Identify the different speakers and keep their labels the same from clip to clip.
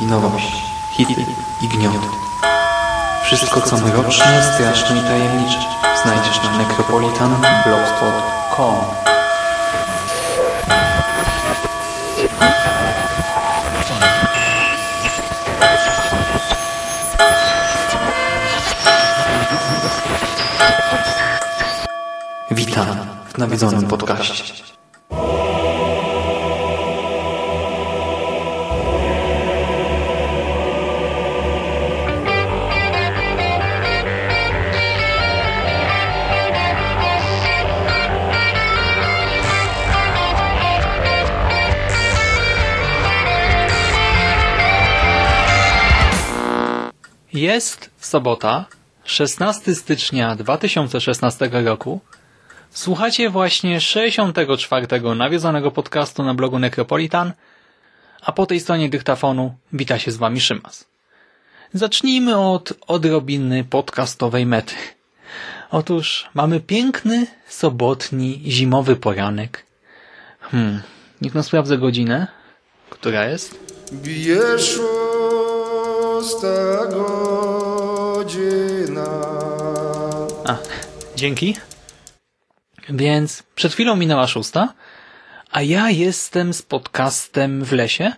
Speaker 1: i hity i gniot. Wszystko co mroczne, straszne i tajemnicze znajdziesz na necropolitanblogspot.com Witam w nawiedzonym podcaście.
Speaker 2: Sobota, 16 stycznia 2016 roku. Słuchacie właśnie 64. nawiedzonego podcastu na blogu Necropolitan, a po tej stronie dyktafonu wita się z Wami Szymas. Zacznijmy od odrobiny podcastowej mety. Otóż mamy piękny, sobotni, zimowy poranek. Hmm, niech no sprawdzę godzinę. Która jest?
Speaker 3: Bije szósta godzina.
Speaker 2: A, dzięki. Więc przed chwilą minęła szósta, a ja jestem z podcastem w lesie.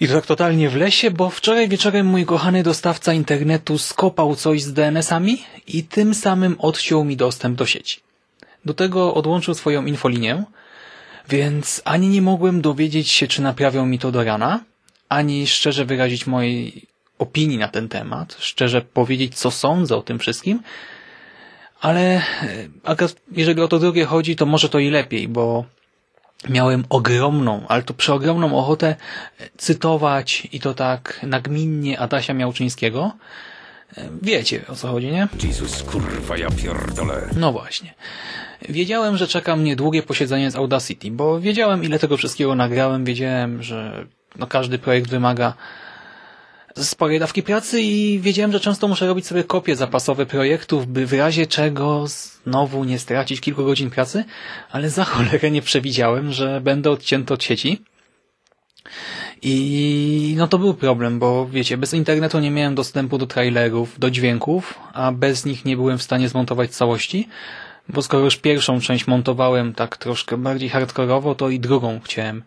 Speaker 2: I to tak totalnie w lesie, bo wczoraj wieczorem mój kochany dostawca internetu skopał coś z DNS-ami i tym samym odciął mi dostęp do sieci. Do tego odłączył swoją infolinię, więc ani nie mogłem dowiedzieć się, czy naprawią mi to do rana, ani szczerze wyrazić mojej opinii na ten temat, szczerze powiedzieć, co sądzę o tym wszystkim, ale e, jeżeli o to drugie chodzi, to może to i lepiej, bo miałem ogromną, ale to przeogromną ochotę cytować i to tak nagminnie Adasia Miałczyńskiego. E, Wiecie o co chodzi, nie?
Speaker 4: Jezus, kurwa, ja pierdolę.
Speaker 2: No właśnie. Wiedziałem, że czeka mnie długie posiedzenie z Audacity, bo wiedziałem, ile tego wszystkiego nagrałem, wiedziałem, że no każdy projekt wymaga sporej dawki pracy i wiedziałem, że często muszę robić sobie kopie zapasowe projektów, by w razie czego znowu nie stracić kilku godzin pracy, ale za cholerę nie przewidziałem, że będę odcięty od sieci. I no to był problem, bo wiecie, bez internetu nie miałem dostępu do trailerów, do dźwięków, a bez nich nie byłem w stanie zmontować całości, bo skoro już pierwszą część montowałem tak troszkę bardziej hardkorowo, to i drugą chciałem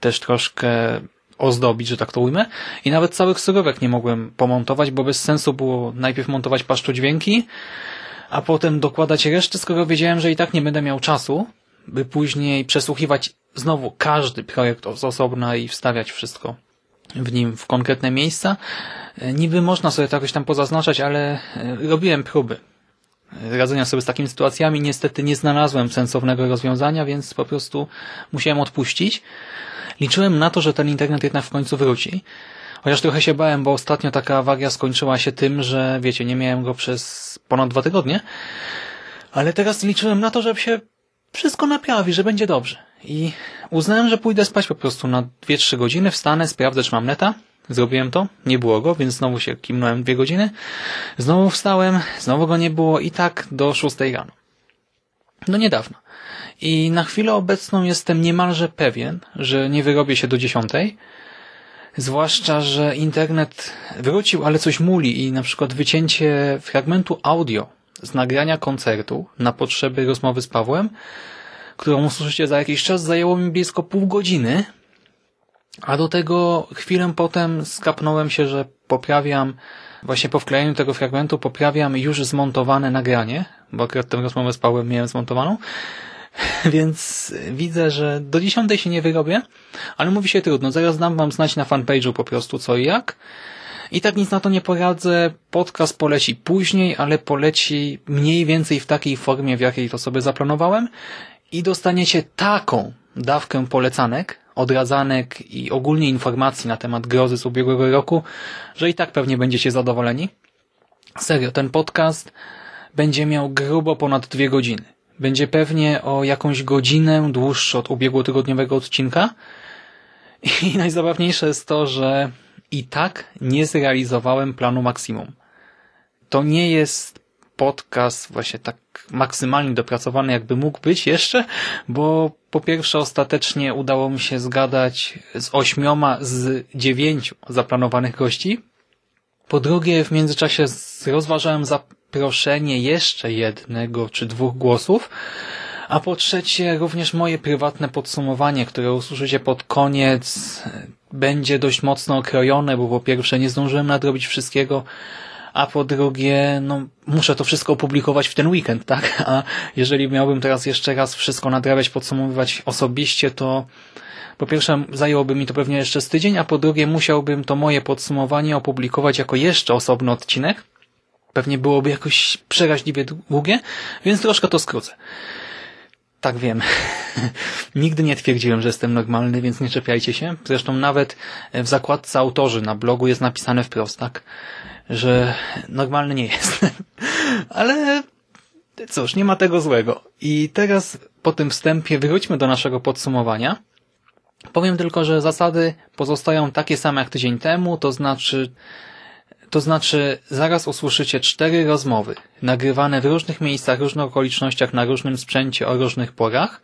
Speaker 2: też troszkę ozdobić, że tak to ujmę. I nawet całych surówek nie mogłem pomontować, bo bez sensu było najpierw montować paszczodźwięki, a potem dokładać reszty, skoro wiedziałem, że i tak nie będę miał czasu, by później przesłuchiwać znowu każdy projekt z osobna i wstawiać wszystko w nim w konkretne miejsca. Niby można sobie to jakoś tam pozaznaczać, ale robiłem próby radzenia sobie z takimi sytuacjami. Niestety nie znalazłem sensownego rozwiązania, więc po prostu musiałem odpuścić. Liczyłem na to, że ten internet jednak w końcu wróci. Chociaż trochę się bałem, bo ostatnio taka awaria skończyła się tym, że wiecie, nie miałem go przez ponad dwa tygodnie. Ale teraz liczyłem na to, że się wszystko naprawi, że będzie dobrze. I uznałem, że pójdę spać po prostu na 2-3 godziny, wstanę, sprawdzę, czy mam neta. Zrobiłem to, nie było go, więc znowu się kimnąłem dwie godziny. Znowu wstałem, znowu go nie było i tak do 6 rano. No niedawno. I na chwilę obecną jestem niemalże pewien, że nie wyrobię się do dziesiątej, zwłaszcza, że internet wrócił, ale coś muli i na przykład wycięcie fragmentu audio z nagrania koncertu na potrzeby rozmowy z Pawłem, którą usłyszycie za jakiś czas, zajęło mi blisko pół godziny, a do tego chwilę potem skapnąłem się, że poprawiam właśnie po wklejeniu tego fragmentu poprawiam już zmontowane nagranie, bo akurat tę rozmowę z Pawłem miałem zmontowaną, więc widzę, że do dziesiątej się nie wyrobię, ale mówi się trudno. Zaraz dam wam znać na fanpage'u po prostu co i jak. I tak nic na to nie poradzę. Podcast poleci później, ale poleci mniej więcej w takiej formie, w jakiej to sobie zaplanowałem. I dostaniecie taką dawkę polecanek, odradzanek i ogólnie informacji na temat grozy z ubiegłego roku, że i tak pewnie będziecie zadowoleni. Serio, ten podcast będzie miał grubo ponad dwie godziny będzie pewnie o jakąś godzinę dłuższy od ubiegłotygodniowego odcinka. I najzabawniejsze jest to, że i tak nie zrealizowałem planu maksimum. To nie jest podcast właśnie tak maksymalnie dopracowany, jakby mógł być jeszcze, bo po pierwsze ostatecznie udało mi się zgadać z ośmioma z dziewięciu zaplanowanych gości. Po drugie w międzyczasie rozważałem zaproszenie jeszcze jednego czy dwóch głosów, a po trzecie również moje prywatne podsumowanie, które usłyszycie pod koniec, będzie dość mocno okrojone, bo po pierwsze nie zdążyłem nadrobić wszystkiego, a po drugie, no, muszę to wszystko opublikować w ten weekend, tak? A jeżeli miałbym teraz jeszcze raz wszystko nadrabiać, podsumowywać osobiście, to po pierwsze zajęłoby mi to pewnie jeszcze z tydzień, a po drugie musiałbym to moje podsumowanie opublikować jako jeszcze osobny odcinek. Pewnie byłoby jakoś przeraźliwie długie, więc troszkę to skrócę. Tak wiem. Nigdy nie twierdziłem, że jestem normalny, więc nie czepiajcie się. Zresztą nawet w zakładce autorzy na blogu jest napisane wprost, tak? Że normalny nie jestem. Ale cóż, nie ma tego złego. I teraz po tym wstępie wróćmy do naszego podsumowania. Powiem tylko, że zasady pozostają takie same jak tydzień temu, to znaczy to znaczy, zaraz usłyszycie cztery rozmowy, nagrywane w różnych miejscach, różnych okolicznościach, na różnym sprzęcie, o różnych porach,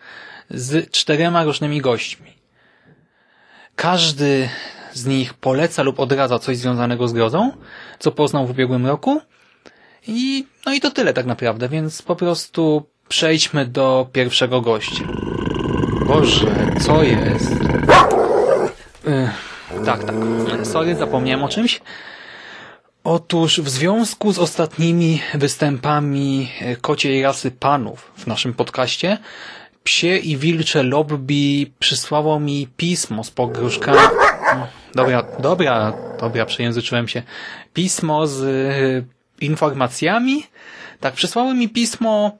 Speaker 2: z czterema różnymi gośćmi. Każdy z nich poleca lub odradza coś związanego z grozą, co poznał w ubiegłym roku. I, no i to tyle tak naprawdę, więc po prostu przejdźmy do pierwszego gościa. Boże, co jest? Yy, tak, tak. Sorry, zapomniałem o czymś. Otóż w związku z ostatnimi występami kociej rasy panów w naszym podcaście, psie i wilcze lobby przysłało mi pismo z pogróżkami. Dobra, dobra, dobra, przejęzyczyłem się. Pismo z informacjami. Tak, przysłały mi pismo,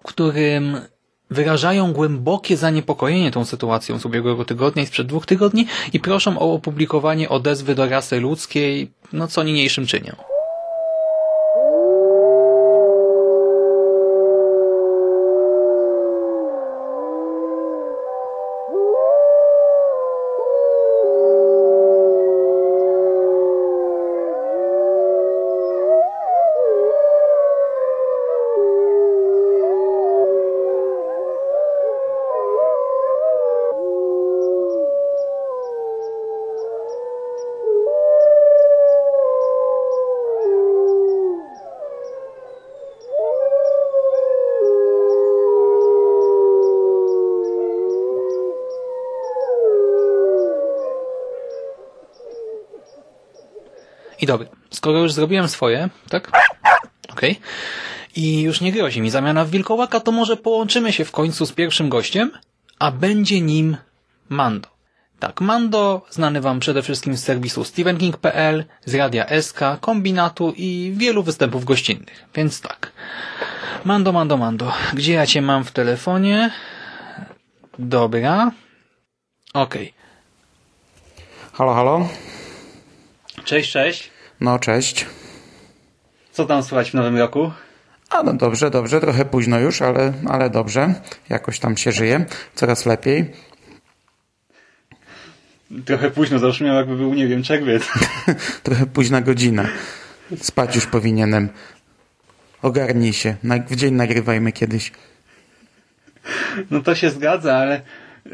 Speaker 2: w którym wyrażają głębokie zaniepokojenie tą sytuacją z ubiegłego tygodnia i sprzed dwóch tygodni i proszą o opublikowanie odezwy do rasy ludzkiej, no co niniejszym czynią. I dobra, skoro już zrobiłem swoje, tak? Okej. Okay. I już nie grozi mi zamiana w wilkołaka, to może połączymy się w końcu z pierwszym gościem, a będzie nim Mando. Tak, Mando znany Wam przede wszystkim z serwisu stevenking.pl, z Radia SK, Kombinatu i wielu występów gościnnych. Więc tak. Mando, Mando, Mando. Gdzie ja Cię mam w telefonie? Dobra. Okej. Okay.
Speaker 3: Halo, halo.
Speaker 2: Cześć, cześć.
Speaker 3: No, cześć.
Speaker 2: Co tam słychać w nowym roku?
Speaker 3: A no dobrze, dobrze, trochę późno już, ale, ale dobrze. Jakoś tam się żyje, coraz lepiej.
Speaker 2: Trochę późno, zabrzmiał jakby był, nie wiem, czerwiec.
Speaker 3: trochę późna godzina. Spać już powinienem. Ogarnij się. W dzień nagrywajmy kiedyś.
Speaker 2: No to się zgadza, ale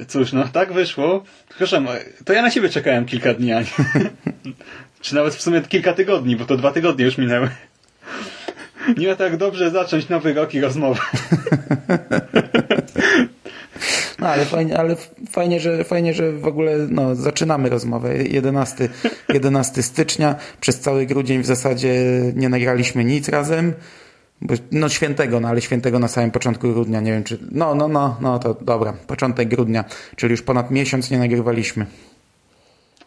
Speaker 2: cóż, no tak wyszło. Proszę, to ja na siebie czekałem kilka dni, a nie... Czy nawet w sumie kilka tygodni, bo to dwa tygodnie już minęły. Nie ma tak dobrze zacząć nowy rok i rozmowę.
Speaker 3: No ale fajnie, ale fajnie, że, fajnie, że w ogóle no, zaczynamy rozmowę. 11, 11 stycznia. Przez cały grudzień w zasadzie nie nagraliśmy nic razem. Bo, no świętego, no ale świętego na samym początku grudnia, nie wiem czy... No, no, no, no to dobra. Początek grudnia, czyli już ponad miesiąc nie nagrywaliśmy.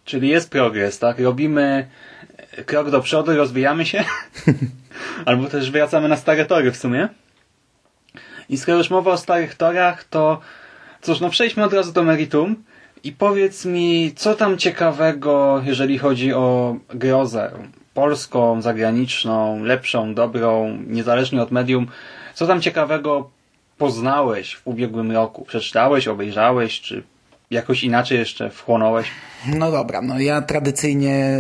Speaker 2: Czyli jest progres, tak? Robimy krok do przodu, rozwijamy się. Albo też wracamy na stare tory w sumie. I skoro już mowa o starych torach, to cóż, no przejdźmy od razu do meritum i powiedz mi, co tam ciekawego, jeżeli chodzi o grozę polską, zagraniczną, lepszą, dobrą, niezależnie od medium, co tam ciekawego poznałeś w ubiegłym roku? Przeczytałeś, obejrzałeś, czy jakoś inaczej jeszcze wchłonąłeś?
Speaker 3: No dobra, no ja tradycyjnie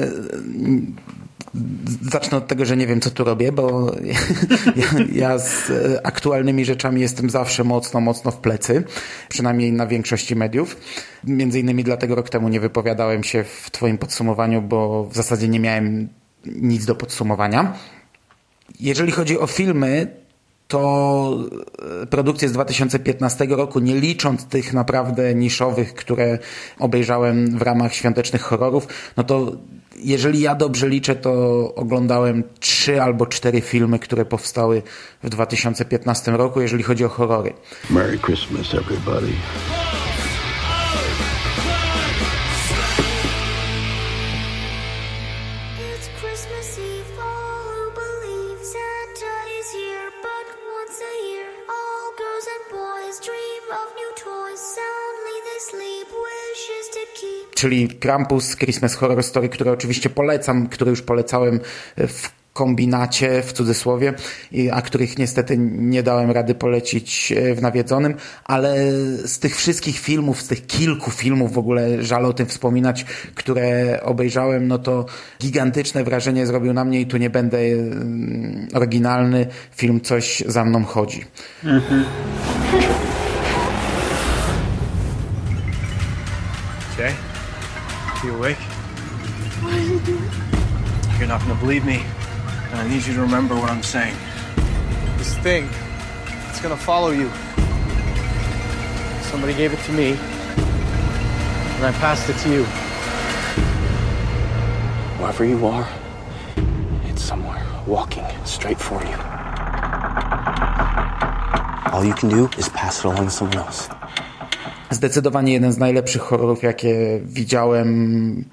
Speaker 3: zacznę od tego, że nie wiem, co tu robię, bo ja, ja, z aktualnymi rzeczami jestem zawsze mocno, mocno w plecy, przynajmniej na większości mediów. Między innymi dlatego rok temu nie wypowiadałem się w Twoim podsumowaniu, bo w zasadzie nie miałem nic do podsumowania. Jeżeli chodzi o filmy, to e, produkcje z 2015 roku, nie licząc tych naprawdę niszowych, które obejrzałem w ramach świątecznych horrorów, no to jeżeli ja dobrze liczę, to oglądałem trzy albo cztery filmy, które powstały w 2015 roku, jeżeli chodzi o horrory. Merry Christmas, everybody. Czyli Krampus Christmas Horror Story, który oczywiście polecam, który już polecałem w kombinacie, w cudzysłowie, a których niestety nie dałem rady polecić e, w nawiedzonym, ale z tych wszystkich filmów, z tych kilku filmów, w ogóle żal o tym wspominać, które obejrzałem, no to gigantyczne wrażenie zrobił na mnie i tu nie będę mm, oryginalny, film Coś za mną chodzi. Mhm. You awake? What are You're not gonna believe me, and I need you to remember what I'm saying. This thing, it's gonna follow you. Somebody gave it to me, and I passed it to you. Wherever you are, it's somewhere walking straight for you. All you can do is pass it along to someone else. Zdecydowanie jeden z najlepszych horrorów, jakie widziałem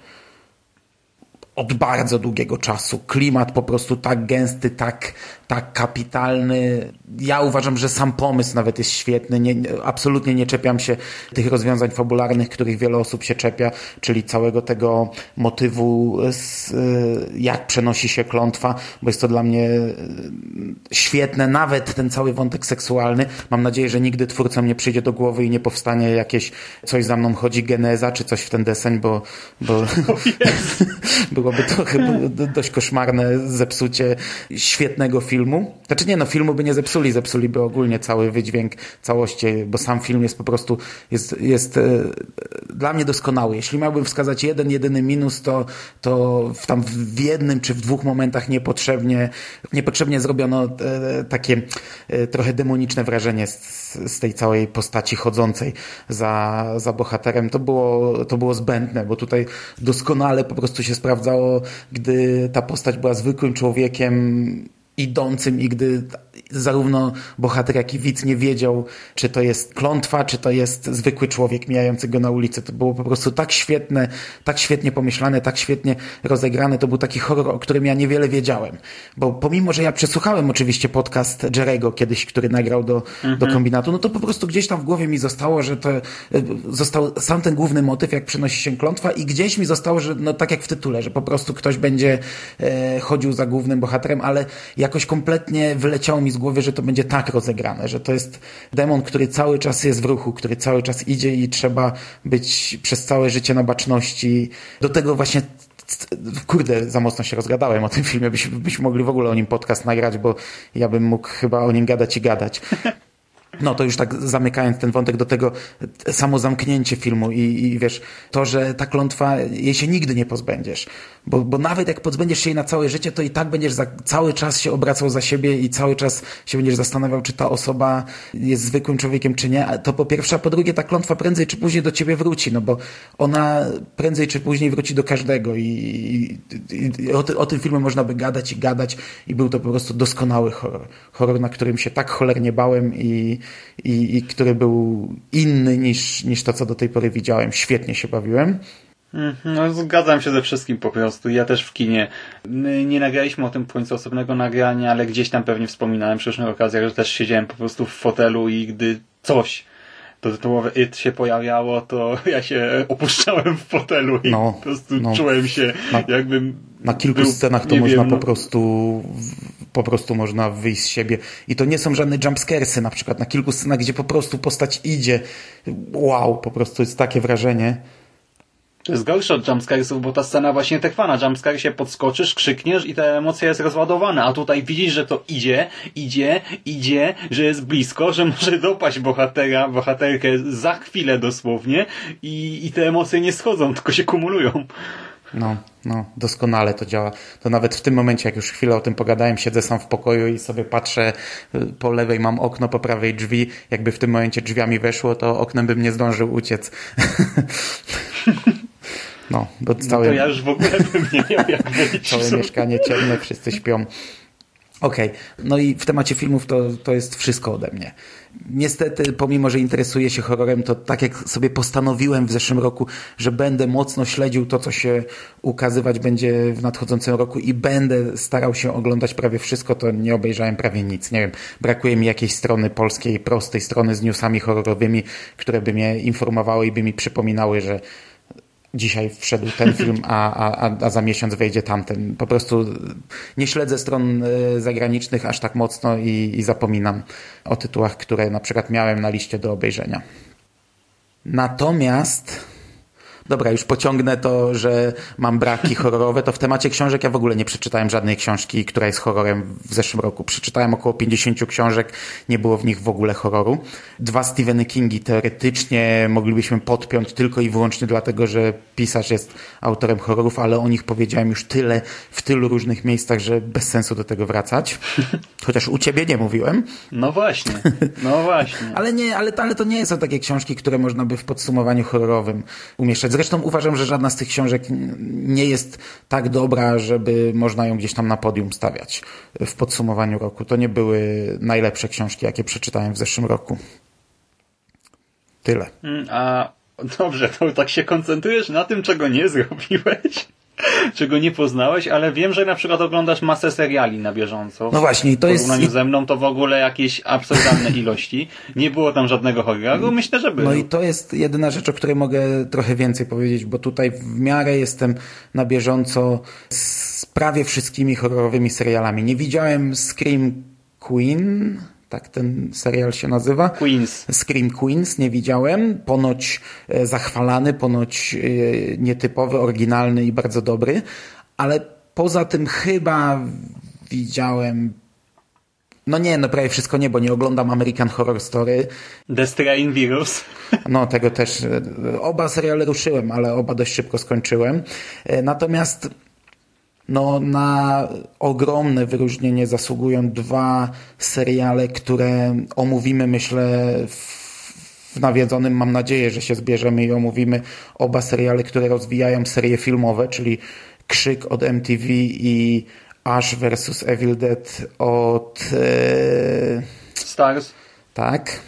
Speaker 3: od bardzo długiego czasu. Klimat po prostu tak gęsty, tak, tak kapitalny. Ja uważam, że sam pomysł nawet jest świetny. Nie, absolutnie nie czepiam się tych rozwiązań fabularnych, których wiele osób się czepia, czyli całego tego motywu, z, jak przenosi się klątwa, bo jest to dla mnie świetne. Nawet ten cały wątek seksualny. Mam nadzieję, że nigdy twórcom nie przyjdzie do głowy i nie powstanie jakieś coś za mną chodzi geneza, czy coś w ten deseń, bo, bo, bo byłoby to chyba dość koszmarne zepsucie świetnego filmu. Znaczy nie, no filmu by nie zepsuli, zepsuliby ogólnie cały wydźwięk całości, bo sam film jest po prostu, jest, jest e, dla mnie doskonały. Jeśli miałbym wskazać jeden, jedyny minus, to, to w tam w jednym czy w dwóch momentach niepotrzebnie, niepotrzebnie zrobiono e, takie e, trochę demoniczne wrażenie z, z tej całej postaci chodzącej za, za bohaterem. To było, to było zbędne, bo tutaj doskonale po prostu się sprawdzało gdy ta postać była zwykłym człowiekiem idącym i gdy zarówno bohater, jak i widz nie wiedział, czy to jest klątwa, czy to jest zwykły człowiek mijający go na ulicy. To było po prostu tak świetne, tak świetnie pomyślane, tak świetnie rozegrane. To był taki horror, o którym ja niewiele wiedziałem. Bo pomimo, że ja przesłuchałem oczywiście podcast Jerego kiedyś, który nagrał do, mhm. do kombinatu, no to po prostu gdzieś tam w głowie mi zostało, że to e, został sam ten główny motyw, jak przenosi się klątwa i gdzieś mi zostało, że no tak jak w tytule, że po prostu ktoś będzie e, chodził za głównym bohaterem, ale jakoś kompletnie wyleciało mi z głowy, że to będzie tak rozegrane, że to jest demon, który cały czas jest w ruchu, który cały czas idzie i trzeba być przez całe życie na baczności. Do tego właśnie kurde, za mocno się rozgadałem o tym filmie, byśmy, byśmy mogli w ogóle o nim podcast nagrać, bo ja bym mógł chyba o nim gadać i gadać. No to już tak zamykając ten wątek do tego samo zamknięcie filmu i, i wiesz, to, że ta klątwa, jej się nigdy nie pozbędziesz. Bo, bo nawet jak pozbędziesz się jej na całe życie, to i tak będziesz za, cały czas się obracał za siebie i cały czas się będziesz zastanawiał, czy ta osoba jest zwykłym człowiekiem, czy nie. To po pierwsze, a po drugie ta klątwa prędzej czy później do ciebie wróci, no bo ona prędzej czy później wróci do każdego i, i, i o, o tym filmie można by gadać i gadać i był to po prostu doskonały horror. Horror, na którym się tak cholernie bałem i, i, i który był inny niż, niż to, co do tej pory widziałem. Świetnie się bawiłem.
Speaker 2: Mhm, no, zgadzam się ze wszystkim po prostu. Ja też w kinie. My nie nagraliśmy o tym w końcu osobnego nagrania, ale gdzieś tam pewnie wspominałem przy różnych okazjach, że też siedziałem po prostu w fotelu i gdy coś to tytułowe IT się pojawiało, to ja się opuszczałem w fotelu i no, po prostu no, czułem się na, jakbym
Speaker 3: na kilku był, scenach to można wiem, po prostu po prostu można wyjść z siebie. I to nie są żadne jumpscaresy na przykład na kilku scenach, gdzie po prostu postać idzie. Wow, po prostu jest takie wrażenie
Speaker 2: To jest gorsze od jumpscaresów, bo ta scena właśnie trwa. Na jumpscaresie podskoczysz, krzykniesz i ta emocja jest rozładowana, a tutaj widzisz, że to idzie, idzie, idzie, że jest blisko, że może dopaść bohatera, bohaterkę za chwilę dosłownie i, i te emocje nie schodzą, tylko się kumulują.
Speaker 3: No, no, doskonale to działa. To nawet w tym momencie, jak już chwilę o tym pogadałem, siedzę sam w pokoju i sobie patrzę, y, po lewej mam okno, po prawej drzwi. Jakby w tym momencie drzwiami weszło, to oknem bym nie zdążył uciec. No, bo całe,
Speaker 2: No to ja już w ogóle bym nie miał jak wyjść.
Speaker 3: całe mieszkanie ciemne, wszyscy śpią. Okej, no i w temacie filmów to, to jest wszystko ode mnie. Niestety, pomimo, że interesuję się horrorem, to tak jak sobie postanowiłem w zeszłym roku, że będę mocno śledził to, co się ukazywać będzie w nadchodzącym roku i będę starał się oglądać prawie wszystko, to nie obejrzałem prawie nic. Nie wiem, brakuje mi jakiejś strony polskiej, prostej strony z newsami horrorowymi, które by mnie informowały i by mi przypominały, że dzisiaj wszedł ten film, a, a, a za miesiąc wejdzie tamten. Po prostu nie śledzę stron e, zagranicznych aż tak mocno i, i zapominam o tytułach, które na przykład miałem na liście do obejrzenia. Natomiast Dobra, już pociągnę to, że mam braki horrorowe, to w temacie książek ja w ogóle nie przeczytałem żadnej książki, która jest horrorem w zeszłym roku. Przeczytałem około 50 książek, nie było w nich w ogóle horroru. Dwa Stepheny Kingi teoretycznie moglibyśmy podpiąć tylko i wyłącznie dlatego, że pisarz jest autorem horrorów, ale o nich powiedziałem już tyle w tylu różnych miejscach, że bez sensu do tego wracać. Chociaż u ciebie nie mówiłem.
Speaker 2: No właśnie, no właśnie.
Speaker 3: Ale nie, ale, ale to nie są takie książki, które można by w podsumowaniu horrorowym umieszczać. Zresztą uważam, że żadna z tych książek nie jest tak dobra, żeby można ją gdzieś tam na podium stawiać w podsumowaniu roku. To nie były najlepsze książki, jakie przeczytałem w zeszłym roku. Tyle.
Speaker 2: Mm, A dobrze, to tak się koncentrujesz na tym, czego nie zrobiłeś, czego nie poznałeś, ale wiem, że na przykład oglądasz masę seriali na bieżąco.
Speaker 3: No właśnie, to
Speaker 2: w
Speaker 3: jest...
Speaker 2: porównaniu ze mną to w ogóle jakieś absurdalne ilości. Nie było tam żadnego horroru, myślę, że było.
Speaker 3: No i to jest jedyna rzecz, o której mogę trochę więcej powiedzieć, bo tutaj w miarę jestem na bieżąco z prawie wszystkimi horrorowymi serialami. Nie widziałem Scream Queen, tak ten serial się nazywa.
Speaker 2: Queens.
Speaker 3: Scream Queens nie widziałem. Ponoć e, zachwalany, ponoć e, nietypowy, oryginalny i bardzo dobry. Ale poza tym chyba widziałem no nie, no prawie wszystko nie, bo nie oglądam American Horror Story.
Speaker 2: The Strain Virus.
Speaker 3: No tego też. e, Oba seriale ruszyłem, ale oba dość szybko skończyłem. Natomiast no, na ogromne wyróżnienie zasługują dwa seriale, które omówimy, myślę, w w nawiedzonym mam nadzieję, że się zbierzemy i omówimy oba seriale, które rozwijają serie filmowe, czyli Krzyk od MTV i Ash vs. Evil Dead od... E,
Speaker 2: Stars.
Speaker 3: tak.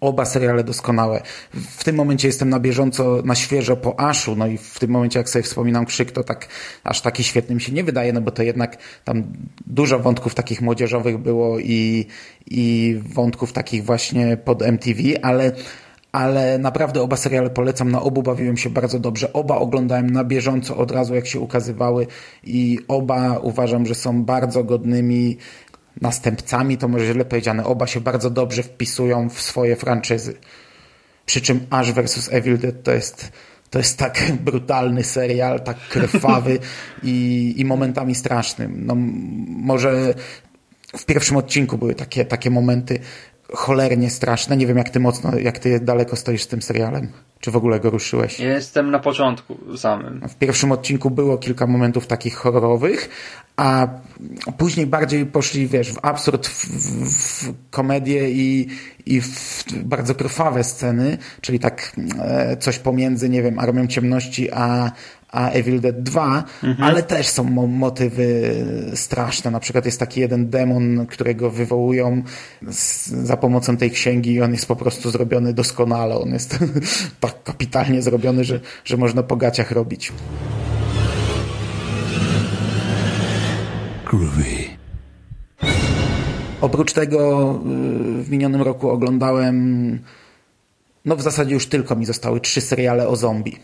Speaker 3: Oba seriale doskonałe. W tym momencie jestem na bieżąco, na świeżo po Aszu, no i w tym momencie, jak sobie wspominam Krzyk, to tak aż taki świetny mi się nie wydaje, no bo to jednak tam dużo wątków takich młodzieżowych było i, i wątków takich właśnie pod MTV, ale ale naprawdę oba seriale polecam, na obu bawiłem się bardzo dobrze. Oba oglądałem na bieżąco od razu, jak się ukazywały i oba uważam, że są bardzo godnymi następcami, to może źle powiedziane, oba się bardzo dobrze wpisują w swoje franczyzy. Przy czym Ash vs. Evil Dead to jest, to jest tak brutalny serial, tak krwawy i, i momentami straszny. No, może w pierwszym odcinku były takie, takie momenty cholernie straszne. Nie wiem, jak ty mocno, jak ty daleko stoisz z tym serialem. Czy w ogóle go ruszyłeś?
Speaker 2: Jestem na początku samym.
Speaker 3: W pierwszym odcinku było kilka momentów takich horrorowych, a później bardziej poszli, wiesz, w absurd, w, w, w komedię i, i w bardzo krwawe sceny, czyli tak e, coś pomiędzy, nie wiem, Armią Ciemności a, a Evil Dead 2, ale też są mo motywy straszne. Na przykład jest taki jeden demon, którego wywołują z, za pomocą tej księgi i on jest po prostu zrobiony doskonale. On jest tak kapitalnie zrobiony, że, że można po gaciach robić.
Speaker 4: Groovy.
Speaker 3: Oprócz tego y, w minionym roku oglądałem, no w zasadzie już tylko mi zostały trzy seriale o zombie.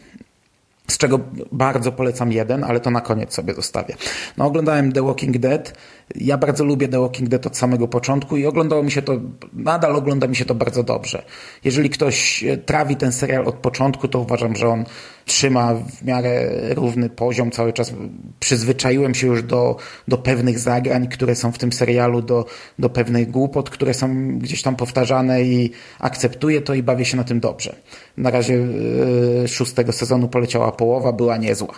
Speaker 3: Z czego bardzo polecam jeden, ale to na koniec sobie zostawię. No oglądałem The Walking Dead Ja bardzo lubię The Walking Dead od samego początku i oglądało mi się to, nadal ogląda mi się to bardzo dobrze. Jeżeli ktoś trawi ten serial od początku, to uważam, że on trzyma w miarę równy poziom cały czas. Przyzwyczaiłem się już do, do pewnych zagrań, które są w tym serialu, do, do pewnych głupot, które są gdzieś tam powtarzane i akceptuję to i bawię się na tym dobrze. Na razie yy, szóstego sezonu poleciała połowa, była niezła.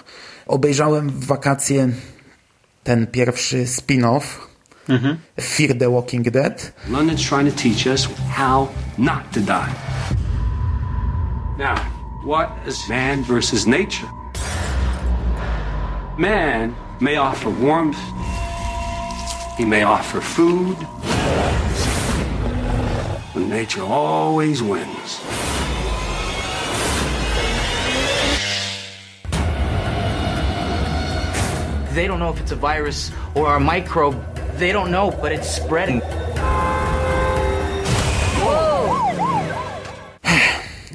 Speaker 3: Obejrzałem w wakacje ten pierwszy spin-off mhm. Fear the Walking Dead. London's trying to teach us how not to die.
Speaker 5: Now, what is man versus nature? Man may offer warmth, he may offer food, but nature always wins.
Speaker 6: They don't know if it's a virus or a microbe. They don't know, but it's spreading.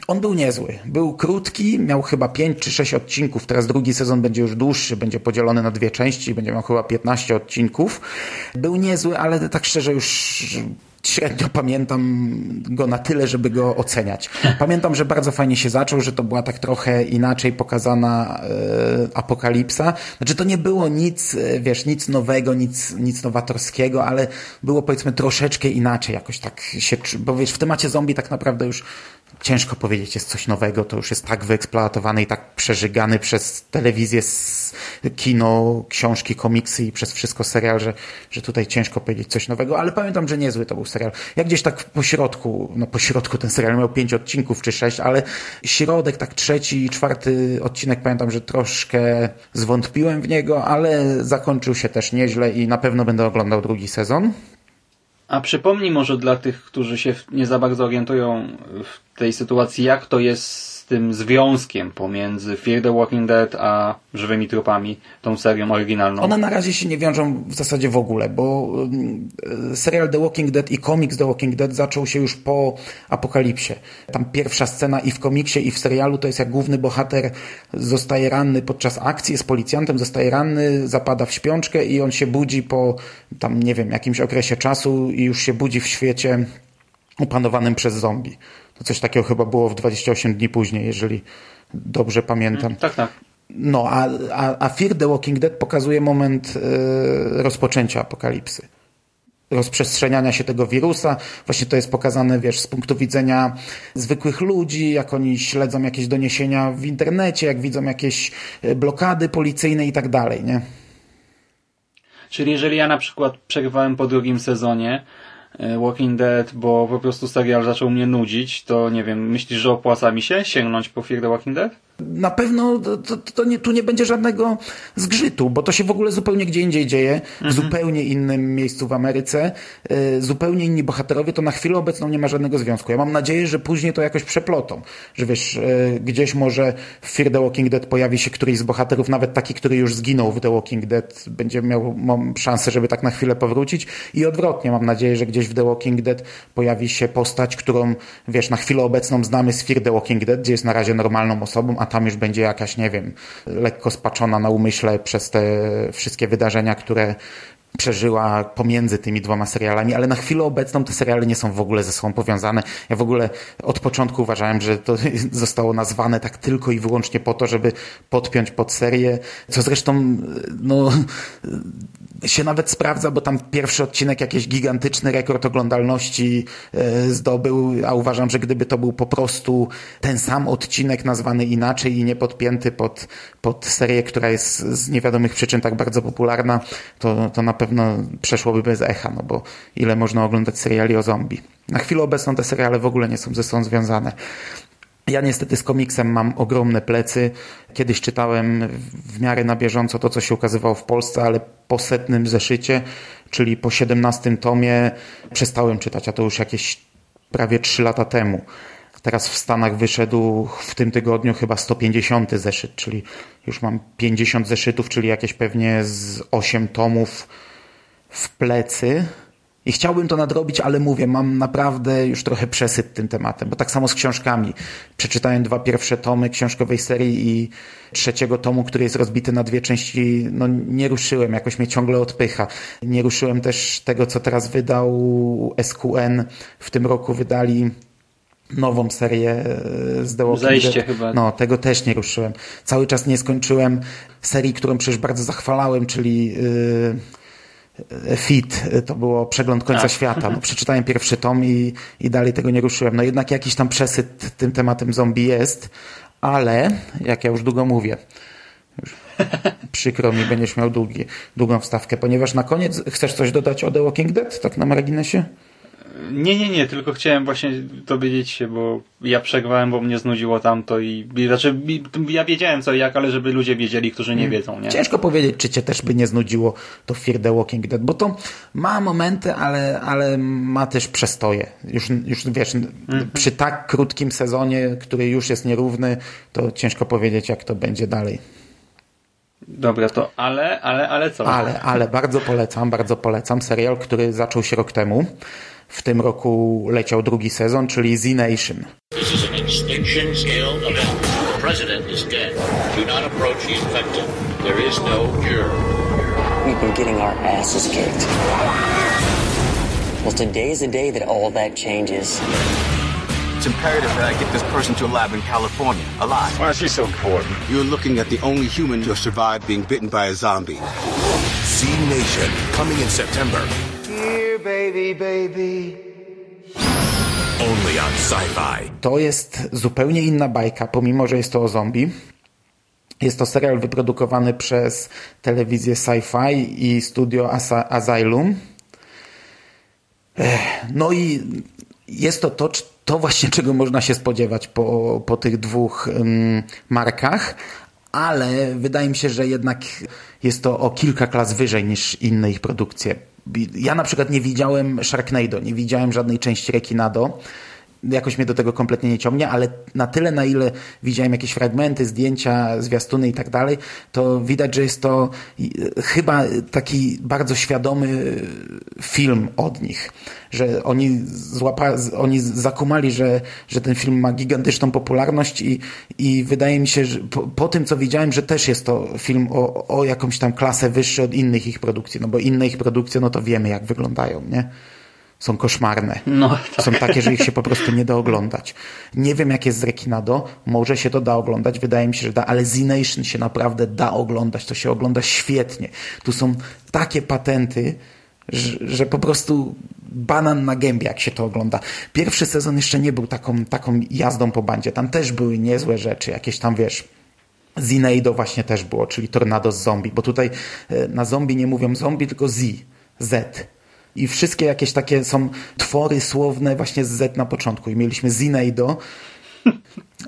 Speaker 3: On był niezły. Był krótki, miał chyba 5 czy 6 odcinków. Teraz drugi sezon będzie już dłuższy, będzie podzielony na dwie części, będzie miał chyba 15 odcinków. Był niezły, ale tak szczerze już średnio pamiętam go na tyle, żeby go oceniać. Pamiętam, że bardzo fajnie się zaczął, że to była tak trochę inaczej pokazana e, apokalipsa. Znaczy to nie było nic, e, wiesz, nic nowego, nic, nic nowatorskiego, ale było powiedzmy troszeczkę inaczej jakoś tak się, bo wiesz, w temacie zombie tak naprawdę już ciężko powiedzieć, jest coś nowego, to już jest tak wyeksploatowany i tak przeżygany przez telewizję, kino, książki, komiksy i przez wszystko serial, że, że tutaj ciężko powiedzieć coś nowego, ale pamiętam, że niezły to był serial. Ja gdzieś tak po środku, no po środku ten serial miał pięć odcinków czy sześć, ale środek, tak trzeci i czwarty odcinek pamiętam, że troszkę zwątpiłem w niego, ale zakończył się też nieźle i na pewno będę oglądał drugi sezon.
Speaker 2: A przypomnij może dla tych, którzy się nie za bardzo orientują w tej sytuacji, jak to jest z tym związkiem pomiędzy Fear the Walking Dead a Żywymi Trupami, tą serią oryginalną?
Speaker 3: One na razie się nie wiążą w zasadzie w ogóle, bo mm, serial The Walking Dead i komiks The Walking Dead zaczął się już po apokalipsie. Tam pierwsza scena i w komiksie i w serialu to jest jak główny bohater zostaje ranny podczas akcji, jest policjantem, zostaje ranny, zapada w śpiączkę i on się budzi po tam, nie wiem, jakimś okresie czasu i już się budzi w świecie opanowanym przez zombie. Coś takiego chyba było w 28 dni później, jeżeli dobrze pamiętam. Mm,
Speaker 2: tak, tak.
Speaker 3: No, a, a, a Fear the Walking Dead pokazuje moment y, rozpoczęcia apokalipsy. Rozprzestrzeniania się tego wirusa. Właśnie to jest pokazane, wiesz, z punktu widzenia zwykłych ludzi, jak oni śledzą jakieś doniesienia w internecie, jak widzą jakieś e, blokady policyjne i tak dalej, nie?
Speaker 2: Czyli jeżeli ja na przykład przerwałem po drugim sezonie, Walking Dead, bo po prostu serial zaczął mnie nudzić, to nie wiem, myślisz, że opłaca mi się sięgnąć po Fear the Walking Dead?
Speaker 3: Na pewno to, to nie, tu nie będzie żadnego zgrzytu, bo to się w ogóle zupełnie gdzie indziej dzieje, w mhm. zupełnie innym miejscu w Ameryce, y, zupełnie inni bohaterowie, to na chwilę obecną nie ma żadnego związku. Ja mam nadzieję, że później to jakoś przeplotą, że wiesz, y, gdzieś może w Fear the Walking Dead pojawi się któryś z bohaterów, nawet taki, który już zginął w The Walking Dead, będzie miał mam szansę, żeby tak na chwilę powrócić i odwrotnie, mam nadzieję, że gdzieś w The Walking Dead pojawi się postać, którą, wiesz, na chwilę obecną znamy z Fear the Walking Dead, gdzie jest na razie normalną osobą, a tam już będzie jakaś, nie wiem, lekko spaczona na umyśle przez te wszystkie wydarzenia, które przeżyła pomiędzy tymi dwoma serialami, ale na chwilę obecną te seriale nie są w ogóle ze sobą powiązane. Ja w ogóle od początku uważałem, że to zostało nazwane tak tylko i wyłącznie po to, żeby podpiąć pod serię, co zresztą no, się nawet sprawdza, bo tam pierwszy odcinek jakiś gigantyczny rekord oglądalności e, zdobył, a uważam, że gdyby to był po prostu ten sam odcinek nazwany inaczej i nie podpięty pod, pod serię, która jest z niewiadomych przyczyn tak bardzo popularna, to, to na pewno przeszłoby bez echa, no bo ile można oglądać seriali o zombie. Na chwilę obecną te seriale w ogóle nie są ze sobą związane. Ja niestety z komiksem mam ogromne plecy. Kiedyś czytałem w miarę na bieżąco to, co się ukazywało w Polsce, ale po setnym zeszycie, czyli po 17 tomie, przestałem czytać, a to już jakieś prawie 3 lata temu. Teraz w Stanach wyszedł w tym tygodniu chyba 150 zeszyt, czyli już mam 50 zeszytów, czyli jakieś pewnie z 8 tomów w plecy I chciałbym to nadrobić, ale mówię, mam naprawdę już trochę przesyt tym tematem, bo tak samo z książkami. Przeczytałem dwa pierwsze tomy książkowej serii i trzeciego tomu, który jest rozbity na dwie części, no nie ruszyłem, jakoś mnie ciągle odpycha. Nie ruszyłem też tego, co teraz wydał SQN. W tym roku wydali nową serię e, z The Walking
Speaker 2: Zajście
Speaker 3: Dead.
Speaker 2: chyba.
Speaker 3: No, tego też nie ruszyłem. Cały czas nie skończyłem serii, którą przecież bardzo zachwalałem, czyli yy, Fit, to było przegląd końca świata. No, przeczytałem pierwszy tom i, i dalej tego nie ruszyłem. No jednak jakiś tam przesyt tym tematem zombie jest, ale jak ja już długo mówię, już przykro mi, będziesz miał długi, długą wstawkę, ponieważ na koniec chcesz coś dodać o The Walking Dead, tak na marginesie?
Speaker 2: Nie, nie, nie, tylko chciałem właśnie dowiedzieć się, bo ja przerwałem, bo mnie znudziło tamto i, i znaczy ja wiedziałem co i jak, ale żeby ludzie wiedzieli, którzy nie wiedzą, nie?
Speaker 3: Ciężko powiedzieć, czy cię też by nie znudziło to Fear the Walking Dead, bo to ma momenty, ale, ale ma też przestoje. Już, już wiesz, przy tak krótkim sezonie, który już jest nierówny, to ciężko powiedzieć, jak to będzie dalej.
Speaker 2: Dobra, to ale, ale, ale co?
Speaker 3: Ale, ale bardzo polecam, bardzo polecam serial, który zaczął się rok temu. W tym roku leciał drugi sezon, czyli Z Nation.
Speaker 7: This is an extinction scale event. The president is dead. Do not approach the infected. There is no cure.
Speaker 8: We've been getting our asses kicked. Well, today is the day that all that changes.
Speaker 9: It's imperative that I get this person to a lab in California, alive.
Speaker 4: Why is she so important?
Speaker 9: You're looking at the only human to have survived being bitten by a zombie.
Speaker 4: Z Nation, coming in September.
Speaker 1: Here, baby, baby.
Speaker 4: Only on Sci-Fi.
Speaker 3: To jest zupełnie inna bajka, pomimo że jest to o zombie. Jest to serial wyprodukowany przez telewizję Sci-Fi i studio Asa- Asylum. Ech, No i jest to to, to właśnie czego można się spodziewać po, po tych dwóch ym, markach, ale wydaje mi się, że jednak jest to o kilka klas wyżej niż inne ich produkcje. Ja na przykład nie widziałem Sharknado, nie widziałem żadnej części Rekinado. Jakoś mnie do tego kompletnie nie ciągnie, ale na tyle, na ile widziałem jakieś fragmenty, zdjęcia, zwiastuny i tak dalej, to widać, że jest to y, chyba taki bardzo świadomy film od nich. Że oni, złapa, oni zakumali, że, że ten film ma gigantyczną popularność i, i wydaje mi się, że po, po tym, co widziałem, że też jest to film o, o jakąś tam klasę wyższą od innych ich produkcji. No bo inne ich produkcje, no to wiemy, jak wyglądają, nie? Są koszmarne.
Speaker 2: No,
Speaker 3: Są takie, że ich się po prostu nie da oglądać. Nie wiem, jak jest z Rekinado. Może się to da oglądać. Wydaje mi się, że da, ale Z Nation się naprawdę da oglądać. To się ogląda świetnie. Tu są takie patenty, że, że po prostu banan na gębie, jak się to ogląda. Pierwszy sezon jeszcze nie był taką, taką jazdą po bandzie. Tam też były niezłe rzeczy. Jakieś tam, wiesz... Zineido właśnie też było, czyli tornado z zombie, bo tutaj e, na zombie nie mówią zombie, tylko Z, Z. I wszystkie jakieś takie są twory słowne właśnie z Z na początku. I mieliśmy Zineido,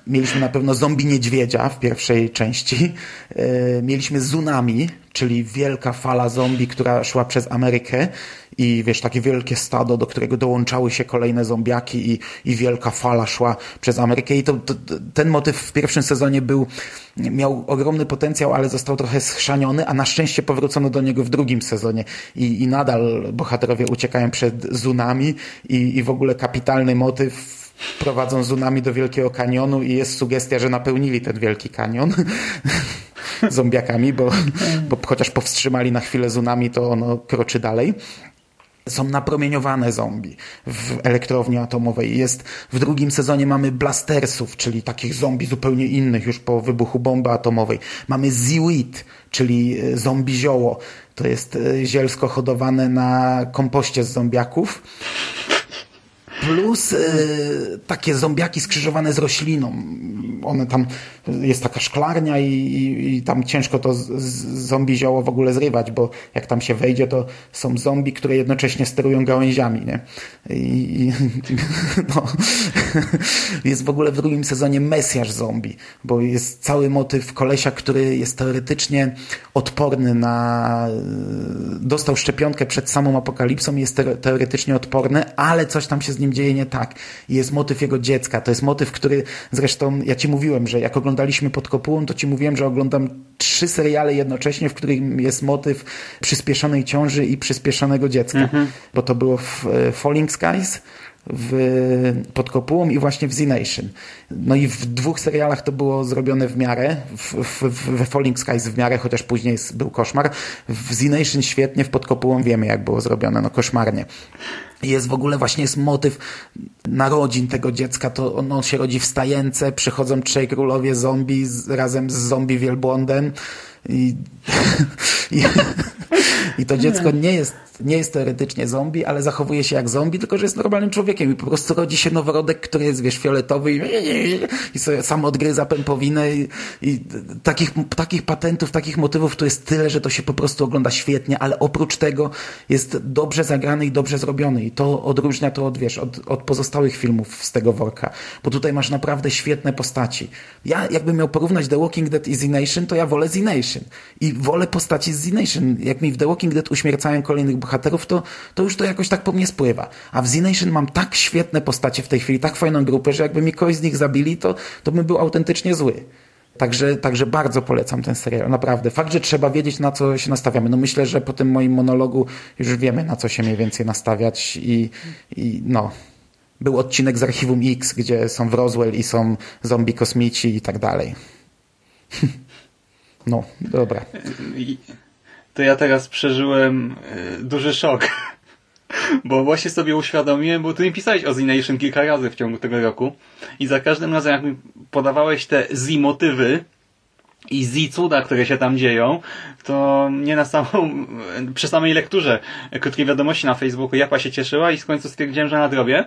Speaker 3: mieliśmy na pewno zombie niedźwiedzia w pierwszej części, e, mieliśmy Tsunami, czyli wielka fala zombie, która szła przez Amerykę i wiesz, takie wielkie stado, do którego dołączały się kolejne zombiaki i, i wielka fala szła przez Amerykę. I to, to, ten motyw w pierwszym sezonie był, miał ogromny potencjał, ale został trochę schrzaniony, a na szczęście powrócono do niego w drugim sezonie. I, i nadal bohaterowie uciekają przed Zunami i, i w ogóle kapitalny motyw prowadzą Zunami do Wielkiego Kanionu i jest sugestia, że napełnili ten Wielki Kanion zombiakami, bo, bo chociaż powstrzymali na chwilę Zunami, to ono kroczy dalej są napromieniowane zombie w elektrowni atomowej. Jest w drugim sezonie mamy blastersów, czyli takich zombie zupełnie innych już po wybuchu bomby atomowej. Mamy ziwit, czyli e, zombie zioło. To jest e, zielsko hodowane na kompoście z zombiaków. Plus y, takie zombiaki skrzyżowane z rośliną. One tam, jest taka szklarnia i, i, i tam ciężko to z, z zombie zioło w ogóle zrywać, bo jak tam się wejdzie, to są zombie, które jednocześnie sterują gałęziami, nie? I, i no. Jest w ogóle w drugim sezonie Mesjasz zombie, bo jest cały motyw kolesia, który jest teoretycznie odporny na... Dostał szczepionkę przed samą apokalipsą i jest teoretycznie odporny, ale coś tam się z nim dzieje nie tak. I jest motyw jego dziecka. To jest motyw, który zresztą ja ci mówiłem, że jak oglądaliśmy pod kopułą, to ci mówiłem, że oglądam trzy seriale jednocześnie, w których jest motyw przyspieszonej ciąży i przyspieszonego dziecka. Bo to było w e, Falling Skies, w, pod kopułą i właśnie w Z-Nation. No i w dwóch serialach to było zrobione w miarę, w, we Falling Skies w miarę, chociaż później był koszmar. W Z-Nation świetnie, w pod kopułą wiemy jak było zrobione, no koszmarnie. Jest w ogóle właśnie jest motyw narodzin tego dziecka, to ono się rodzi w stajence, przychodzą trzej królowie zombie z, razem z zombie wielbłądem i, i, i to dziecko nie jest, nie jest teoretycznie zombie, ale zachowuje się jak zombie, tylko że jest normalnym człowiekiem i po prostu rodzi się noworodek, który jest, wiesz, fioletowy i, i sobie sam odgryza pępowinę i, i takich, takich patentów, takich motywów tu jest tyle, że to się po prostu ogląda świetnie, ale oprócz tego jest dobrze zagrany i dobrze zrobiony. I to odróżnia to od, wiesz, od, od pozostałych filmów z tego worka, bo tutaj masz naprawdę świetne postaci. Ja jakbym miał porównać The Walking Dead i Z Nation, to ja wolę Z Nation i wolę postaci z Z Nation. Jak mi w The Walking Dead uśmiercają kolejnych bohaterów, to, to już to jakoś tak po mnie spływa. A w Z Nation mam tak świetne postacie w tej chwili, tak fajną grupę, że jakby mi kogoś z nich zabili, to, to bym był autentycznie zły. Także, także bardzo polecam ten serial, naprawdę. Fakt, że trzeba wiedzieć, na co się nastawiamy. No myślę, że po tym moim monologu już wiemy, na co się mniej więcej nastawiać i, i no. Był odcinek z Archiwum X, gdzie są w Roswell i są zombie kosmici i tak dalej. No, dobra.
Speaker 2: To ja teraz przeżyłem e, duży szok. Bo właśnie sobie uświadomiłem, bo ty mi pisałeś o Z-Nation kilka razy w ciągu tego roku i za każdym razem jak mi podawałeś te Z-motywy i Z-cuda, które się tam dzieją, to nie na samą, przy samej lekturze krótkiej wiadomości na Facebooku Japa się cieszyła i w końcu stwierdziłem, że nadrobię.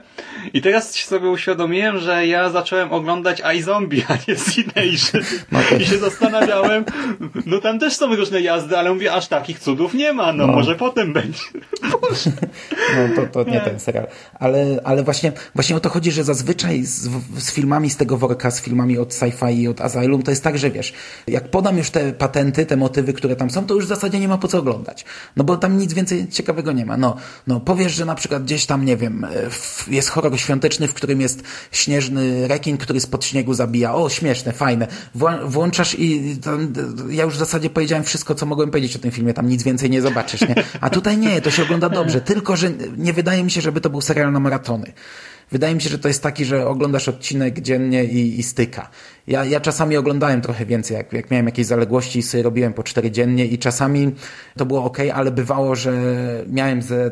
Speaker 2: I teraz sobie uświadomiłem, że ja zacząłem oglądać iZombie, a nie Z-Nation. I się zastanawiałem, no tam też są różne jazdy, ale mówię, aż takich cudów nie ma, no,
Speaker 3: No.
Speaker 2: może potem będzie.
Speaker 3: No to, to nie ten serial. Ale, ale właśnie, właśnie o to chodzi, że zazwyczaj z, z filmami z tego worka, z filmami od sci-fi i od Asylum, to jest tak, że wiesz, jak podam już te patenty, te motywy, które tam są, to już w zasadzie nie ma po co oglądać. No bo tam nic więcej ciekawego nie ma. No, no powiesz, że na przykład gdzieś tam, nie wiem, e, jest horror świąteczny, w którym jest śnieżny rekin, który spod śniegu zabija. O, śmieszne, fajne. Włączasz i tam, ja już w zasadzie powiedziałem wszystko, co mogłem powiedzieć o tym filmie. Tam nic więcej nie zobaczysz, nie? A tutaj nie, to się ogląda dobrze. Tylko, że nie wydaje mi się, żeby to był serial na maratony. Wydaje mi się, że to jest taki, że oglądasz odcinek dziennie i, i styka. Ja, ja czasami oglądałem trochę więcej, jak, jak miałem jakieś zaległości i sobie robiłem po cztery dziennie i czasami to było ok, ale bywało, że miałem ze,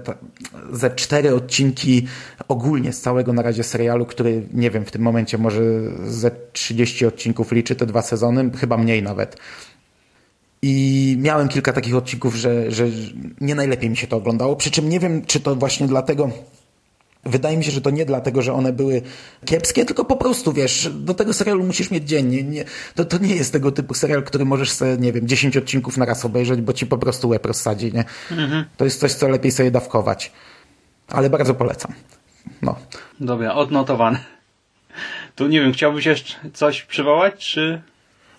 Speaker 3: ze cztery odcinki ogólnie z całego na razie serialu, który nie wiem, w tym momencie może ze 30 odcinków liczy te dwa sezony, chyba mniej nawet. I miałem kilka takich odcinków, że, że nie najlepiej mi się to oglądało. Przy czym nie wiem, czy to właśnie dlatego. Wydaje mi się, że to nie dlatego, że one były kiepskie, tylko po prostu, wiesz, do tego serialu musisz mieć dziennie. Nie, to, to nie jest tego typu serial, który możesz sobie, nie wiem, 10 odcinków na raz obejrzeć, bo ci po prostu łeb rozsadzi, nie? To jest coś, co lepiej sobie dawkować. Ale bardzo polecam. No.
Speaker 2: Dobra, odnotowane. Tu nie wiem, chciałbyś jeszcze coś przywołać, czy...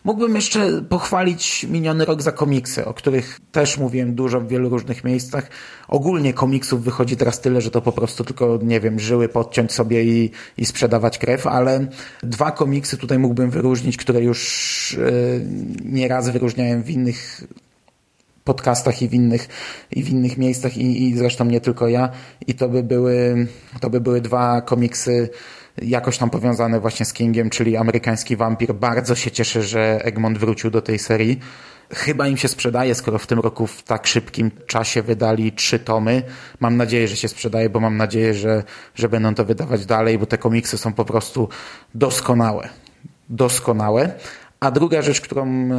Speaker 3: Mógłbym jeszcze pochwalić miniony rok za komiksy, o których też mówiłem dużo w wielu różnych miejscach. Ogólnie komiksów wychodzi teraz tyle, że to po prostu tylko, nie wiem, żyły podciąć sobie i, i sprzedawać krew, ale dwa komiksy tutaj mógłbym wyróżnić, które już yy, nieraz wyróżniałem w innych podcastach i w innych, i w innych miejscach i, i zresztą nie tylko ja. I to by były, to by były dwa komiksy jakoś tam powiązane właśnie z Kingiem, czyli amerykański wampir. Bardzo się cieszę, że Egmont wrócił do tej serii. Chyba im się sprzedaje, skoro w tym roku w tak szybkim czasie wydali trzy tomy. Mam nadzieję, że się sprzedaje, bo mam nadzieję, że, że będą to wydawać dalej, bo te komiksy są po prostu doskonałe. Doskonałe. A druga rzecz, którą,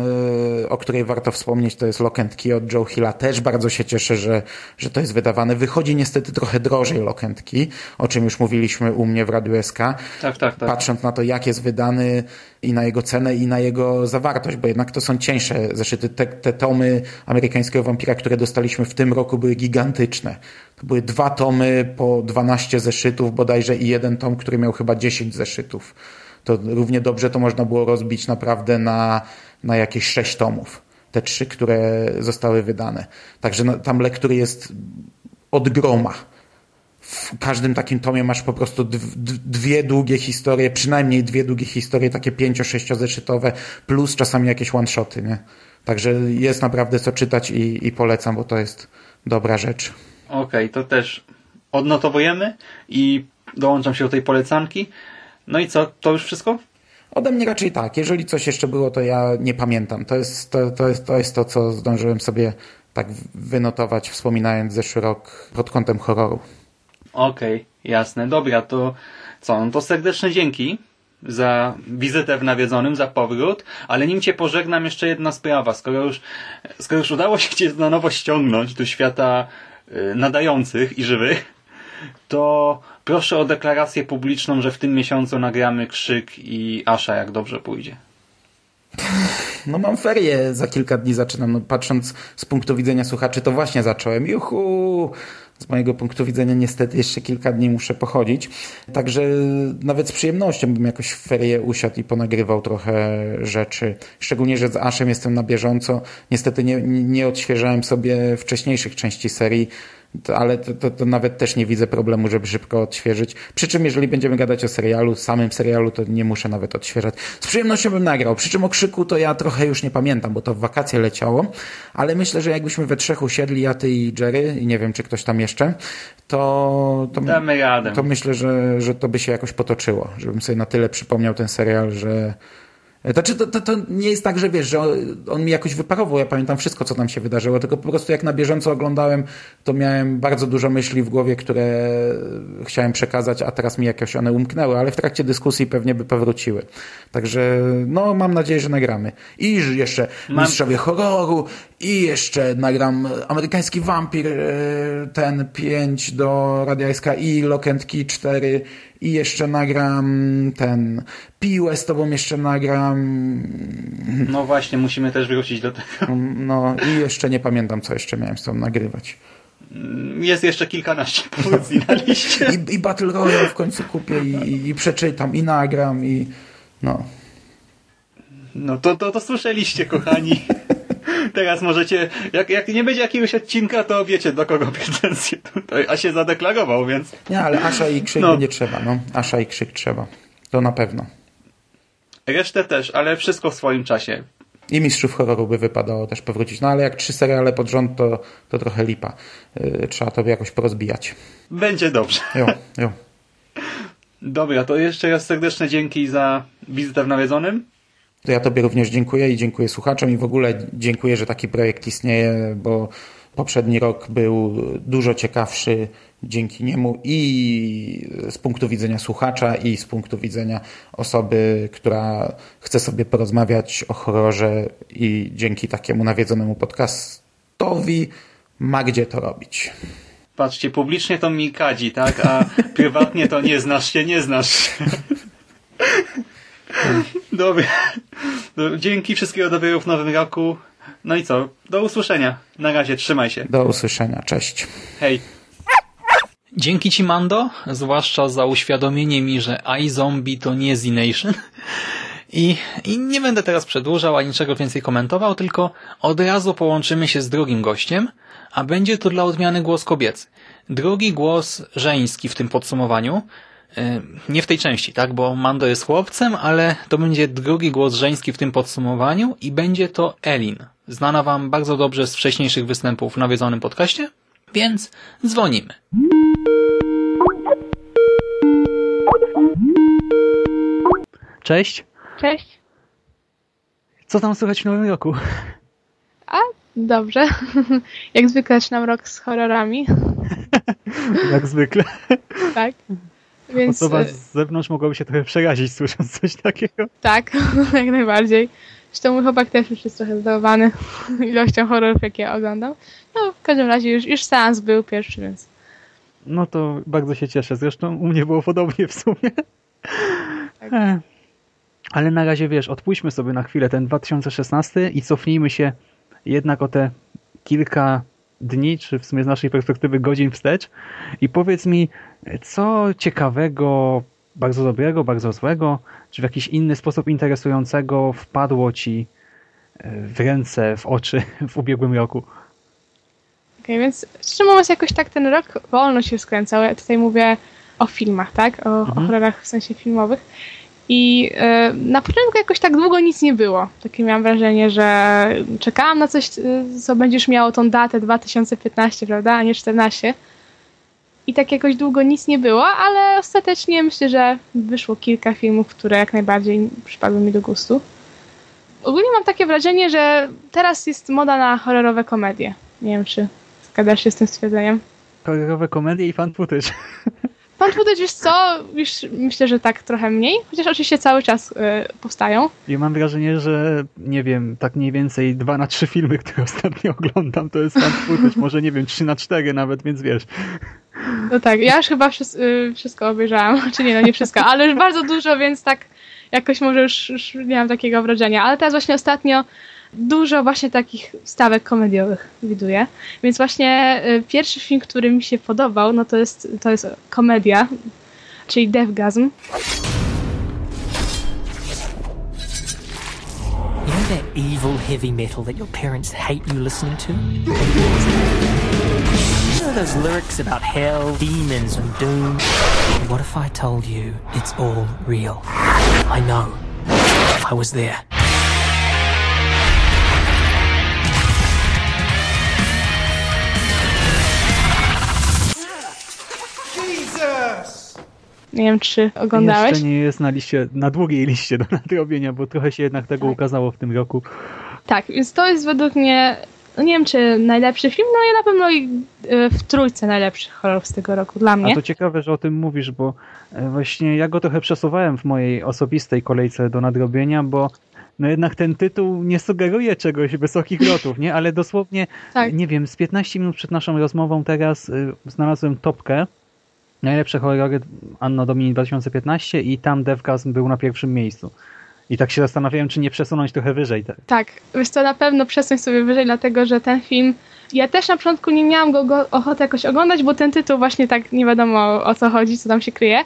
Speaker 3: e, o której warto wspomnieć, to jest Lock and Key od Joe Hilla. Też bardzo się cieszę, że, że to jest wydawane. Wychodzi niestety trochę drożej Lock and Key, o czym już mówiliśmy u mnie w Radiu SK.
Speaker 2: Tak, tak, tak.
Speaker 3: Patrząc na to, jak jest wydany i na jego cenę i na jego zawartość, bo jednak to są cieńsze zeszyty. Te, te tomy amerykańskiego wampira, które dostaliśmy w tym roku były gigantyczne. To były dwa tomy po 12 zeszytów bodajże i jeden tom, który miał chyba 10 zeszytów to równie dobrze to można było rozbić naprawdę na, na jakieś sześć tomów. Te trzy, które zostały wydane. Także no, tam lektury jest od groma. w każdym takim tomie masz po prostu dwie długie historie, przynajmniej dwie długie historie, takie pięcio, sześciozeszytowe, plus czasami jakieś one-shoty, nie? Także jest naprawdę co czytać i, i polecam, bo to jest dobra rzecz.
Speaker 2: Okej, okay, to też odnotowujemy i dołączam się do tej polecanki. No i co, to już wszystko?
Speaker 3: Ode mnie raczej tak. Jeżeli coś jeszcze było, to ja nie pamiętam. To jest to, to, jest, to, jest to co zdążyłem sobie tak wynotować, wspominając zeszły rok pod kątem horroru.
Speaker 2: Okej, okay, jasne. Dobra, to co? No to serdeczne dzięki za wizytę w nawiedzonym, za powrót, ale nim cię pożegnam, jeszcze jedna sprawa. Skoro już, skoro już udało się cię na nowo ściągnąć do świata y, nadających i żywych, to proszę o deklarację publiczną, że w tym miesiącu nagramy Krzyk i Asza, jak dobrze pójdzie.
Speaker 3: No mam ferie, za kilka dni zaczynam. No, patrząc z punktu widzenia słuchaczy, to właśnie zacząłem. Juhu! Z mojego punktu widzenia niestety jeszcze kilka dni muszę pochodzić. Także nawet z przyjemnością bym jakoś w ferie usiadł i ponagrywał trochę rzeczy. Szczególnie, że z Aszem jestem na bieżąco. Niestety nie, nie odświeżałem sobie wcześniejszych części serii to, ale to, to, to, nawet też nie widzę problemu, żeby szybko odświeżyć. Przy czym, jeżeli będziemy gadać o serialu, samym serialu, to nie muszę nawet odświeżać. Z przyjemnością bym nagrał. Przy czym o krzyku to ja trochę już nie pamiętam, bo to w wakacje leciało, ale myślę, że jakbyśmy we trzech usiedli, ja, ty i Jerry, i nie wiem, czy ktoś tam jeszcze, to, to,
Speaker 2: Damy radę.
Speaker 3: to myślę, że, że to by się jakoś potoczyło, żebym sobie na tyle przypomniał ten serial, że znaczy, to, to, to nie jest tak, że wiesz, że on, on, mi jakoś wyparował, ja pamiętam wszystko, co tam się wydarzyło, tylko po prostu jak na bieżąco oglądałem, to miałem bardzo dużo myśli w głowie, które chciałem przekazać, a teraz mi jakoś one umknęły, ale w trakcie dyskusji pewnie by powróciły. Także, no, mam nadzieję, że nagramy. I jeszcze mam... Mistrzowie Horroru, i jeszcze nagram Amerykański Wampir, e, ten 5 do Radia SK i Lock and Key 4 i jeszcze nagram ten piłę z tobą jeszcze nagram.
Speaker 2: No właśnie, musimy też wrócić do tego.
Speaker 3: No i jeszcze nie pamiętam, co jeszcze miałem z tobą nagrywać.
Speaker 2: Jest jeszcze kilkanaście pozycji na liście.
Speaker 3: I, I Battle Royale w końcu kupię i, i przeczytam i nagram i no.
Speaker 2: No to, to, to słyszeliście, kochani. Teraz możecie, jak, jak nie będzie jakiegoś odcinka, to wiecie do kogo pretensje tutaj, a się zadeklarował, więc...
Speaker 3: Nie, ale Asza i Krzyk no. nie trzeba, no. Asza i Krzyk trzeba. To na pewno.
Speaker 2: Resztę też, ale wszystko w swoim czasie.
Speaker 3: I Mistrzów Horroru by wypadało też powrócić. No ale jak trzy seriale pod rząd, to, to trochę lipa. Yy, trzeba to jakoś porozbijać.
Speaker 2: Będzie dobrze.
Speaker 3: Jo, jo.
Speaker 2: Dobra, to jeszcze raz serdeczne dzięki za wizytę w Nawiedzonym.
Speaker 3: To ja Tobie również dziękuję i dziękuję słuchaczom i w ogóle dziękuję, że taki projekt istnieje, bo poprzedni rok był dużo ciekawszy dzięki niemu i z punktu widzenia słuchacza i z punktu widzenia osoby, która chce sobie porozmawiać o horrorze i dzięki takiemu nawiedzonemu podcastowi ma gdzie to robić.
Speaker 2: Patrzcie, publicznie to mi kadzi, tak? A prywatnie to nie znasz się, nie znasz się. Dobra. Dzięki, wszystkiego dobrego w nowym roku. No i co? Do usłyszenia. Na razie, trzymaj się.
Speaker 3: Do usłyszenia, cześć.
Speaker 2: Hej. Dzięki Ci, Mando, zwłaszcza za uświadomienie mi, że iZombie to nie Z-Nation. I, I nie będę teraz przedłużał, ani niczego więcej komentował, tylko od razu połączymy się z drugim gościem, a będzie to dla odmiany głos kobiecy. Drugi głos żeński w tym podsumowaniu, nie w tej części, tak, bo Mando jest chłopcem, ale to będzie drugi głos żeński w tym podsumowaniu i będzie to Elin, znana Wam bardzo dobrze z wcześniejszych występów w nawiedzonym podcaście, więc dzwonimy. Cześć.
Speaker 10: Cześć.
Speaker 2: Co tam słychać w nowym roku?
Speaker 10: A, dobrze. Jak zwykle zaczynam rok z horrorami.
Speaker 2: Jak zwykle.
Speaker 10: Tak. Więc...
Speaker 2: Osoba z zewnątrz mogłaby się trochę przerazić słysząc coś takiego.
Speaker 10: Tak, jak najbardziej. Zresztą mój chłopak też już jest trochę zadowolony ilością horrorów, jakie oglądam. No, w każdym razie już, już seans był pierwszy, więc...
Speaker 2: No to bardzo się cieszę. Zresztą u mnie było podobnie w sumie. Tak. Ale na razie, wiesz, odpuśćmy sobie na chwilę ten 2016 i cofnijmy się jednak o te kilka dni, czy w sumie z naszej perspektywy godzin wstecz i powiedz mi, co ciekawego, bardzo dobrego, bardzo złego, czy w jakiś inny sposób interesującego wpadło ci e, w ręce, w oczy w ubiegłym roku?
Speaker 10: Okej, więc szczerze mówiąc jakoś tak ten rok wolno się skręcał. Ja tutaj mówię o filmach, tak? O,
Speaker 2: Mhm.
Speaker 10: horrorach w sensie filmowych. I e, na początku jakoś tak długo nic nie było. Takie miałam wrażenie, że czekałam na coś, e, co będziesz miało tą datę 2015, prawda, a nie 14. I tak jakoś długo nic nie było, ale ostatecznie myślę, że wyszło kilka filmów, które jak najbardziej przypadły mi do gustu. Ogólnie mam takie wrażenie, że teraz jest moda na horrorowe komedie. Nie wiem, czy zgadzasz się z tym stwierdzeniem.
Speaker 2: Kolorowe komedie i fan footage.
Speaker 10: Pan footage, wiesz co, już myślę, że tak trochę mniej, chociaż oczywiście cały czas y, powstają.
Speaker 2: I mam wrażenie, że nie wiem, tak mniej więcej dwa na trzy filmy, które ostatnio oglądam, to jest fan footage, może nie wiem, trzy na cztery nawet, więc wiesz.
Speaker 10: No tak, ja już chyba wszys- y, wszystko obejrzałam, czy nie, no nie wszystko, ale już bardzo dużo, więc tak jakoś może już, już nie mam takiego wrażenia. Ale teraz właśnie ostatnio dużo właśnie takich stawek komediowych widuję. Więc właśnie y, pierwszy film, który mi się podobał, no to jest, to jest komedia, czyli Deathgasm.
Speaker 11: You know that evil heavy metal that your parents hate you listening to? You know those lyrics about hell, demons, and doom? What if I told you it's all real? I know. I was there.
Speaker 10: Nie wiem, czy oglądałeś.
Speaker 2: Jeszcze nie jest na liście, na długiej liście do nadrobienia, bo trochę się jednak tego ukazało w tym roku.
Speaker 10: Tak, więc to jest według mnie, no nie wiem czy najlepszy film, no ale na pewno i y, w trójce najlepszych horrorów z tego roku dla mnie.
Speaker 2: A to ciekawe, że o tym mówisz, bo e, właśnie ja go trochę przesuwałem w mojej osobistej kolejce do nadrobienia, bo no jednak ten tytuł nie sugeruje czegoś wysokich lotów, nie? Ale dosłownie,
Speaker 10: Tak.
Speaker 2: nie wiem, z 15 minut przed naszą rozmową teraz y, znalazłem topkę najlepsze horrory Anno Domini 2015 i tam Deathgasm był na pierwszym miejscu. I tak się zastanawiałem, czy nie przesunąć trochę wyżej. te-
Speaker 10: Tak, wiesz to na pewno przesuń sobie wyżej, dlatego że ten film, ja też na początku nie miałam go, go ochoty jakoś oglądać, bo ten tytuł właśnie tak nie wiadomo o, co chodzi, co tam się kryje.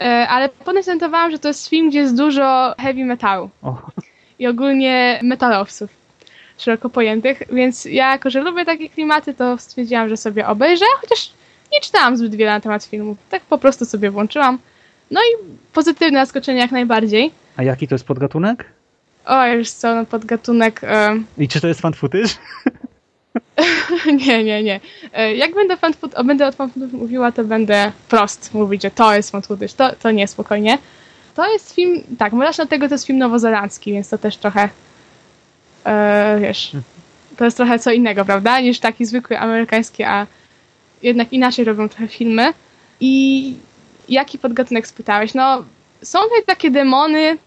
Speaker 10: E, ale potem zorientowałam, że to jest film, gdzie jest dużo heavy metalu
Speaker 2: O,
Speaker 10: i ogólnie metalowców szeroko pojętych, więc ja jako, że lubię takie klimaty, to stwierdziłam, że sobie obejrzę, chociaż nie czytałam zbyt wiele na temat filmu. Tak po prostu sobie włączyłam. No i pozytywne zaskoczenie jak najbardziej.
Speaker 2: a jaki to jest podgatunek?
Speaker 10: O, już co, no podgatunek...
Speaker 2: I czy to jest fan footage?
Speaker 10: nie, nie, nie. E, Jak będę, fan food, o, będę od fan mówiła, to będę prost mówić, że to jest fan footage. To, to nie, spokojnie. To jest film, tak, od tego, to jest film nowozelandzki, więc to też trochę, e, wiesz, to jest trochę co innego, prawda, niż taki zwykły amerykański, a jednak inaczej robią trochę filmy. I jaki podgatunek spytałeś? No, są tutaj takie demony,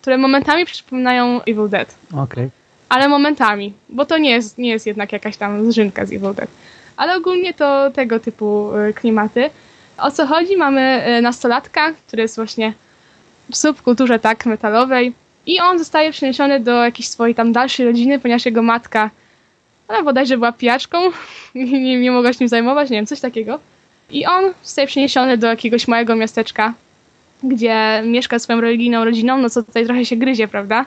Speaker 10: które momentami przypominają Evil Dead
Speaker 2: Okej.
Speaker 10: ale momentami, bo to nie jest, nie jest jednak jakaś tam zżynka z Evil Dead. Ale ogólnie to tego typu y, klimaty. O co chodzi? Mamy y, nastolatka, który jest właśnie w subkulturze tak metalowej i on zostaje przeniesiony do jakiejś swojej tam dalszej rodziny, ponieważ jego matka no bodajże była pijaczką i nie, nie mogła się nim zajmować, nie wiem, coś takiego. I on zostaje przeniesiony do jakiegoś małego miasteczka, gdzie mieszka swoją religijną rodziną, no co tutaj trochę się gryzie, prawda?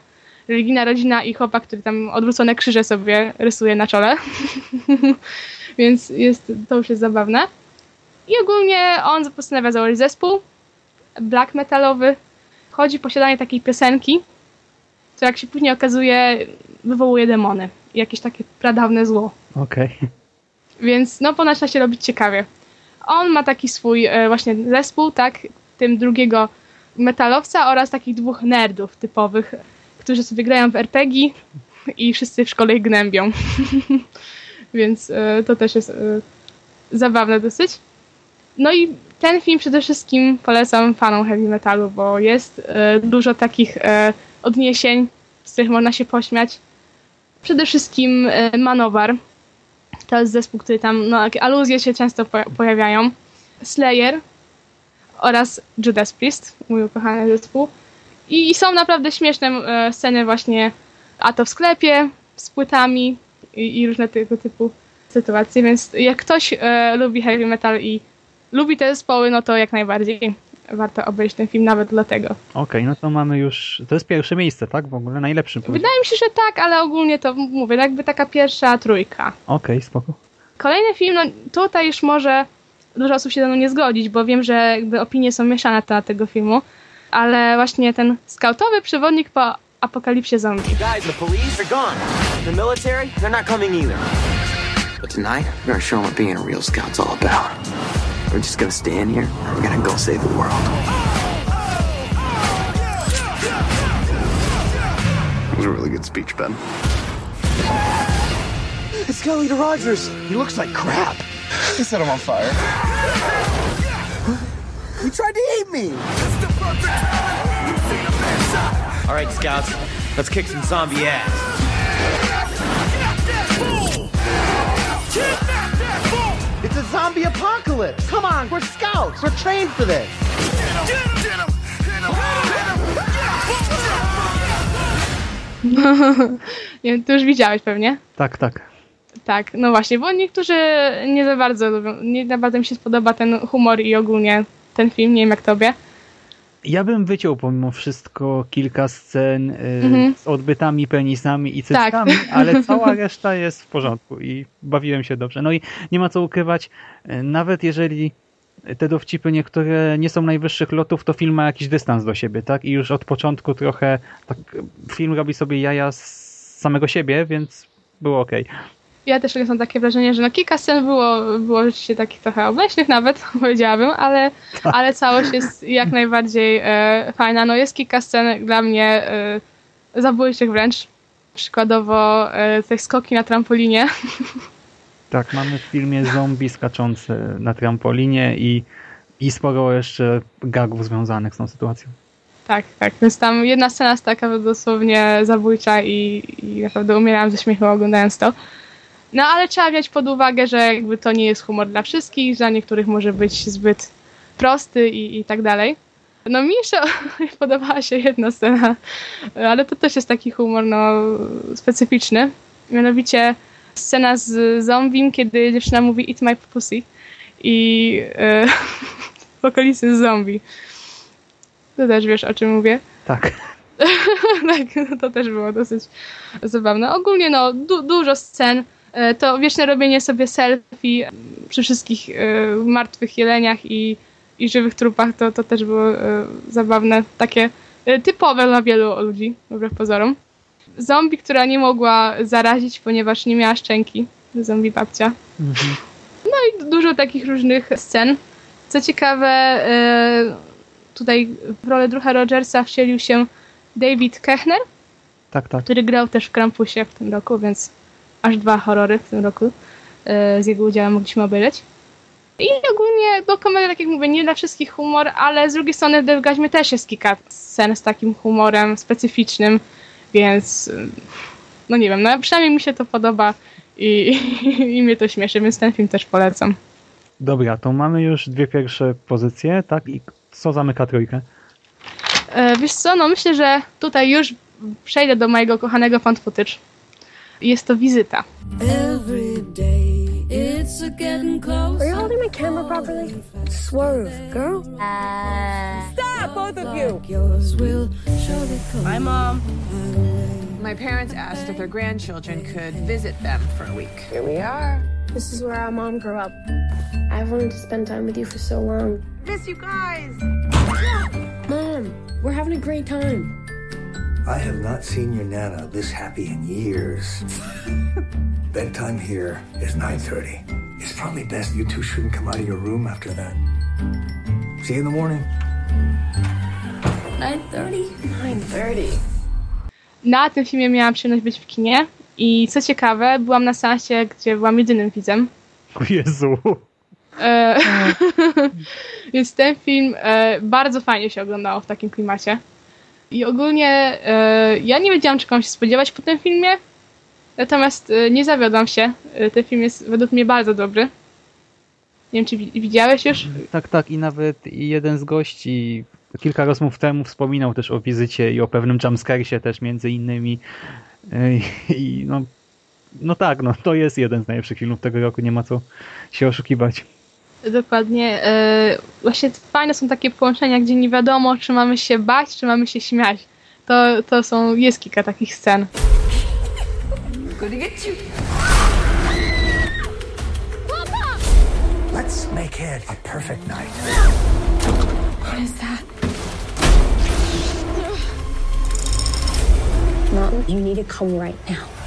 Speaker 10: religijna rodzina i chłopak, który tam odwrócone krzyże sobie rysuje na czole. Więc jest, to już jest zabawne. I ogólnie on postanawia założyć zespół black metalowy. Chodzi o posiadanie takiej piosenki, która jak się później okazuje wywołuje demony. Jakieś takie pradawne zło.
Speaker 2: Okej.
Speaker 10: Więc no ponoć się robić ciekawie. On ma taki swój e, właśnie zespół, tak, tym drugiego metalowca oraz takich dwóch nerdów typowych, którzy sobie grają w RPG i wszyscy w szkole ich gnębią. Więc e, to też jest e, zabawne dosyć. No i ten film przede wszystkim polecam fanom heavy metalu, bo jest e, dużo takich e, odniesień, z których można się pośmiać. Przede wszystkim e, Manowar, to jest zespół, który tam, no, aluzje się często po- pojawiają. Slayer oraz Judas Priest, mój ukochany zespół. I, i są naprawdę śmieszne e, sceny właśnie, a to w sklepie z płytami i, i różne tego typu sytuacje, więc jak ktoś e, lubi heavy metal i lubi te zespoły, no to jak najbardziej warto obejrzeć ten film nawet dlatego.
Speaker 2: Okej, no to mamy już. To jest pierwsze miejsce, tak? W ogóle najlepszym. powiedzmy.
Speaker 10: Wydaje mi się, że tak, ale ogólnie to mówię, jakby taka pierwsza trójka.
Speaker 2: Okej, spoko.
Speaker 10: Kolejny film, no tutaj już może dużo osób się ze mną nie zgodzić, bo wiem, że jakby opinie są mieszane na temat tego filmu, ale właśnie ten skautowy przewodnik po apokalipsie zombie.
Speaker 9: Guys, the police are gone. The military, they're not coming either. But tonight, we're gonna show them what being a real scout's all about. We're just gonna stand here and we're gonna go save the world.
Speaker 12: That was a really good speech, Ben.
Speaker 9: It's Kelly to Rogers. He looks like crap.
Speaker 12: He set him on fire.
Speaker 9: He tried to eat me. All right, scouts, let's kick some zombie ass.
Speaker 13: A zombie apocalypse. Come on, we're scouts. We're trained for this.
Speaker 10: nie wiem, ty już widziałeś pewnie?
Speaker 2: Tak, tak.
Speaker 10: Tak, no właśnie, bo niektórzy nie za bardzo lubią, nie za bardzo mi się spodoba ten humor i ogólnie ten film, nie wiem jak tobie.
Speaker 2: Ja bym wyciął pomimo wszystko kilka scen y,
Speaker 10: Mhm.
Speaker 2: z odbytami, penisami i cyckami,
Speaker 10: Tak.
Speaker 2: ale cała reszta jest w porządku i bawiłem się dobrze. No i nie ma co ukrywać, y, nawet jeżeli te dowcipy niektóre nie są najwyższych lotów, to film ma jakiś dystans do siebie, tak? I już od początku trochę tak, film robi sobie jaja z samego siebie, więc było okej.
Speaker 10: Ja też mam takie wrażenie, że no kilka scen było, było rzeczywiście takich trochę obleśnych nawet, powiedziałabym, ale, ale całość jest jak najbardziej e, fajna. No jest kilka scen dla mnie e, zabójczych wręcz. Przykładowo e, te skoki na trampolinie.
Speaker 2: Tak, mamy w filmie zombie skaczące na trampolinie i, i sporo jeszcze gagów związanych z tą sytuacją.
Speaker 10: Tak, tak. Więc tam jedna scena jest taka dosłownie zabójcza i, i naprawdę umierałam ze śmiechu oglądając to. No ale trzeba wziąć pod uwagę, że jakby to nie jest humor dla wszystkich, dla niektórych może być zbyt prosty i, i tak dalej. No mi jeszcze podobała się jedna scena, ale to też jest taki humor no, specyficzny. Mianowicie scena z zombiem, kiedy dziewczyna mówi eat my pussy i e, w okolicy zombie. To też wiesz, o czym mówię.
Speaker 2: Tak.
Speaker 10: tak, to też było dosyć zabawne. Ogólnie no, du dużo scen. E, To wieczne robienie sobie selfie przy wszystkich e, martwych jeleniach i, i żywych trupach, to, to też było e, zabawne. Takie typowe dla wielu ludzi, wbrew pozorom. Zombie, która nie mogła zarazić, ponieważ nie miała szczęki. Zombie babcia. No i dużo takich różnych scen. Co ciekawe, tutaj w rolę Drucha Rogersa wcielił się David Kechner,
Speaker 2: Tak, tak.
Speaker 10: który grał też w Krampusie w tym roku, więc aż dwa horrory w tym roku e, z jego udziałem mogliśmy obejrzeć. I ogólnie do komedia, tak jak mówię, nie dla wszystkich humor, ale z drugiej strony w Devgaźmie też jest kilka scen z takim humorem specyficznym, więc no nie wiem, no przynajmniej mi się to podoba i, i mnie to śmieszy, więc ten film też polecam.
Speaker 2: Dobra, to mamy już dwie pierwsze pozycje, tak? I co zamyka trójkę?
Speaker 10: E, wiesz co, no myślę, że tutaj już przejdę do mojego kochanego fan footage. Jest to wizyta.
Speaker 14: Every day it's a getting close. Are you holding my camera properly? Swerve, girl. Stop, both of you. Yours will surely come.
Speaker 15: Hi, Mom. My parents asked if their grandchildren could visit them for a week.
Speaker 14: Here we are. This is where our mom grew up. I've wanted to spend time with you for so long.
Speaker 15: Miss you guys.
Speaker 14: Mom, we're having a great time.
Speaker 16: I have not seen your Nana this happy in years. Bedtime here is 9.30. It's probably best you two shouldn't come out of your room after that. See you in the morning.
Speaker 14: 9.30? 9.30.
Speaker 10: Na tym filmie miałam przyjemność być w kinie i co ciekawe, byłam na seansie, gdzie byłam jedynym widzem.
Speaker 2: O Jezu.
Speaker 10: E, więc ten film e, bardzo fajnie się oglądało w takim klimacie. I ogólnie e, ja nie wiedziałam, czego mam się spodziewać po tym filmie, natomiast e, nie zawiodłam się. E, ten film jest według mnie bardzo dobry. Nie wiem, czy wi- widziałeś już?
Speaker 2: Tak, tak. I nawet jeden z gości kilka rozmów temu wspominał też o wizycie i o pewnym jumpscaresie też między innymi. I no, no tak, no to jest jeden z najlepszych filmów tego roku, nie ma co się oszukiwać.
Speaker 10: Dokładnie. E, właśnie fajne są takie połączenia, gdzie nie wiadomo, czy mamy się bać, czy mamy się śmiać. To, to są, jest kilka takich scen.
Speaker 16: Let's make it a perfect night.
Speaker 14: What is that? Mom, you need to come right now.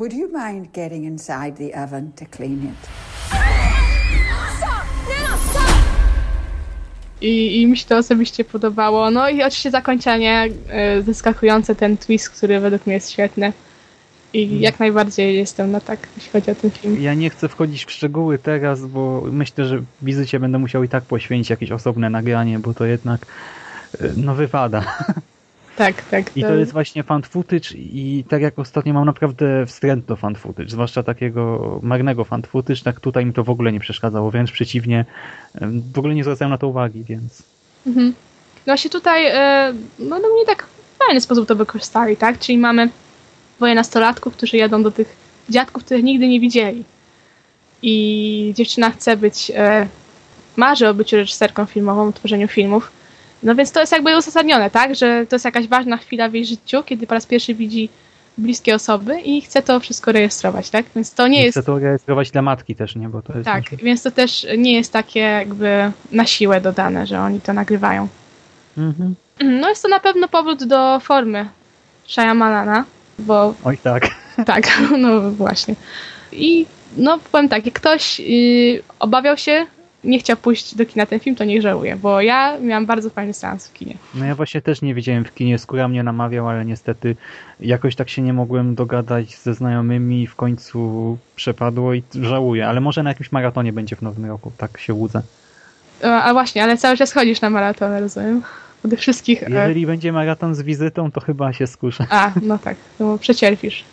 Speaker 17: Would you mind getting inside the oven to clean it?
Speaker 10: I, I mi się to osobiście podobało. No i oczywiście zakończenie e, zaskakujące, ten twist, który według mnie jest świetny. I jak najbardziej jestem na tak, jeśli chodzi o ten film.
Speaker 2: Ja nie chcę wchodzić w szczegóły teraz, bo myślę, że wizycie będę musiał i tak poświęcić jakieś osobne nagranie, bo to jednak y, no wypada.
Speaker 10: Tak, tak.
Speaker 2: I to jest właśnie fan footage i tak jak ostatnio mam naprawdę wstręt do fan footage, zwłaszcza takiego marnego fan footage, tak tutaj mi to w ogóle nie przeszkadzało, wręcz przeciwnie, w ogóle nie zwracałem na to uwagi, więc...
Speaker 10: Mhm. No właśnie tutaj, e, no, no mnie tak w fajny sposób to wykorzystali, tak? Czyli mamy dwoje nastolatków, którzy jadą do tych dziadków, których nigdy nie widzieli. I dziewczyna chce być, e, marzy o byciu reżyserką filmową, o tworzeniu filmów. No więc to jest jakby uzasadnione, tak? Że to jest jakaś ważna chwila w jej życiu, kiedy po raz pierwszy widzi bliskie osoby i chce to wszystko rejestrować, tak? Więc to nie
Speaker 2: I
Speaker 10: jest...
Speaker 2: Chcę to rejestrować dla matki też, nie? Bo to jest
Speaker 10: Tak, więc to też nie jest takie jakby na siłę dodane, że oni to nagrywają.
Speaker 2: Mhm.
Speaker 10: No jest to na pewno powrót do formy Shyamalana, bo
Speaker 2: Oj tak.
Speaker 10: tak, no właśnie. I no powiem tak, jak ktoś yy, obawiał się, nie chciał pójść do kina ten film, to nie żałuje, bo ja miałam bardzo fajny seans w kinie.
Speaker 2: No ja właśnie też nie widziałem w kinie, skóra mnie namawiał, ale niestety jakoś tak się nie mogłem dogadać ze znajomymi, w końcu przepadło i żałuję, ale może na jakimś maratonie będzie w nowym roku, tak się łudzę.
Speaker 10: E, A właśnie, ale cały czas chodzisz na maraton, rozumiem? Tych wszystkich... e,
Speaker 2: Jeżeli będzie maraton z wizytą, to chyba się skuszę.
Speaker 10: A, no tak, no przecierpisz.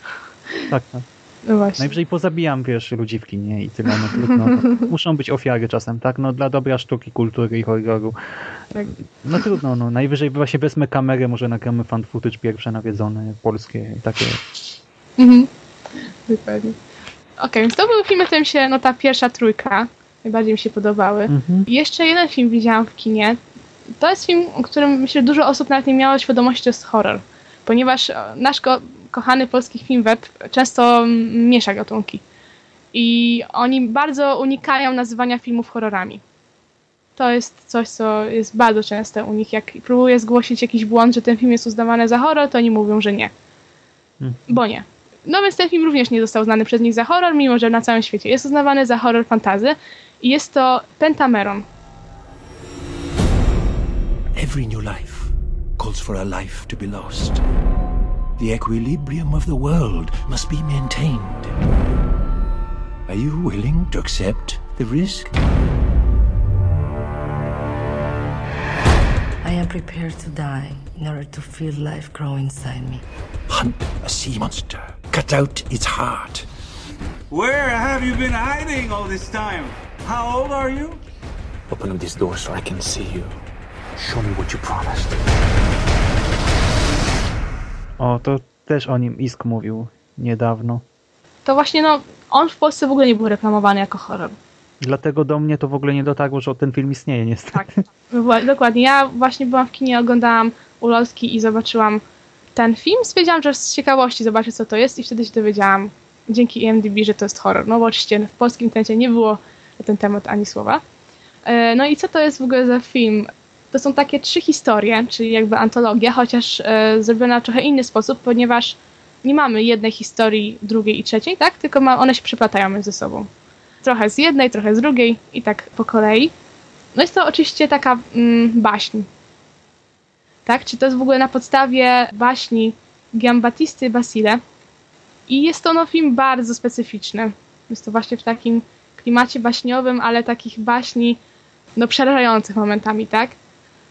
Speaker 2: Tak, tak.
Speaker 10: No właśnie.
Speaker 2: Najwyżej pozabijam, wiesz, ludzi w kinie i tyle. No, trudno. Muszą być ofiary czasem, tak? No dla dobra sztuki, kultury i horroru.
Speaker 10: Tak.
Speaker 2: No trudno, no. Najwyżej właśnie wezmę kamerę, może nagramy fan footage pierwsze nawiedzone, polskie i takie.
Speaker 10: Mhm. Dokładnie. Okej, więc to były filmy, którym się, no ta pierwsza trójka najbardziej mi się podobały.
Speaker 2: Mhm.
Speaker 10: I jeszcze jeden film widziałam w kinie. To jest film, o którym myślę, dużo osób nawet nie miało świadomości, że to jest horror. Ponieważ nasz ko- kochany polski film web często miesza gatunki. I oni bardzo unikają nazywania filmów horrorami. To jest coś, co jest bardzo częste u nich. Jak próbuje zgłosić jakiś błąd, że ten film jest uznawany za horror, to oni mówią, że nie. Bo nie. No więc ten film również nie został uznany przez nich za horror, mimo że na całym świecie jest uznawany za horror fantazy. I jest to Pentameron.
Speaker 18: Every new life calls for a life to be lost. The equilibrium of the world must be maintained. Are you willing to accept the risk?
Speaker 19: I am prepared to die in order to feel life grow inside me.
Speaker 18: Hunt a sea monster. Cut out its heart.
Speaker 20: Where have you been hiding all this time? How old are you?
Speaker 1: Open up this door so I can see you. Show me what you promised.
Speaker 2: O, to też o nim Isk mówił niedawno.
Speaker 10: To właśnie, no, on w Polsce w ogóle nie był reklamowany jako horror.
Speaker 2: Dlatego do mnie to w ogóle nie dotarło, że ten film istnieje niestety.
Speaker 10: Wła- Dokładnie. Ja właśnie byłam w kinie, oglądałam ulotki i zobaczyłam ten film. Stwierdziłam, że z ciekawości zobaczę, co to jest i wtedy się dowiedziałam dzięki IMDb, że to jest horror. No bo oczywiście w polskim internecie nie było na ten temat ani słowa. E, No i co to jest w ogóle za film? To są takie trzy historie, czyli jakby antologia, chociaż e, zrobiona w trochę inny sposób, ponieważ nie mamy jednej historii, drugiej i trzeciej, tak? Tylko ma, one się przeplatają między sobą. Trochę z jednej, trochę z drugiej i tak po kolei. No jest to oczywiście taka mm, baśń. Tak? Czy to jest w ogóle na podstawie baśni Giambattisty Basile. I jest to no, film bardzo specyficzny. Jest to właśnie w takim klimacie baśniowym, ale takich baśni no, przerażających momentami, tak?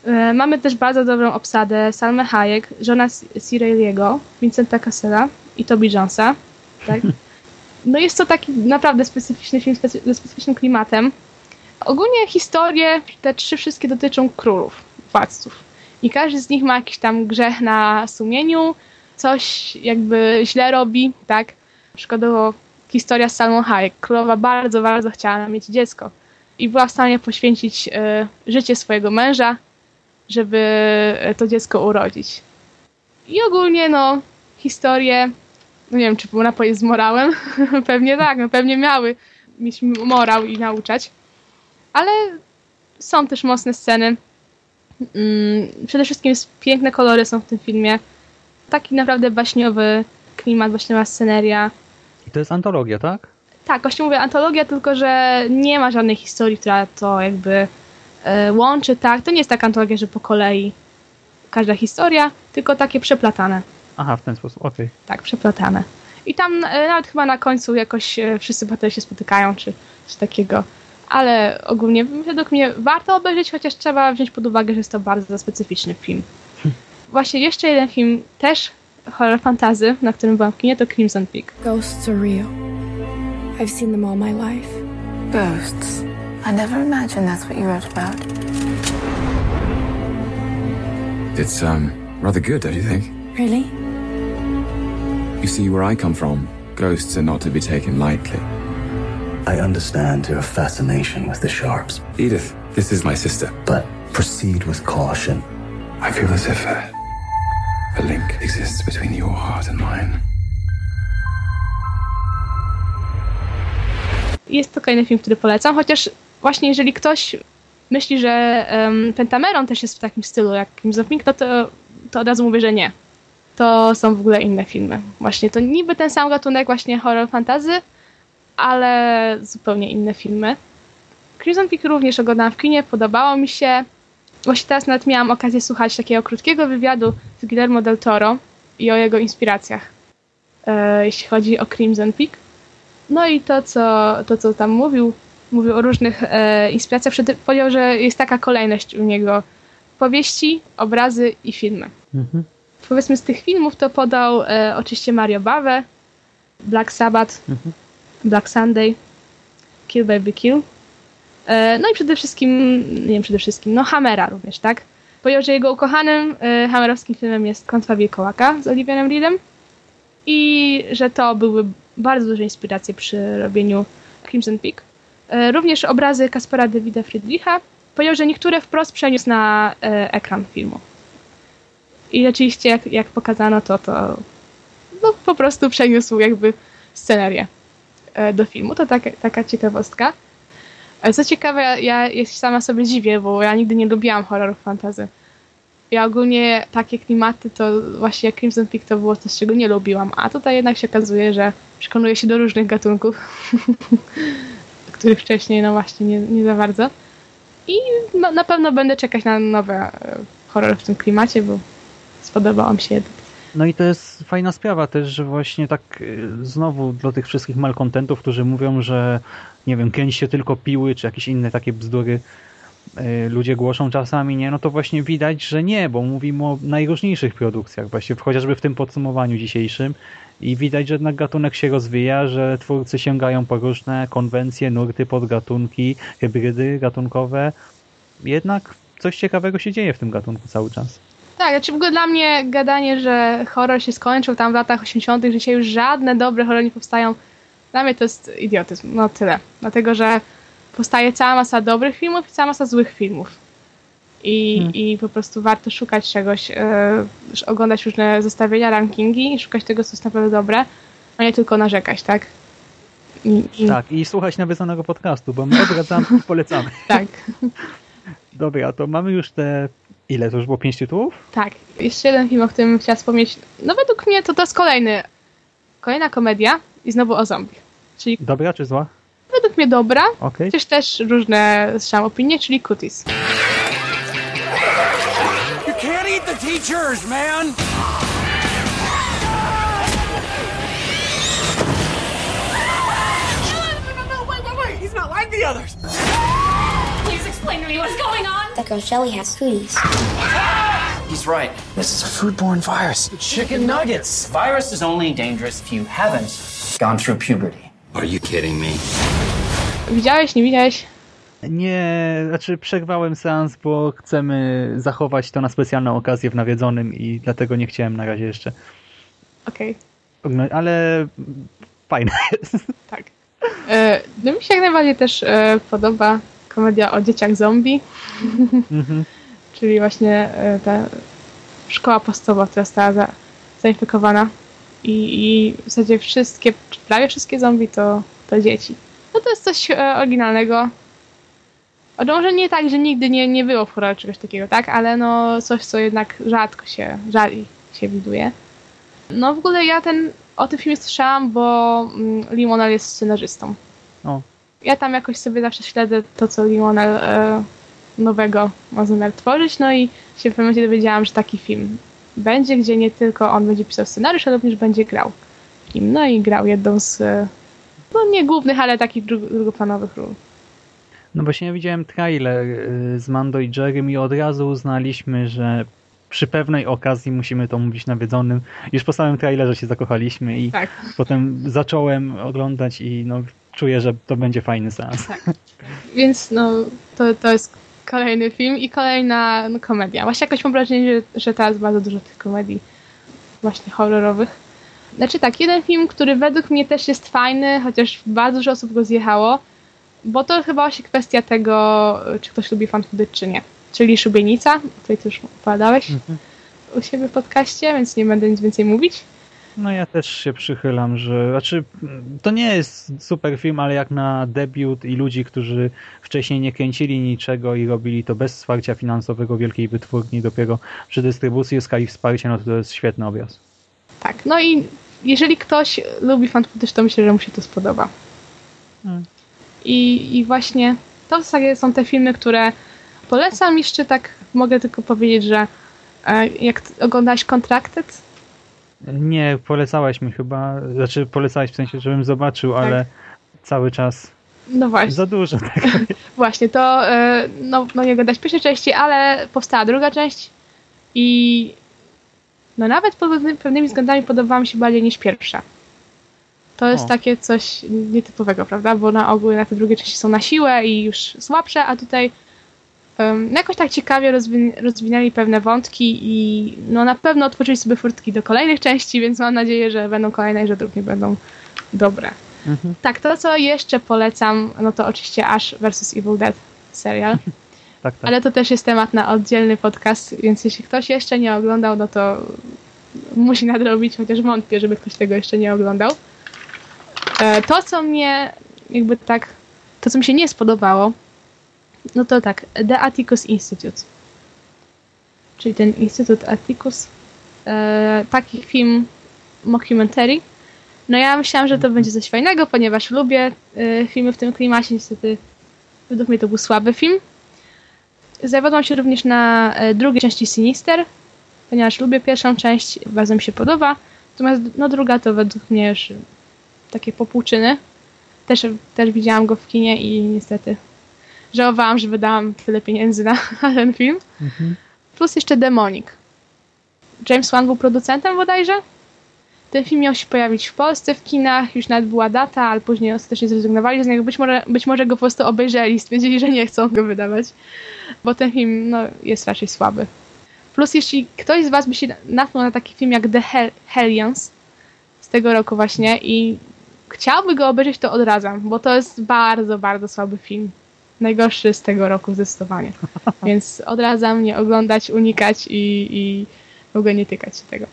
Speaker 10: E, Mamy też bardzo dobrą obsadę Salmę Hayek, żona Sireliego, Vincenta Cassela i Toby Jonesa. Tak? No jest to taki naprawdę specyficzny film specy- ze specyficznym klimatem. Ogólnie historie, te trzy wszystkie dotyczą królów, władców. I każdy z nich ma jakiś tam grzech na sumieniu, coś jakby źle robi, tak? Przykładowo historia z Salmą Hayek. Królowa bardzo, bardzo chciała mieć dziecko i była w stanie poświęcić e, życie swojego męża, żeby e, to dziecko urodzić. I ogólnie, no, historie, no nie wiem, czy można powiedzieć z morałem, pewnie tak, no pewnie miały mieć morał i nauczać, ale są też mocne sceny. Mm, przede wszystkim piękne kolory są w tym filmie. Taki naprawdę baśniowy klimat, baśniowa sceneria.
Speaker 2: I to jest antologia, tak?
Speaker 10: Tak, właśnie mówię antologia, tylko że nie ma żadnej historii, która to jakby łączy, tak? To nie jest taka antologia, że po kolei każda historia, tylko takie przeplatane.
Speaker 2: Aha, w ten sposób, okej. Okay.
Speaker 10: Tak, przeplatane. I tam e, nawet chyba na końcu jakoś e, wszyscy bohaterowie się spotykają, czy, czy takiego. Ale ogólnie według mnie warto obejrzeć, chociaż trzeba wziąć pod uwagę, że jest to bardzo specyficzny film. Właśnie jeszcze jeden film, też horror fantazy, na którym byłam w kinie, to Crimson Peak.
Speaker 14: Ghosts are real. I've seen them all my life.
Speaker 19: Ghosts. I never imagined that's what you wrote about.
Speaker 21: It's, um, rather good, don't you think?
Speaker 14: Really?
Speaker 21: You see, where I come from, ghosts are not to be taken lightly.
Speaker 16: I understand your fascination with the Sharps.
Speaker 21: Edith, this is my sister.
Speaker 16: But proceed with caution.
Speaker 21: I feel as if a, a link exists between your heart and mine.
Speaker 10: Jest to kolejny film, który polecam, chociaż właśnie jeżeli ktoś myśli, że um, Pentameron też jest w takim stylu jak Crimson Peak, to, to, to od razu mówię, że nie. To są w ogóle inne filmy. Właśnie to niby ten sam gatunek właśnie horror fantazy, ale zupełnie inne filmy. Crimson Peak również oglądałam w kinie, podobało mi się. Właśnie teraz nawet miałam okazję słuchać takiego krótkiego wywiadu z Guillermo del Toro i o jego inspiracjach, e, jeśli chodzi o Crimson Peak. No i to, co, to, co tam mówił, mówił o różnych e, inspiracjach, powiedział, że jest taka kolejność u niego powieści, obrazy i filmy. Mhm. Powiedzmy z tych filmów to podał e, oczywiście Mario Bave, Black Sabbath, mhm. Black Sunday, Kill Baby Kill. E, no i przede wszystkim, nie wiem, przede wszystkim, no Hammera również, tak? Powiedział, że jego ukochanym e, hammerowskim filmem jest Klątwa Wilkołaka z Oliwierem Reedem i że to były bardzo duże inspiracje przy robieniu Crimson Peak. E, również obrazy Kaspera Davida Friedricha. Powiedział, że niektóre wprost przeniósł na ekran filmu. I rzeczywiście, jak, jak pokazano to, to no, po prostu przeniósł jakby scenerię do filmu. To taka, taka ciekawostka. Co ciekawe, ja, ja sama sobie dziwię, bo ja nigdy nie lubiłam horrorów fantazy. Ja ogólnie takie klimaty to właśnie jak Crimson Peak to było coś, czego nie lubiłam, a tutaj jednak się okazuje, że przekonuje się do różnych gatunków, których wcześniej no właśnie nie, nie za bardzo. I no, na pewno będę czekać na nowe e, horrory w tym klimacie, bo spodobał mi się.
Speaker 2: No i to jest fajna sprawa też, że właśnie tak y, znowu dla tych wszystkich malkontentów, którzy mówią, że nie wiem, kręci się tylko piły, czy jakieś inne takie bzdury y, ludzie głoszą czasami, nie? No to właśnie widać, że nie, bo mówimy o najróżniejszych produkcjach, właśnie chociażby w tym podsumowaniu dzisiejszym i widać, że jednak gatunek się rozwija, że twórcy sięgają po różne konwencje, nurty, podgatunki, hybrydy gatunkowe. Jednak coś ciekawego się dzieje w tym gatunku cały czas.
Speaker 10: Tak, znaczy w ogóle dla mnie gadanie, że horror się skończył tam w latach 80., że dzisiaj już żadne dobre horrory nie powstają, dla mnie to jest idiotyzm. No tyle. Dlatego, że powstaje cała masa dobrych filmów i cała masa złych filmów. I, hmm. i po prostu warto szukać czegoś, yy, oglądać różne zestawienia, rankingi i szukać tego, co jest naprawdę dobre, a nie tylko narzekać, tak?
Speaker 2: I, i... Tak, i słuchać nawiązanego podcastu, bo my odradzamy i polecamy.
Speaker 10: tak.
Speaker 2: Dobra, to mamy już te Ile? To już było pięć tytułów?
Speaker 10: Tak. Jeszcze jeden film, o którym chciałam wspomnieć. No według mnie to to jest kolejny, kolejna komedia i znowu o zombie. Czyli
Speaker 2: dobra czy zła?
Speaker 10: Według mnie dobra. Okay. Chociaż też różne słyszałam opinie, czyli Cuties. Can't eat the teachers, man!
Speaker 14: He's not like the others! Please explain to me what's going on!
Speaker 22: That girl Shelly has cooties.
Speaker 6: He's right.
Speaker 12: This is a foodborne virus.
Speaker 6: Chicken nuggets. Virus is only dangerous if you haven't gone through puberty.
Speaker 12: Are you kidding me?
Speaker 10: Widziałeś, nie widziałeś?
Speaker 2: Nie, znaczy przerwałem seans, bo chcemy zachować to na specjalną okazję w nawiedzonym i dlatego nie chciałem na razie jeszcze.
Speaker 10: Okej.
Speaker 2: Okay. No, ale fajne jest.
Speaker 10: Tak. E, no mi się jak najbardziej też e, podoba komedia o dzieciach zombie. Mhm. Czyli właśnie e, ta szkoła podstawowa, która została za, zainfekowana i, i w zasadzie wszystkie, prawie wszystkie zombie to, to dzieci. No to jest coś e, oryginalnego. O, no może nie tak, że nigdy nie, nie było w horrorze czegoś takiego, tak? Ale no coś, co jednak rzadko się, rzadziej się widuje. No w ogóle ja ten, o tym filmie słyszałam, bo mm, Limonel jest scenarzystą.
Speaker 2: O.
Speaker 10: Ja tam jakoś sobie zawsze śledzę to, co Limonel e, nowego ma zamiar tworzyć, no i się w pewnym momencie dowiedziałam, że taki film będzie, gdzie nie tylko on będzie pisał scenariusz, ale również będzie grał w nim. No i grał jedną z, e, no nie głównych, ale takich dru- drugoplanowych ról.
Speaker 2: No właśnie ja widziałem trailer y, z Mando i Jerem i od razu uznaliśmy, że przy pewnej okazji musimy to mówić nawiedzonym. Już po samym trailerze się zakochaliśmy i
Speaker 10: Tak.
Speaker 2: potem zacząłem oglądać i no, czuję, że to będzie fajny seans.
Speaker 10: Tak. Więc no, to, to jest kolejny film i kolejna no, komedia. Właśnie jakoś mam wrażenie, że, że teraz bardzo dużo tych komedii właśnie horrorowych. Znaczy tak, jeden film, który według mnie też jest fajny, chociaż bardzo dużo osób go zjechało, bo to chyba właśnie kwestia tego, czy ktoś lubi fan footage, czy nie. Czyli Szubienica, o której ty już opowiadałeś
Speaker 2: Mhm.
Speaker 10: u siebie w podcaście, więc nie będę nic więcej mówić.
Speaker 2: No ja też się przychylam, że znaczy to nie jest super film, ale jak na debiut i ludzi, którzy wcześniej nie kręcili niczego i robili to bez wsparcia finansowego wielkiej wytwórni, dopiero przy dystrybucji uzyskali wsparcie, no to to jest świetny obraz.
Speaker 10: Tak, no i jeżeli ktoś lubi fan footage, to myślę, że mu się to spodoba.
Speaker 2: Hmm.
Speaker 10: I, I właśnie to w zasadzie są te filmy, które polecam. Jeszcze tak mogę tylko powiedzieć, że e, jak oglądałeś Contracted,
Speaker 2: Nie, polecałeś mi chyba, znaczy polecałeś w sensie, żebym zobaczył, ale cały czas
Speaker 10: no właśnie,
Speaker 2: za dużo tego.
Speaker 10: właśnie to e, no, no nie oglądać pierwszej części, ale powstała druga część i no nawet pod pewnymi- pewnymi względami podobała mi się bardziej niż pierwsza. To jest
Speaker 2: O.
Speaker 10: takie coś nietypowego, prawda? Bo na ogół na te drugie części są na siłę i już słabsze, a tutaj um, jakoś tak ciekawie rozwin- rozwinęli pewne wątki i no na pewno otworzyli sobie furtki do kolejnych części, więc mam nadzieję, że będą kolejne i że drugie będą dobre.
Speaker 2: Mhm.
Speaker 10: Tak, to co jeszcze polecam, no to oczywiście Ash vs Evil Dead serial.
Speaker 2: Tak, tak.
Speaker 10: Ale to też jest temat na oddzielny podcast, więc jeśli ktoś jeszcze nie oglądał, no to musi nadrobić, chociaż wątpię, żeby ktoś tego jeszcze nie oglądał. E, To, co mnie jakby tak, to co mi się nie spodobało, no to tak, The Atticus Institute. Czyli ten Instytut Atticus. E, Taki film mockumentary. No ja myślałam, że to będzie coś fajnego, ponieważ lubię e, filmy w tym klimacie. Niestety według mnie to był słaby film. Zawiodłam się również na drugiej części Sinister, ponieważ lubię pierwszą część, bardzo mi się podoba. Natomiast no, druga to według mnie już takie popłuczyny. Też, też widziałam go w kinie i niestety żałowałam, że wydałam tyle pieniędzy na na ten film. Plus jeszcze Demonic. James Wan był producentem bodajże. Ten film miał się pojawić w Polsce w kinach, już nawet była data, ale później ostatecznie zrezygnowali z niego. Być może, być może go po prostu obejrzeli i stwierdzili, że nie chcą go wydawać, bo ten film no, jest raczej słaby. Plus jeśli ktoś z Was by się natknął na taki film jak The Hel- Hellions z tego roku właśnie i chciałby go obejrzeć, to odradzam, bo to jest bardzo, bardzo słaby film. Najgorszy z tego roku zdecydowanie. Więc odradzam nie oglądać, unikać i, i w ogóle nie tykać się tego.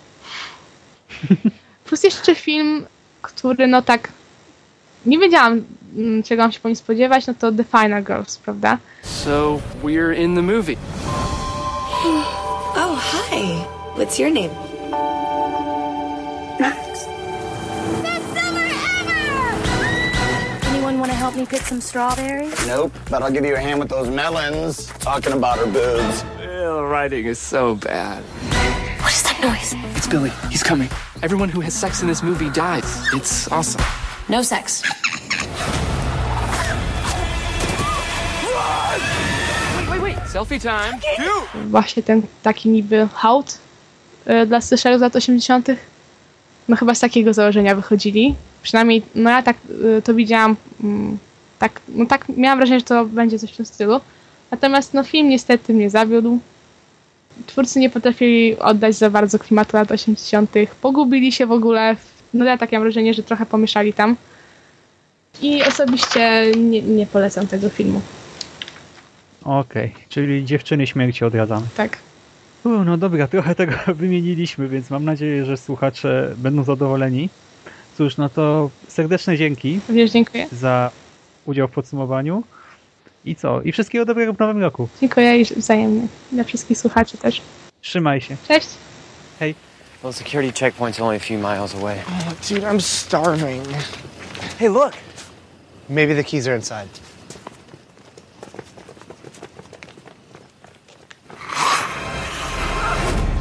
Speaker 10: Plus jeszcze film, który no tak nie wiedziałam mm, czego mam się po nim spodziewać, no to The Final Girls, prawda?
Speaker 23: So we're in the movie.
Speaker 22: Oh, hi. What's your name?
Speaker 14: Anyone want to help me pick some strawberries?
Speaker 12: Nope, but I'll give you a hand with those melons. Talking about her boobs.
Speaker 23: The writing is so bad.
Speaker 14: What is that noise?
Speaker 23: It's Billy. He's coming. Everyone who has sex in this movie dies. It's awesome.
Speaker 14: No sex.
Speaker 23: Wait, wait, wait. Selfie time. Dude!
Speaker 10: Właśnie ten taki niby hołd y, dla slasherów z lat 80. No chyba z takiego założenia wychodzili. Przynajmniej, no ja tak y, to widziałam, mm, tak, no tak miałam wrażenie, że to będzie coś w tym stylu. Natomiast no film niestety mnie zawiódł. Twórcy nie potrafili oddać za bardzo klimatu lat 80. Pogubili się w ogóle. No ja tak mam wrażenie, że trochę pomieszali tam. I osobiście nie, nie polecam tego filmu.
Speaker 2: Okej, czyli dziewczyny śmierci odradzamy.
Speaker 10: Tak.
Speaker 2: U, no dobra, trochę tego wymieniliśmy, więc mam nadzieję, że słuchacze będą zadowoleni. Cóż, no to serdeczne dzięki.
Speaker 10: Również dziękuję.
Speaker 2: Za udział w podsumowaniu. I co? I wszystkiego dobrego w nowym roku.
Speaker 10: Dziękuję i wzajemnie. Dla wszystkich słuchaczy też.
Speaker 2: Trzymaj się.
Speaker 10: Cześć.
Speaker 2: Hej.
Speaker 9: Well, the security checkpoint's only a few miles away.
Speaker 13: Oh, dude, I'm starving. Hey, look. Maybe the keys are inside.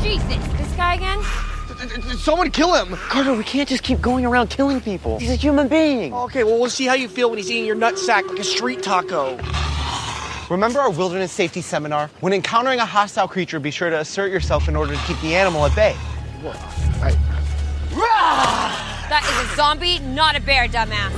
Speaker 24: Jesus, this guy again?
Speaker 13: Someone kill him!
Speaker 9: Carter, we can't just keep going around killing people. He's a human being.
Speaker 13: Okay, well, we'll see how you feel when he's eating your nutsack like a street taco. Remember our wilderness safety seminar? When encountering a hostile creature, be sure to assert yourself in order to keep the animal at bay. I...
Speaker 24: That is a zombie, not a bear, dumbass.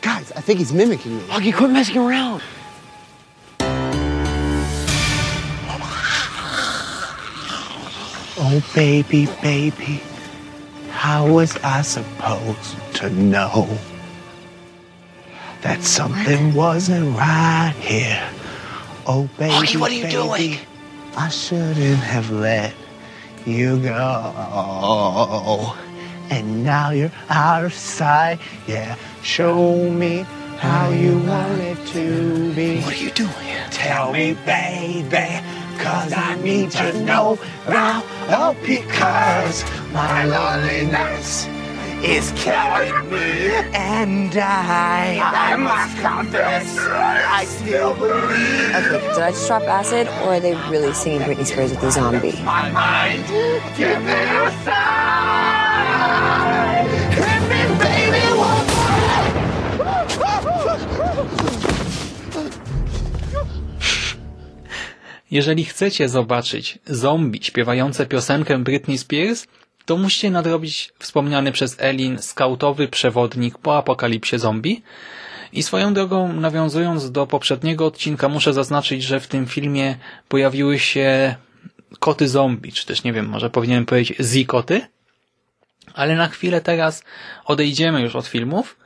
Speaker 13: Guys, I think he's mimicking me.
Speaker 9: Augie, quit messing around.
Speaker 13: Oh, baby, baby, how was I supposed to know that something wasn't right here? Oh, baby,
Speaker 9: Augie, what are you
Speaker 13: baby,
Speaker 9: doing?
Speaker 13: I shouldn't have let you go. And now you're out of sight. Yeah, show me how you want it to be. What are you doing? Tell me, baby, cause I need to know now. Oh, because my loneliness is killing me. And I, I must confess, I still believe.
Speaker 22: Okay, did I just drop acid, or are they really singing Britney Spears with the zombie?
Speaker 13: My mind, give me a sign.
Speaker 2: Jeżeli chcecie zobaczyć zombie śpiewające piosenkę Britney Spears, to musicie nadrobić wspomniany przez Elin skautowy przewodnik po apokalipsie zombie. I swoją drogą, nawiązując do poprzedniego odcinka, muszę zaznaczyć, że w tym filmie pojawiły się koty zombie, czy też nie wiem, może powinienem powiedzieć zikoty. Ale na chwilę teraz odejdziemy już od filmów,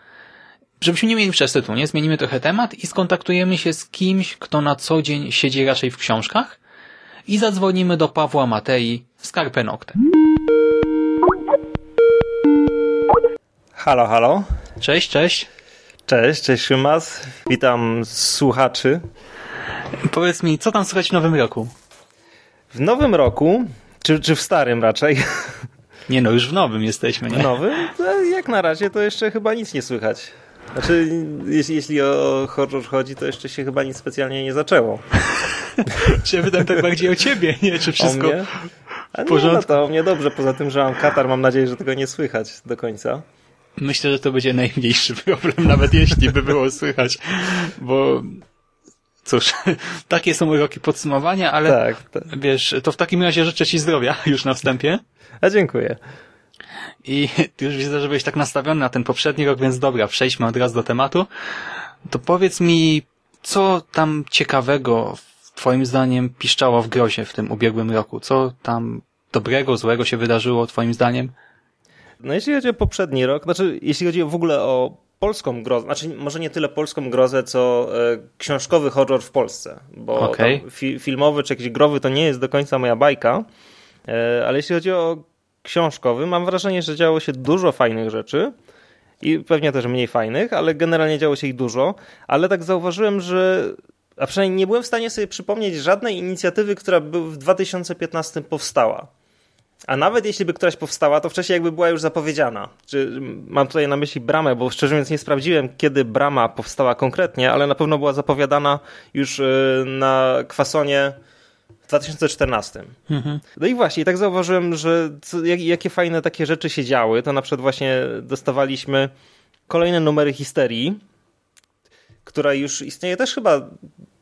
Speaker 2: żebyśmy nie mieli przesytu, nie? Zmienimy trochę temat i skontaktujemy się z kimś, kto na co dzień siedzi raczej w książkach i zadzwonimy do Pawła Matei z Carpe Noctem.
Speaker 25: Halo, halo.
Speaker 2: Cześć, cześć.
Speaker 25: Cześć, cześć Szymas. Witam słuchaczy.
Speaker 2: Powiedz mi, co tam słychać w nowym roku?
Speaker 25: W nowym roku, czy, czy w starym raczej?
Speaker 2: Nie no, już w nowym jesteśmy, nie?
Speaker 25: W nowym? No, jak na razie to jeszcze chyba nic nie słychać. Znaczy, jeśli, jeśli o horror chodzi, to jeszcze się chyba nic specjalnie nie zaczęło.
Speaker 2: Czy pytam tak bardziej o ciebie, nie? Czy wszystko?
Speaker 25: A
Speaker 2: w
Speaker 25: nie, no
Speaker 2: porządku?
Speaker 25: to o mnie dobrze, poza tym, że mam katar, mam nadzieję, że tego nie słychać do końca.
Speaker 2: Myślę, że to będzie najmniejszy problem, nawet jeśli by było słychać, bo cóż, takie są uroki podsumowania, ale
Speaker 25: Tak,
Speaker 2: wiesz, to w takim razie życzę Ci zdrowia już na wstępie.
Speaker 25: A dziękuję.
Speaker 2: I już widzę, że byłeś tak nastawiony na ten poprzedni rok, więc dobra, przejdźmy od razu do tematu. To powiedz mi, co tam ciekawego Twoim zdaniem piszczało w grozie w tym ubiegłym roku? Co tam dobrego, złego się wydarzyło Twoim zdaniem?
Speaker 25: No jeśli chodzi o poprzedni rok, znaczy jeśli chodzi w ogóle o polską grozę, znaczy może nie tyle polską grozę, co e, książkowy horror w Polsce, bo tam fi, filmowy czy jakiś growy to nie jest do końca moja bajka, e, ale jeśli chodzi o książkowy, mam wrażenie, że działo się dużo fajnych rzeczy i pewnie też mniej fajnych, ale generalnie działo się ich dużo, ale tak zauważyłem, że a przynajmniej nie byłem w stanie sobie przypomnieć żadnej inicjatywy, która by w 2015 powstała. A nawet jeśli by któraś powstała, to wcześniej jakby była już zapowiedziana. Czy mam tutaj na myśli bramę, bo szczerze mówiąc nie sprawdziłem, kiedy brama powstała konkretnie, ale na pewno była zapowiadana już y, na kwasonie w 2014.
Speaker 2: Mhm.
Speaker 25: No i właśnie, tak zauważyłem, że co, jak, jakie fajne takie rzeczy się działy. To na przykład właśnie dostawaliśmy kolejne numery histerii, która już istnieje też chyba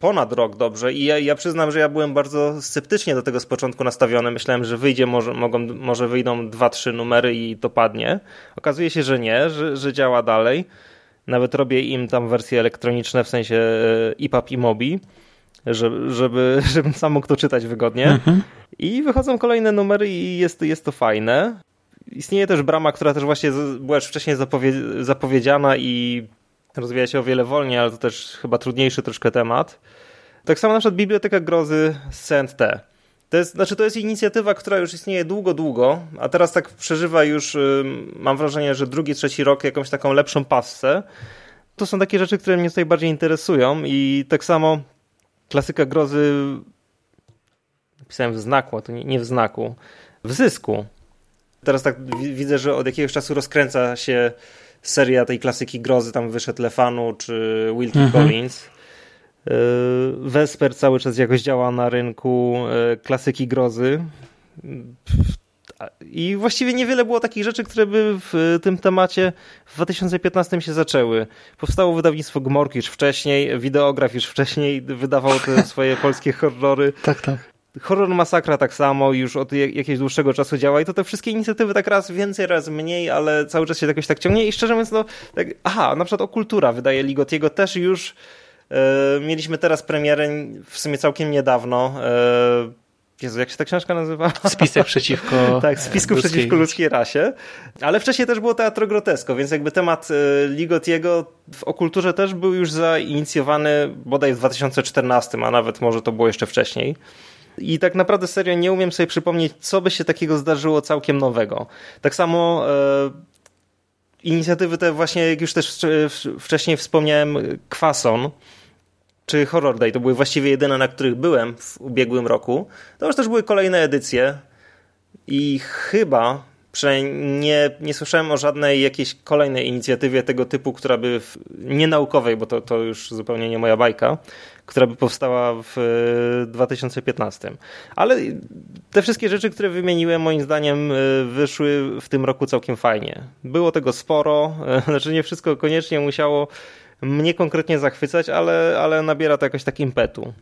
Speaker 25: ponad rok dobrze i ja, ja przyznam, że ja byłem bardzo sceptycznie do tego z początku nastawiony. Myślałem, że wyjdzie, może, mogą, może wyjdą dwa, trzy numery i to padnie. Okazuje się, że nie, że, że działa dalej. Nawet robię im tam wersje elektroniczne, w sensie e, EPUB i Mobi. żeby, żeby, żebym sam mógł to czytać wygodnie.
Speaker 2: Mhm.
Speaker 25: I wychodzą kolejne numery i jest, jest to fajne. Istnieje też brama, która też właśnie była już wcześniej zapowie zapowiedziana i rozwija się o wiele wolniej, ale to też chyba trudniejszy troszkę temat. Tak samo na przykład Biblioteka Grozy z CNT. To jest, znaczy to jest inicjatywa, która już istnieje długo, długo, a teraz tak przeżywa już, mam wrażenie, że drugi, trzeci rok jakąś taką lepszą pasę. To są takie rzeczy, które mnie tutaj bardziej interesują i tak samo klasyka grozy napisałem w znaku, a to nie, w znaku, w zysku. Teraz tak wi- widzę, że od jakiegoś czasu rozkręca się seria tej klasyki grozy, tam wyszedł Lefanu czy Wilkie
Speaker 2: Mhm.
Speaker 25: Collins. Yy, Vesper cały czas jakoś działa na rynku yy, klasyki grozy. I właściwie niewiele było takich rzeczy, które by w tym temacie w 2015 się zaczęły. Powstało wydawnictwo Gmork już wcześniej, Wideograf już wcześniej wydawał te swoje polskie horrory.
Speaker 2: Tak, tak.
Speaker 25: Horror Masakra tak samo już od jak- jakiegoś dłuższego czasu działa i to te wszystkie inicjatywy tak raz więcej, raz mniej, ale cały czas się jakoś tak ciągnie i szczerze mówiąc, no tak, aha, na przykład o Kultura wydaje Ligotiego też już e, mieliśmy teraz premierę w sumie całkiem niedawno. E, Jezu, jak się ta książka nazywa?
Speaker 2: Spisek przeciwko
Speaker 25: tak, spisku
Speaker 2: ludzkiej-
Speaker 25: przeciwko ludzkiej rasie. Ale wcześniej też było Teatro Grotesko, więc jakby temat e, Ligotiego w okulturze też był już zainicjowany bodaj w 2014, a nawet może to było jeszcze wcześniej. I tak naprawdę serio nie umiem sobie przypomnieć, co by się takiego zdarzyło całkiem nowego. Tak samo e, inicjatywy te właśnie, jak już też wcze- wcześniej wspomniałem, Kwason czy Horror Day, to były właściwie jedyne, na których byłem w ubiegłym roku. To już też były kolejne edycje i chyba przynajmniej nie, nie słyszałem o żadnej jakiejś kolejnej inicjatywie tego typu, która by, w, nie naukowej, bo to, to już zupełnie nie moja bajka, która by powstała w e, 2015. Ale te wszystkie rzeczy, które wymieniłem, moim zdaniem e, wyszły w tym roku całkiem fajnie. Było tego sporo, e, znaczy nie wszystko koniecznie musiało mnie konkretnie zachwycać, ale, ale nabiera to jakoś tak impetu.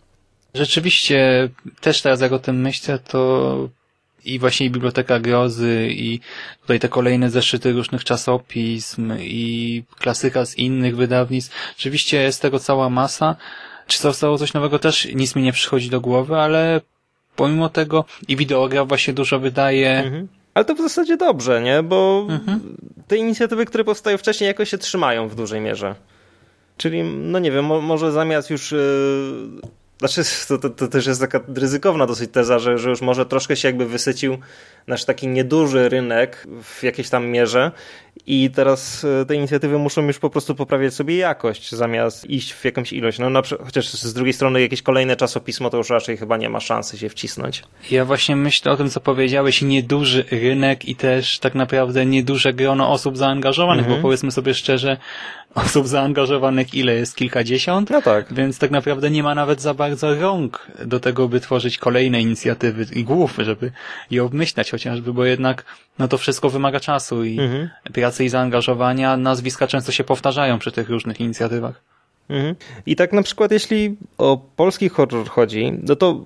Speaker 2: Rzeczywiście, też teraz jak o tym myślę, to i właśnie Biblioteka Grozy, i tutaj te kolejne zeszyty różnych czasopism, i klasyka z innych wydawnictw. Rzeczywiście jest tego cała masa. Czy zostało coś nowego też nic mi nie przychodzi do głowy, ale pomimo tego i wideograf właśnie dużo wydaje.
Speaker 25: Mhm. Ale to w zasadzie dobrze, nie? Bo te inicjatywy, które powstają wcześniej, jakoś się trzymają w dużej mierze. Czyli, no nie wiem, mo może zamiast już. Yy... Znaczy, to, to, to też jest taka ryzykowna dosyć teza, że, że już może troszkę się jakby wysycił nasz taki nieduży rynek w jakiejś tam mierze i teraz e, te inicjatywy muszą już po prostu poprawiać sobie jakość zamiast iść w jakąś ilość. No, na, przykład- chociaż z drugiej strony jakieś kolejne czasopismo to już raczej chyba nie ma szansy się wcisnąć.
Speaker 2: Ja właśnie myślę o tym, co powiedziałeś, nieduży rynek i też tak naprawdę nieduże grono osób zaangażowanych,
Speaker 25: Mhm.
Speaker 2: bo powiedzmy sobie szczerze, osób zaangażowanych ile jest? Kilkadziesiąt?
Speaker 25: No tak.
Speaker 2: Więc tak naprawdę nie ma nawet za bardzo rąk do tego, by tworzyć kolejne inicjatywy i głów, żeby je obmyślać chociażby, bo jednak no to wszystko wymaga czasu i
Speaker 25: Mhm.
Speaker 2: pracy i zaangażowania. Nazwiska często się powtarzają przy tych różnych inicjatywach.
Speaker 25: Mhm. I tak na przykład jeśli o polski horror chodzi, no to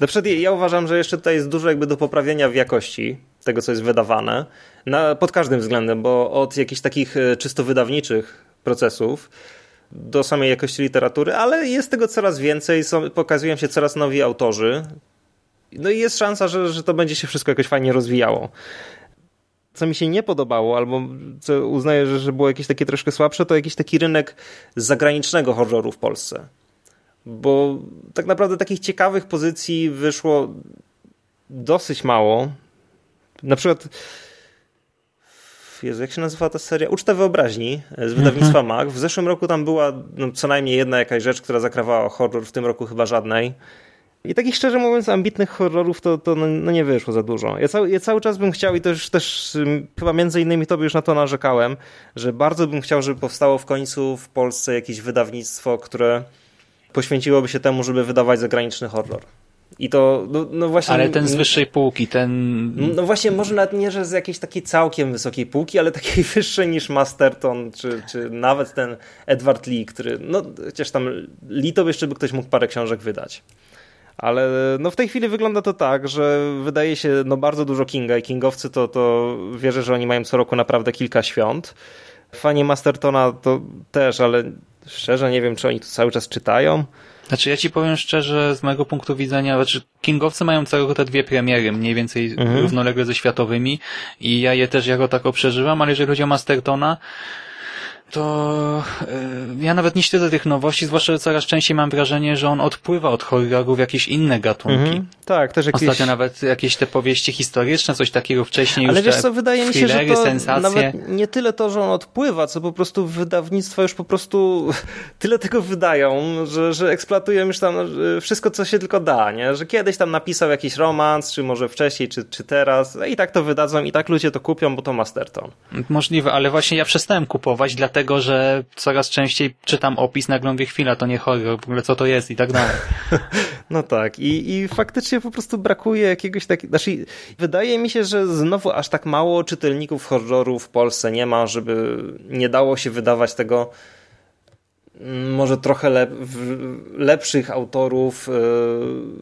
Speaker 25: na przykład ja uważam, że jeszcze tutaj jest dużo jakby do poprawienia w jakości tego, co jest wydawane, na, pod każdym względem, bo od jakichś takich e, czysto wydawniczych procesów do samej jakości literatury, ale jest tego coraz więcej, są, pokazują się coraz nowi autorzy, no i jest szansa, że, że to będzie się wszystko jakoś fajnie rozwijało co mi się nie podobało, albo co uznaję, że, że było jakieś takie troszkę słabsze, to jakiś taki rynek zagranicznego horroru w Polsce. Bo tak naprawdę takich ciekawych pozycji wyszło dosyć mało. Na przykład Jezu, jak się nazywa ta seria? Uczta Wyobraźni z wydawnictwa MAG. W zeszłym roku tam była no, co najmniej jedna jakaś rzecz, która zakrawała horror, w tym roku chyba żadnej. I takich szczerze mówiąc ambitnych horrorów to, to no, no nie wyszło za dużo. Ja cały, ja cały czas bym chciał i też, też ym, chyba między innymi tobie już na to narzekałem, że bardzo bym chciał, żeby powstało w końcu w Polsce jakieś wydawnictwo, które poświęciłoby się temu, żeby wydawać zagraniczny horror. I to, no, no właśnie...
Speaker 2: Ale ten z wyższej półki, ten...
Speaker 25: No właśnie, może nawet nie, że z jakiejś takiej całkiem wysokiej półki, ale takiej wyższej niż Masterton, czy, czy nawet ten Edward Lee, który, no chociaż tam Lee to jeszcze by ktoś mógł parę książek wydać. Ale no w tej chwili wygląda to tak, że wydaje się no bardzo dużo Kinga i Kingowcy to, to wierzę, że oni mają co roku naprawdę kilka świąt. Fani Mastertona to też, ale szczerze nie wiem, czy oni to cały czas czytają.
Speaker 2: Znaczy ja ci powiem szczerze, z mojego punktu widzenia, znaczy Kingowcy mają całego te dwie premiery, mniej więcej
Speaker 25: Mhm.
Speaker 2: równolegle ze światowymi i ja je też jako tako przeżywam, ale jeżeli chodzi o Mastertona, to y, ja nawet nie śledzę tych nowości, zwłaszcza, że coraz częściej mam wrażenie, że on odpływa od horroru w jakieś inne gatunki.
Speaker 25: Mhm. Tak, też jakieś...
Speaker 2: Ostatnio nawet jakieś te powieści historyczne, coś takiego wcześniej
Speaker 25: Ale
Speaker 2: już
Speaker 25: wiesz co, wydaje mi się, że to
Speaker 2: sensacje.
Speaker 25: nawet nie tyle to, że on odpływa, co po prostu wydawnictwa już po prostu tyle tego wydają, że, że eksploatują już tam e, wszystko, co się tylko da, nie? Że kiedyś tam napisał jakiś romans, czy może wcześniej, czy, czy teraz, i tak to wydadzą i tak ludzie to kupią, bo to Masterton.
Speaker 2: Możliwe, ale właśnie ja przestałem kupować, dlatego że coraz częściej czytam opis, nagle mówię, chwila, to nie horror, w ogóle co to jest i tak dalej.
Speaker 25: No tak, i, i faktycznie po prostu brakuje jakiegoś takiego. Znaczy, wydaje mi się, że znowu aż tak mało czytelników horroru w Polsce nie ma, żeby nie dało się wydawać tego mm, może trochę lep, lepszych autorów yy,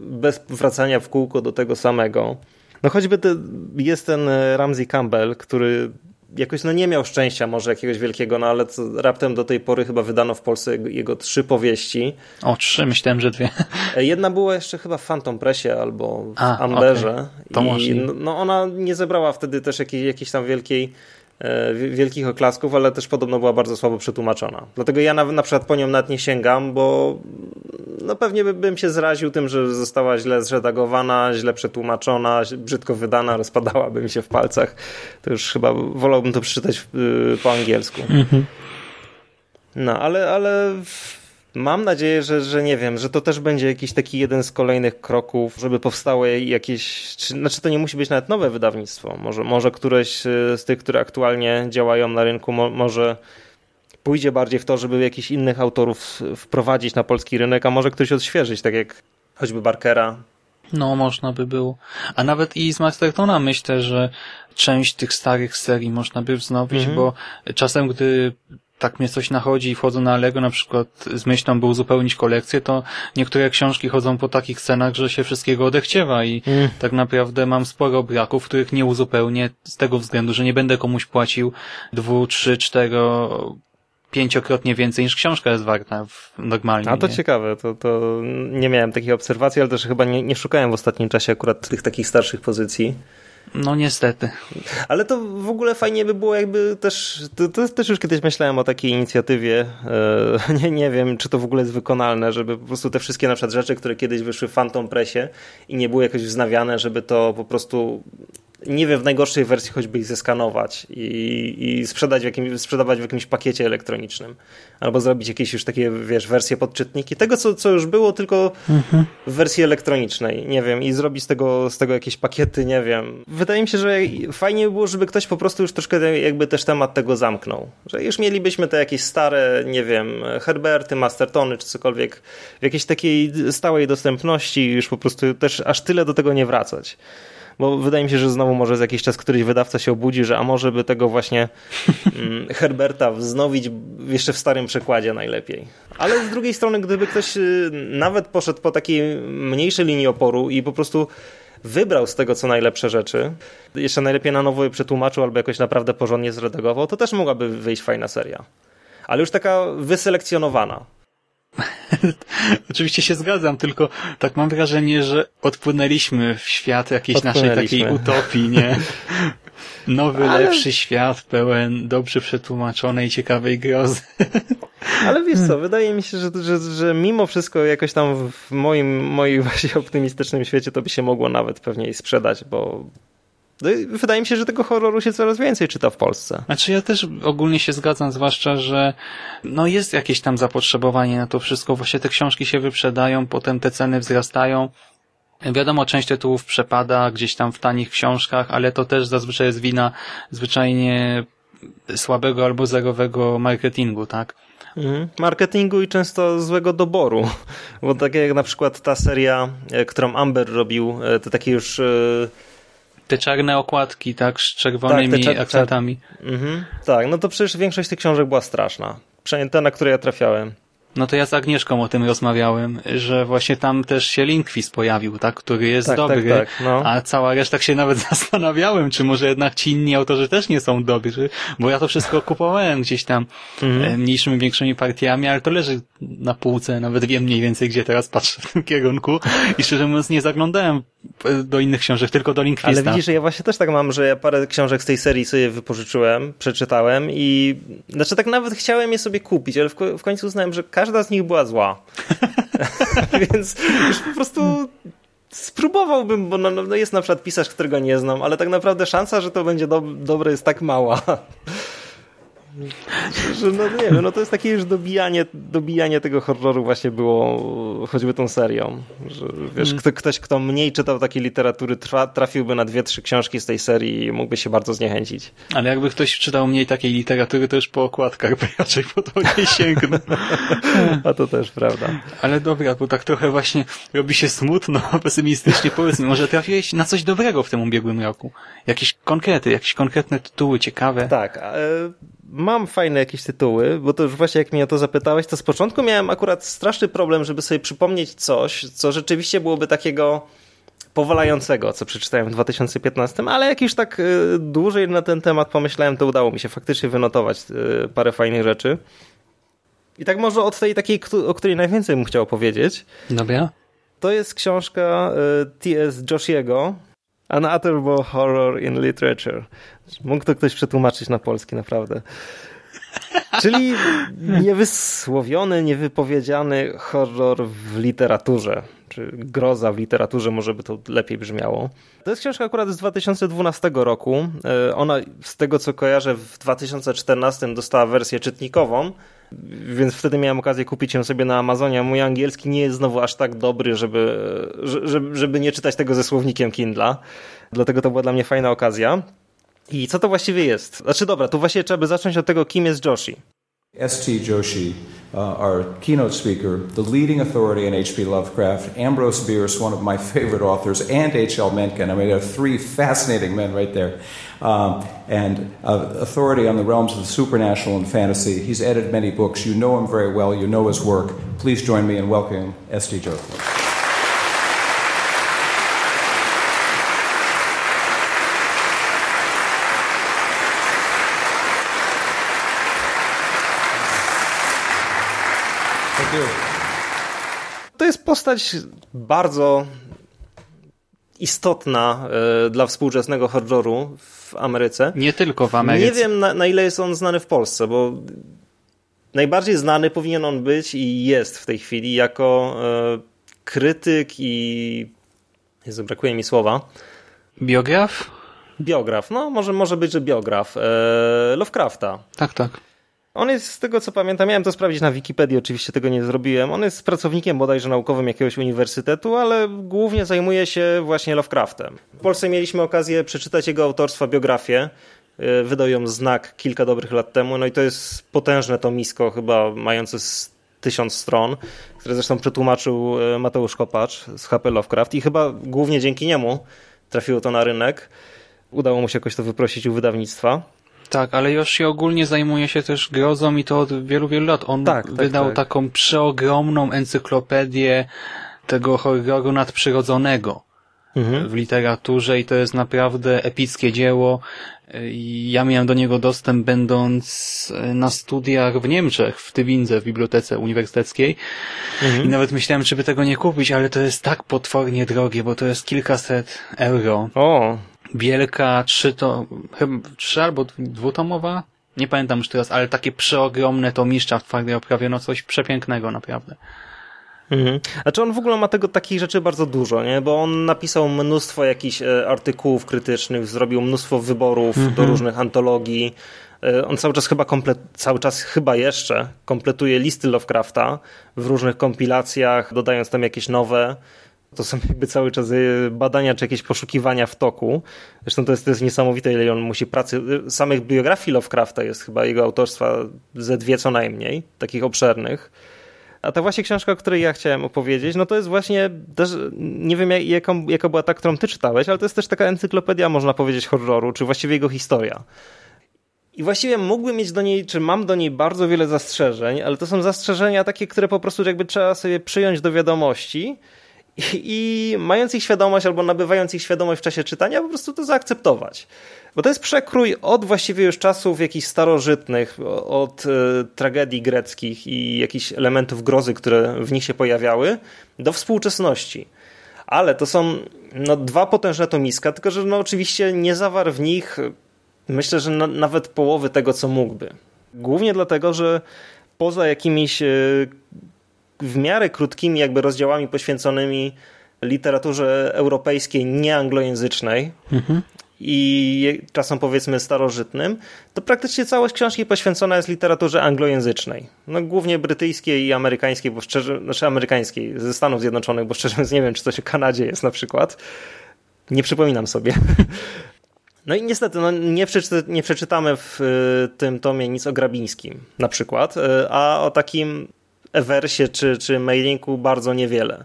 Speaker 25: bez wracania w kółko do tego samego. No choćby te, jest ten e, Ramsey Campbell, który jakoś no nie miał szczęścia może jakiegoś wielkiego, no ale co, raptem do tej pory chyba wydano w Polsce jego, jego trzy powieści.
Speaker 2: O, trzy, myślałem, że dwie.
Speaker 25: E, Jedna była jeszcze chyba w Phantom Pressie albo w
Speaker 2: A,
Speaker 25: Amberze.
Speaker 2: okej. To
Speaker 25: I no, no ona nie zebrała wtedy też jakiej, jakiejś tam wielkiej wi- wielkich oklasków, ale też podobno była bardzo słabo przetłumaczona. Dlatego ja na, na przykład po nią nawet nie sięgam, bo no pewnie by, bym się zraził tym, że została źle zredagowana, źle przetłumaczona, brzydko wydana, rozpadałaby mi się w palcach. To już chyba wolałbym to przeczytać y, po angielsku.
Speaker 2: Mhm.
Speaker 25: No, ale, ale w- mam nadzieję, że, że nie wiem, że to też będzie jakiś taki jeden z kolejnych kroków, żeby powstały jakieś, czy, znaczy to nie musi być nawet nowe wydawnictwo, może, może któreś y, z tych, które aktualnie działają na rynku, mo, może pójdzie bardziej w to, żeby jakichś innych autorów wprowadzić na polski rynek, a może ktoś odświeżyć, tak jak choćby Barkera.
Speaker 2: No, można by było. A nawet i z Mastertona myślę, że część tych starych serii można by wznowić,
Speaker 25: Mhm.
Speaker 2: bo czasem, gdy tak mnie coś nachodzi i wchodzę na Lego, na przykład z myślą, by uzupełnić kolekcję, to niektóre książki chodzą po takich scenach, że się wszystkiego odechciewa i
Speaker 25: Mm.
Speaker 2: tak naprawdę mam sporo braków, których nie uzupełnię z tego względu, że nie będę komuś płacił dwu, trzy, cztero, pięciokrotnie więcej niż książka jest warta w, normalnie.
Speaker 25: A to
Speaker 2: nie?
Speaker 25: ciekawe, to, to nie miałem takiej obserwacji, ale też chyba nie, nie szukałem w ostatnim czasie akurat tych takich starszych pozycji.
Speaker 2: No niestety.
Speaker 25: Ale to w ogóle fajnie by było jakby też, to, to też już kiedyś myślałem o takiej inicjatywie, e, nie, nie wiem czy to w ogóle jest wykonalne, żeby po prostu te wszystkie na przykład rzeczy, które kiedyś wyszły w Phantom Pressie i nie były jakoś wznawiane, żeby to po prostu nie wiem, w najgorszej wersji choćby ich zeskanować i, i sprzedać w jakimś, sprzedawać w jakimś pakiecie elektronicznym. Albo zrobić jakieś już takie, wiesz, wersje podczytniki. Tego, co, co już było, tylko w wersji elektronicznej, nie wiem, i zrobić z tego, z tego jakieś pakiety, nie wiem. Wydaje mi się, że fajnie by było, żeby ktoś po prostu już troszkę jakby też temat tego zamknął. Że już mielibyśmy te jakieś stare, nie wiem, Herberty, Mastertony czy cokolwiek w jakiejś takiej stałej dostępności już po prostu też aż tyle do tego nie wracać. Bo wydaje mi się, że znowu może za jakiś czas któryś wydawca się obudzi, że a może by tego właśnie mm, Herberta wznowić jeszcze w starym przekładzie najlepiej. Ale z drugiej strony, gdyby ktoś y, nawet poszedł po takiej mniejszej linii oporu i po prostu wybrał z tego co najlepsze rzeczy, jeszcze najlepiej na nowo je przetłumaczył albo jakoś naprawdę porządnie zredagował, to też mogłaby wyjść fajna seria. Ale już taka wyselekcjonowana.
Speaker 2: Oczywiście się zgadzam, tylko tak mam wrażenie, że odpłynęliśmy w świat jakiejś naszej takiej utopii, nie? Nowy,
Speaker 25: Ale-
Speaker 2: lepszy świat, pełen dobrze przetłumaczonej, ciekawej grozy.
Speaker 25: Ale wiesz co, wydaje mi się, że, że, że mimo wszystko jakoś tam w moim, moim właśnie optymistycznym świecie to by się mogło nawet pewnie i sprzedać, bo no i wydaje mi się, że tego horroru się coraz więcej czyta w Polsce.
Speaker 2: Znaczy ja też ogólnie się zgadzam, zwłaszcza, że no jest jakieś tam zapotrzebowanie na to wszystko. Właśnie te książki się wyprzedają, potem te ceny wzrastają. Wiadomo, część tytułów przepada gdzieś tam w tanich książkach, ale to też zazwyczaj jest wina zwyczajnie słabego albo zerowego marketingu, tak?
Speaker 25: Mhm. Marketingu i często złego doboru, bo tak jak na przykład ta seria, e, którą Amber robił, e, te takie już...
Speaker 2: Te czarne okładki, tak, z czerwonymi
Speaker 25: Tak,
Speaker 2: akcentami.
Speaker 25: Mhm. Tak, no to przecież większość tych książek była straszna. Przynajmniej te, na które ja trafiałem.
Speaker 2: No to ja z Agnieszką o tym rozmawiałem, że właśnie tam też się Linkfist pojawił, tak, który jest
Speaker 25: Tak,
Speaker 2: dobry,
Speaker 25: tak, tak, no.
Speaker 2: a cała reszta się nawet zastanawiałem, czy może jednak ci inni autorzy też nie są dobrzy, bo ja to wszystko kupowałem gdzieś tam
Speaker 25: Mhm.
Speaker 2: e, mniejszymi, większymi partiami, ale to leży na półce, nawet wiem mniej więcej, gdzie teraz patrzę w tym kierunku i szczerze mówiąc nie zaglądałem e, do innych książek, tylko do Linkfista.
Speaker 25: Ale widzisz, że ja właśnie też tak mam, że ja parę książek z tej serii sobie wypożyczyłem, przeczytałem i znaczy tak nawet chciałem je sobie kupić, ale w, w końcu uznałem, że każda z nich była zła. Więc już po prostu spróbowałbym, bo no, no no jest na przykład pisarz, którego nie znam, ale tak naprawdę szansa, że to będzie dob- dobre jest tak mała. Że no nie wiem, no to jest takie już dobijanie, dobijanie tego horroru właśnie było choćby tą serią. Że wiesz,
Speaker 2: Mm.
Speaker 25: kto, ktoś, kto mniej czytał takiej literatury, tra, trafiłby na dwie, trzy książki z tej serii i mógłby się bardzo zniechęcić.
Speaker 2: Ale jakby ktoś czytał mniej takiej literatury, to już po okładkach by raczej po to nie sięgnął.
Speaker 25: A to też prawda.
Speaker 2: Ale dobra, bo tak trochę właśnie robi się smutno, pesymistycznie. Powiedz mi, może trafiłeś na coś dobrego w tym ubiegłym roku? Jakieś konkrety, jakieś konkretne tytuły ciekawe?
Speaker 25: Tak, e, mam fajne jakieś tytuły, bo to już właśnie jak mnie o to zapytałeś, to z początku miałem akurat straszny problem, żeby sobie przypomnieć coś, co rzeczywiście byłoby takiego powalającego, co przeczytałem w 2015, ale jak już tak e, dłużej na ten temat pomyślałem, to udało mi się faktycznie wynotować e, parę fajnych rzeczy. I tak może od tej takiej, o której najwięcej bym chciał opowiedzieć.
Speaker 2: Dobra.
Speaker 25: To jest książka e, T.S. Joshiego An Utterable Horror in Literature. Mógł to ktoś przetłumaczyć na polski, naprawdę. Czyli niewysłowiony, niewypowiedziany horror w literaturze, czy groza w literaturze, może by to lepiej brzmiało. To jest książka akurat z 2012 roku. E, Ona, z tego co kojarzę, w 2014 dostała wersję czytnikową, więc wtedy miałem okazję kupić ją sobie na Amazonie. Mój angielski nie jest znowu aż tak dobry, żeby, że- żeby, żeby nie czytać tego ze słownikiem Kindla. Dlatego to była dla mnie fajna okazja. I co to właściwie jest? Znaczy dobra, tu właściwie trzeba by zacząć od tego, kim jest Joshi.
Speaker 26: S.T. Joshi, uh, our keynote speaker, the leading authority on H.P. Lovecraft, Ambrose Bierce, one of my favorite authors, and H.L. Mencken. I mean, there are three fascinating men right there. Um, and uh, authority on the realms of the supernatural and fantasy. He's edited many books. You know him very well. You know his work. Please join me in welcoming S.T. Joshi.
Speaker 25: Postać bardzo istotna e, dla współczesnego horroru w Ameryce.
Speaker 2: Nie tylko w Ameryce.
Speaker 25: Nie wiem na, na ile jest on znany w Polsce, bo najbardziej znany powinien on być i jest w tej chwili jako e, krytyk i Jezu, brakuje mi słowa.
Speaker 2: Biograf?
Speaker 25: Biograf, no może, może być, że biograf e, Lovecrafta.
Speaker 2: Tak, tak.
Speaker 25: On jest, z tego co pamiętam, miałem to sprawdzić na Wikipedii, oczywiście tego nie zrobiłem. On jest pracownikiem bodajże naukowym jakiegoś uniwersytetu, ale głównie zajmuje się właśnie Lovecraftem. W Polsce mieliśmy okazję przeczytać jego autorstwa biografię. E, Wydał ją znak kilka dobrych lat temu, no i to jest potężne tomisko, chyba mające tysiąc stron, które zresztą przetłumaczył e, Mateusz Kopacz z HP Lovecraft i chyba głównie dzięki niemu trafiło to na rynek. Udało mu się jakoś to wyprosić u wydawnictwa.
Speaker 2: Tak, ale Yoshi ogólnie zajmuje się też grozą i to od wielu, wielu lat. On
Speaker 25: Tak, tak,
Speaker 2: wydał
Speaker 25: tak.
Speaker 2: taką przeogromną encyklopedię tego horroru nadprzyrodzonego
Speaker 25: Mhm.
Speaker 2: w literaturze i to jest naprawdę epickie dzieło. Ja miałem do niego dostęp będąc na studiach w Niemczech, w Tybindze, w bibliotece uniwersyteckiej.
Speaker 25: Mhm.
Speaker 2: I nawet myślałem, czy by tego nie kupić, ale to jest tak potwornie drogie, bo to jest kilkaset euro.
Speaker 25: O!
Speaker 2: Wielka, trzy to, chyba trzy albo dwutomowa? Nie pamiętam już teraz, ale takie przeogromne tomiszcza w twardej oprawie, no coś przepięknego naprawdę.
Speaker 25: Mhm. Znaczy on w ogóle ma tego takich rzeczy bardzo dużo, nie? bo on napisał mnóstwo jakichś e, artykułów krytycznych, zrobił mnóstwo wyborów
Speaker 2: Mhm.
Speaker 25: do różnych antologii. E, On cały czas chyba komplet, cały czas chyba jeszcze kompletuje listy Lovecrafta w różnych kompilacjach, dodając tam jakieś nowe. To są jakby cały czas e, badania czy jakieś poszukiwania w toku. Zresztą to jest, to jest niesamowite, ile on musi pracy. e, Samych biografii Lovecrafta jest chyba jego autorstwa ze dwie co najmniej, takich obszernych. A ta właśnie książka, o której ja chciałem opowiedzieć, no to jest właśnie też, nie wiem jak- jaką, jaka była ta, którą ty czytałeś, ale to jest też taka encyklopedia, można powiedzieć, horroru, czy właściwie jego historia. I właściwie mógłbym mieć do niej, czy mam do niej bardzo wiele zastrzeżeń, ale to są zastrzeżenia takie, które po prostu jakby trzeba sobie przyjąć do wiadomości i, mając ich świadomość albo nabywając ich świadomość w czasie czytania, po prostu to zaakceptować. Bo to jest przekrój od właściwie już czasów jakichś starożytnych, od y, tragedii greckich i jakichś elementów grozy, które w nich się pojawiały, do współczesności. Ale to są no, dwa potężne tomiska, tylko że no, oczywiście nie zawarł w nich myślę, że na, nawet połowy tego, co mógłby. Głównie dlatego, że poza jakimiś y, w miarę krótkimi jakby rozdziałami poświęconymi literaturze europejskiej, nieanglojęzycznej, mhm i czasem powiedzmy starożytnym, to praktycznie całość książki poświęcona jest literaturze anglojęzycznej. No, głównie brytyjskiej i amerykańskiej, bo szczerze, znaczy amerykańskiej, ze Stanów Zjednoczonych, bo szczerze mówiąc nie wiem, czy coś w Kanadzie jest na przykład. Nie przypominam sobie. No i niestety no, nie, przeczy, nie przeczytamy w y, tym tomie nic o Grabińskim na przykład, y, a o takim Eversie czy, czy Mailinku bardzo niewiele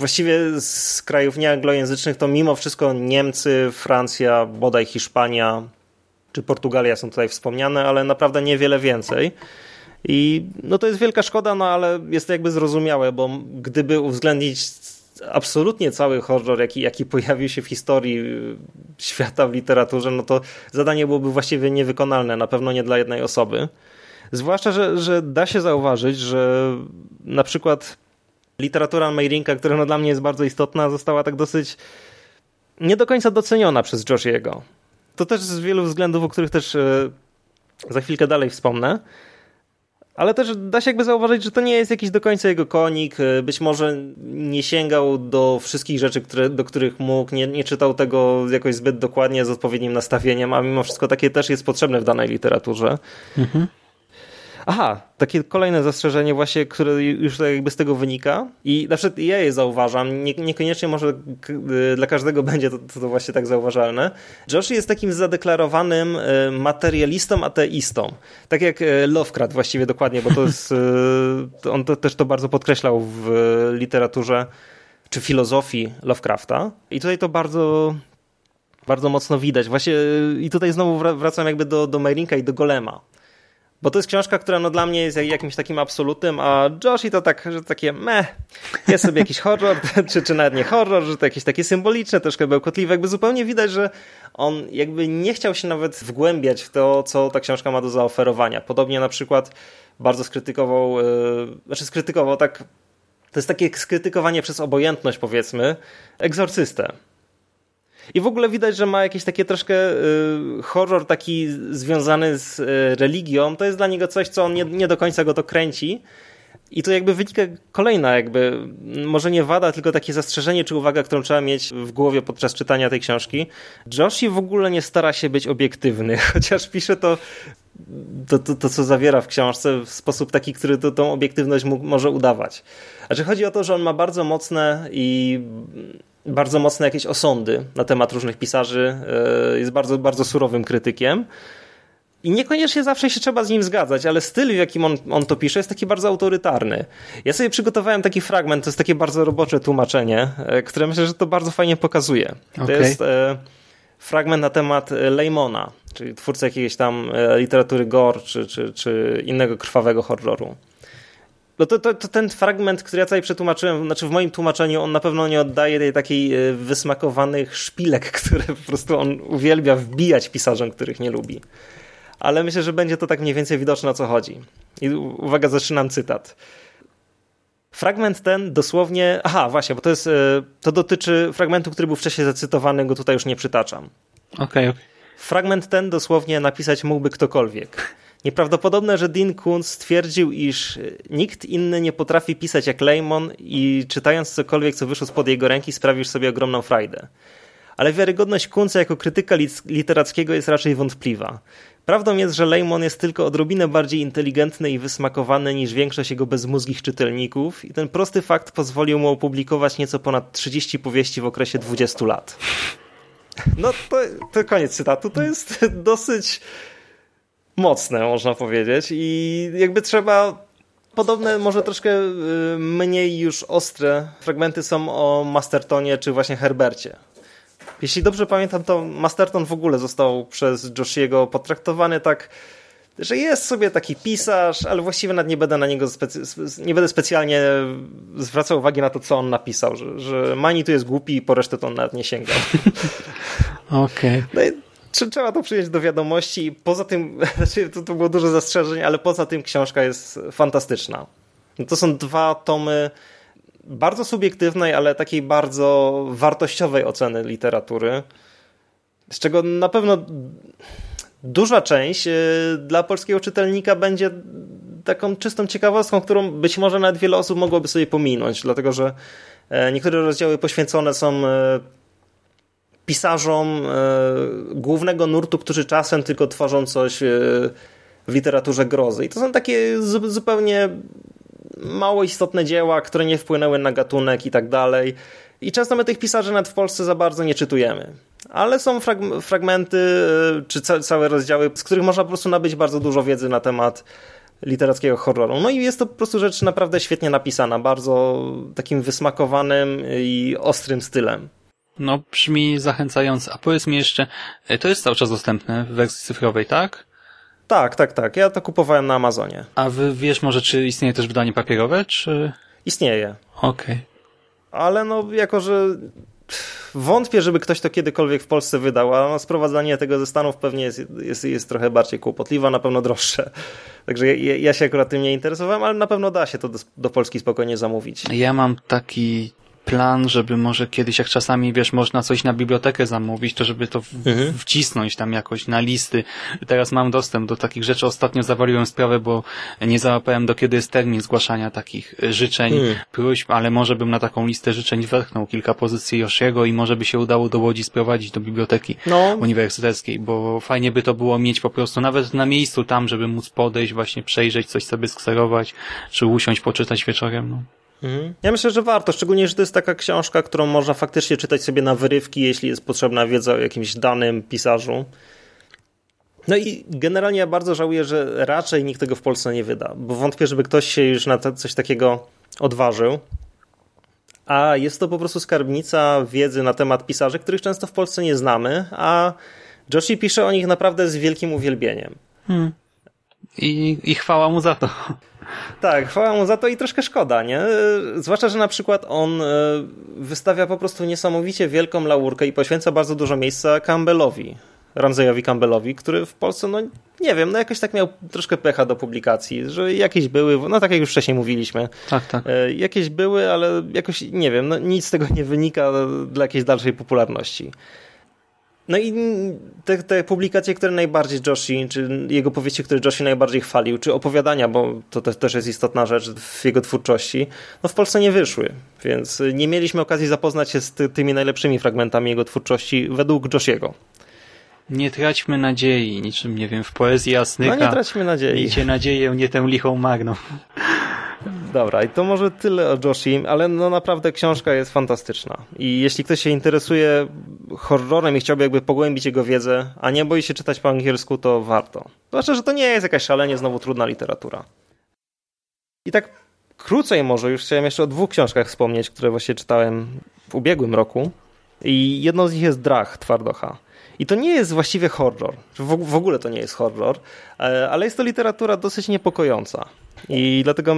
Speaker 25: właściwie z krajów nieanglojęzycznych to mimo wszystko Niemcy, Francja, bodaj Hiszpania czy Portugalia są tutaj wspomniane, ale naprawdę niewiele więcej. I no to jest wielka szkoda, no ale jest to jakby zrozumiałe, bo gdyby uwzględnić absolutnie cały horror, jaki, jaki pojawił się w historii y, świata w literaturze, no to zadanie byłoby właściwie niewykonalne, na pewno nie dla jednej osoby. Zwłaszcza, że, że da się zauważyć, że na przykład literatura Meirinka, która no dla mnie jest bardzo istotna, została tak dosyć nie do końca doceniona przez Joshiego. To też z wielu względów, o których też e, za chwilkę dalej wspomnę. Ale też da się jakby zauważyć, że to nie jest jakiś do końca jego konik. E, być może nie sięgał do wszystkich rzeczy, które, do których mógł, nie, nie czytał tego jakoś zbyt dokładnie z odpowiednim nastawieniem, a mimo wszystko takie też jest potrzebne w danej literaturze. Mhm. Aha, takie kolejne zastrzeżenie właśnie, które już tak jakby z tego wynika i na przykład ja je zauważam, nie, niekoniecznie może dla każdego będzie to, to właśnie tak zauważalne. Josh jest takim zadeklarowanym e, materialistą, ateistą. Tak jak e, Lovecraft właściwie dokładnie, bo to jest, on to, też to bardzo podkreślał w literaturze czy filozofii Lovecrafta i tutaj to bardzo bardzo mocno widać. Właśnie i tutaj znowu wracam jakby do, do Meirinka i do Golema. Bo to jest książka, która no dla mnie jest jakimś takim absolutem, a Josh i to tak, że takie meh, jest sobie jakiś horror, czy, czy nawet nie horror, że to jakieś takie symboliczne, troszkę bełkotliwe, jakby zupełnie widać, że on jakby nie chciał się nawet wgłębiać w to, co ta książka ma do zaoferowania. Podobnie na przykład bardzo skrytykował, yy, znaczy skrytykował tak, to jest takie skrytykowanie przez obojętność powiedzmy, egzorcystę. I w ogóle widać, że ma jakieś takie troszkę y, horror taki związany z y, religią. To jest dla niego coś, co on nie, nie do końca go to kręci. I to jakby wynika kolejna jakby, może nie wada, tylko takie zastrzeżenie czy uwaga, którą trzeba mieć w głowie podczas czytania tej książki. Joshi w ogóle nie stara się być obiektywny, chociaż pisze to, to, to, to co zawiera w książce w sposób taki, który to, tą obiektywność może udawać. Znaczy chodzi o to, że on ma bardzo mocne i bardzo mocne jakieś osądy na temat różnych pisarzy, e, jest bardzo, bardzo surowym krytykiem. I niekoniecznie zawsze się trzeba z nim zgadzać, ale styl, w jakim on, on to pisze, jest taki bardzo autorytarny. Ja sobie przygotowałem taki fragment, to jest takie bardzo robocze tłumaczenie, e, które myślę, że to bardzo fajnie pokazuje. Okay. To jest e, fragment na temat Leymona, czyli twórcy jakiejś tam e, literatury gore czy, czy, czy innego krwawego horroru. No to, to, to, ten fragment, który ja tutaj przetłumaczyłem, znaczy w moim tłumaczeniu, on na pewno nie oddaje tej takiej e, wysmakowanych szpilek, które po prostu on uwielbia wbijać pisarzom, których nie lubi. Ale myślę, że będzie to tak mniej więcej widoczne o co chodzi. I uwaga, zaczynam cytat. Fragment ten dosłownie. Aha, właśnie, bo to jest. E, to dotyczy fragmentu, który był wcześniej zacytowany, go tutaj już nie przytaczam.
Speaker 2: Okej. Okay.
Speaker 25: Fragment ten dosłownie napisać mógłby ktokolwiek. Nieprawdopodobne, że Dean Kuntz stwierdził, iż nikt inny nie potrafi pisać jak Lejmon i czytając cokolwiek, co wyszło spod jego ręki, sprawisz sobie ogromną frajdę. Ale wiarygodność Kunca jako krytyka literackiego jest raczej wątpliwa. Prawdą jest, że Lejmon jest tylko odrobinę bardziej inteligentny i wysmakowany niż większość jego bezmózgich czytelników i ten prosty fakt pozwolił mu opublikować nieco ponad 30 powieści w okresie 20 lat. No to, to koniec cytatu. To jest dosyć mocne, można powiedzieć. I jakby trzeba Podobne, może troszkę y, mniej już ostre fragmenty są o Mastertonie czy właśnie Herbercie. Jeśli dobrze pamiętam, to Masterton w ogóle został przez Joshiego potraktowany tak, że jest sobie taki pisarz, ale właściwie nawet nie będę na niego specy- nie będę specjalnie zwracał uwagi na to, co on napisał, że, że Mani tu jest głupi i po resztę to on nawet nie sięgał.
Speaker 2: Okej.
Speaker 25: Okay. No trzeba to przyjąć do wiadomości. Poza tym, znaczy to, to było dużo zastrzeżeń, ale poza tym książka jest fantastyczna. To są dwa tomy bardzo subiektywnej, ale takiej bardzo wartościowej oceny literatury, z czego na pewno duża część e, dla polskiego czytelnika będzie taką czystą ciekawostką, którą być może nawet wiele osób mogłoby sobie pominąć, dlatego że e, niektóre rozdziały poświęcone są e, pisarzom głównego nurtu, którzy czasem tylko tworzą coś w literaturze grozy. I to są takie zupełnie mało istotne dzieła, które nie wpłynęły na gatunek i tak dalej. I często my tych pisarzy nawet w Polsce za bardzo nie czytujemy. Ale są frag fragmenty y, czy ca całe rozdziały, z których można po prostu nabyć bardzo dużo wiedzy na temat literackiego horroru. No i jest to po prostu rzecz naprawdę świetnie napisana, bardzo takim wysmakowanym i ostrym stylem.
Speaker 2: No, brzmi zachęcająco. A powiedz mi jeszcze, y, to jest cały czas dostępne w wersji cyfrowej, tak?
Speaker 25: Tak, tak, tak. Ja to kupowałem na Amazonie.
Speaker 2: A wy wiesz może, czy istnieje też wydanie papierowe, czy...
Speaker 25: Istnieje.
Speaker 2: Okej. Okay.
Speaker 25: Ale no, jako że wątpię, żeby ktoś to kiedykolwiek w Polsce wydał, a no, sprowadzanie tego ze Stanów pewnie jest, jest, jest trochę bardziej kłopotliwe, na pewno droższe. Także ja, ja, się akurat tym nie interesowałem, ale na pewno da się to do, do Polski spokojnie zamówić.
Speaker 2: Ja mam taki plan, żeby może kiedyś, jak czasami, wiesz, można coś na bibliotekę zamówić, to żeby to w mhm. wcisnąć tam jakoś na listy. Teraz mam dostęp do takich rzeczy. Ostatnio zawaliłem sprawę, bo nie załapałem do kiedy jest termin zgłaszania takich e, życzeń, mhm. próśb, ale może bym na taką listę życzeń wepchnął kilka pozycji Joshiego i może by się udało do Łodzi sprowadzić do biblioteki no. uniwersyteckiej, bo fajnie by to było mieć po prostu nawet na miejscu tam, żeby móc podejść, właśnie przejrzeć, coś sobie skserować, czy usiąść, poczytać wieczorem. No.
Speaker 25: Mhm. Ja myślę, że warto, szczególnie, że to jest taka książka, którą można faktycznie czytać sobie na wyrywki, jeśli jest potrzebna wiedza o jakimś danym pisarzu. No i generalnie ja bardzo żałuję, że raczej nikt tego w Polsce nie wyda, bo wątpię, żeby ktoś się już na coś takiego odważył. A jest to po prostu skarbnica wiedzy na temat pisarzy, których często w Polsce nie znamy, a Joshi pisze o nich naprawdę z wielkim uwielbieniem.
Speaker 2: Hmm. I, I chwała mu za to.
Speaker 25: Tak, chwała mu za to i troszkę szkoda, nie? Zwłaszcza, że na przykład on e, wystawia po prostu niesamowicie wielką laurkę i poświęca bardzo dużo miejsca Campbellowi, Ramseyowi Campbellowi, który w Polsce, no nie wiem, no jakoś tak miał troszkę pecha do publikacji, że jakieś były, no tak jak już wcześniej mówiliśmy.
Speaker 2: Tak, tak.
Speaker 25: E, jakieś były, ale jakoś, nie wiem, no nic z tego nie wynika dla jakiejś dalszej popularności. No i te, te, publikacje, które najbardziej Joshi, czy jego powieści, które Joshi najbardziej chwalił, czy opowiadania, bo to też jest istotna rzecz w jego twórczości, no w Polsce nie wyszły, więc nie mieliśmy okazji zapoznać się z ty, tymi najlepszymi fragmentami jego twórczości według Joshiego.
Speaker 2: Nie traćmy nadziei, niczym, nie wiem, w poezji Jasnyka.
Speaker 25: No nie traćmy nadziei.
Speaker 2: Miejcie nadzieję, nie tę lichą magną.
Speaker 25: Dobra, i to może tyle o Joshim, ale no naprawdę książka jest fantastyczna. I jeśli ktoś się interesuje horrorem i chciałby jakby pogłębić jego wiedzę, a nie boi się czytać po angielsku, to warto. Zwłaszcza, że to nie jest jakaś szalenie znowu trudna literatura. I tak krócej może, już chciałem jeszcze o dwóch książkach wspomnieć, które właśnie czytałem w ubiegłym roku. I jedną z nich jest Drach Twardocha. I to nie jest właściwie horror. W ogóle to nie jest horror, e, ale jest to literatura dosyć niepokojąca. I dlatego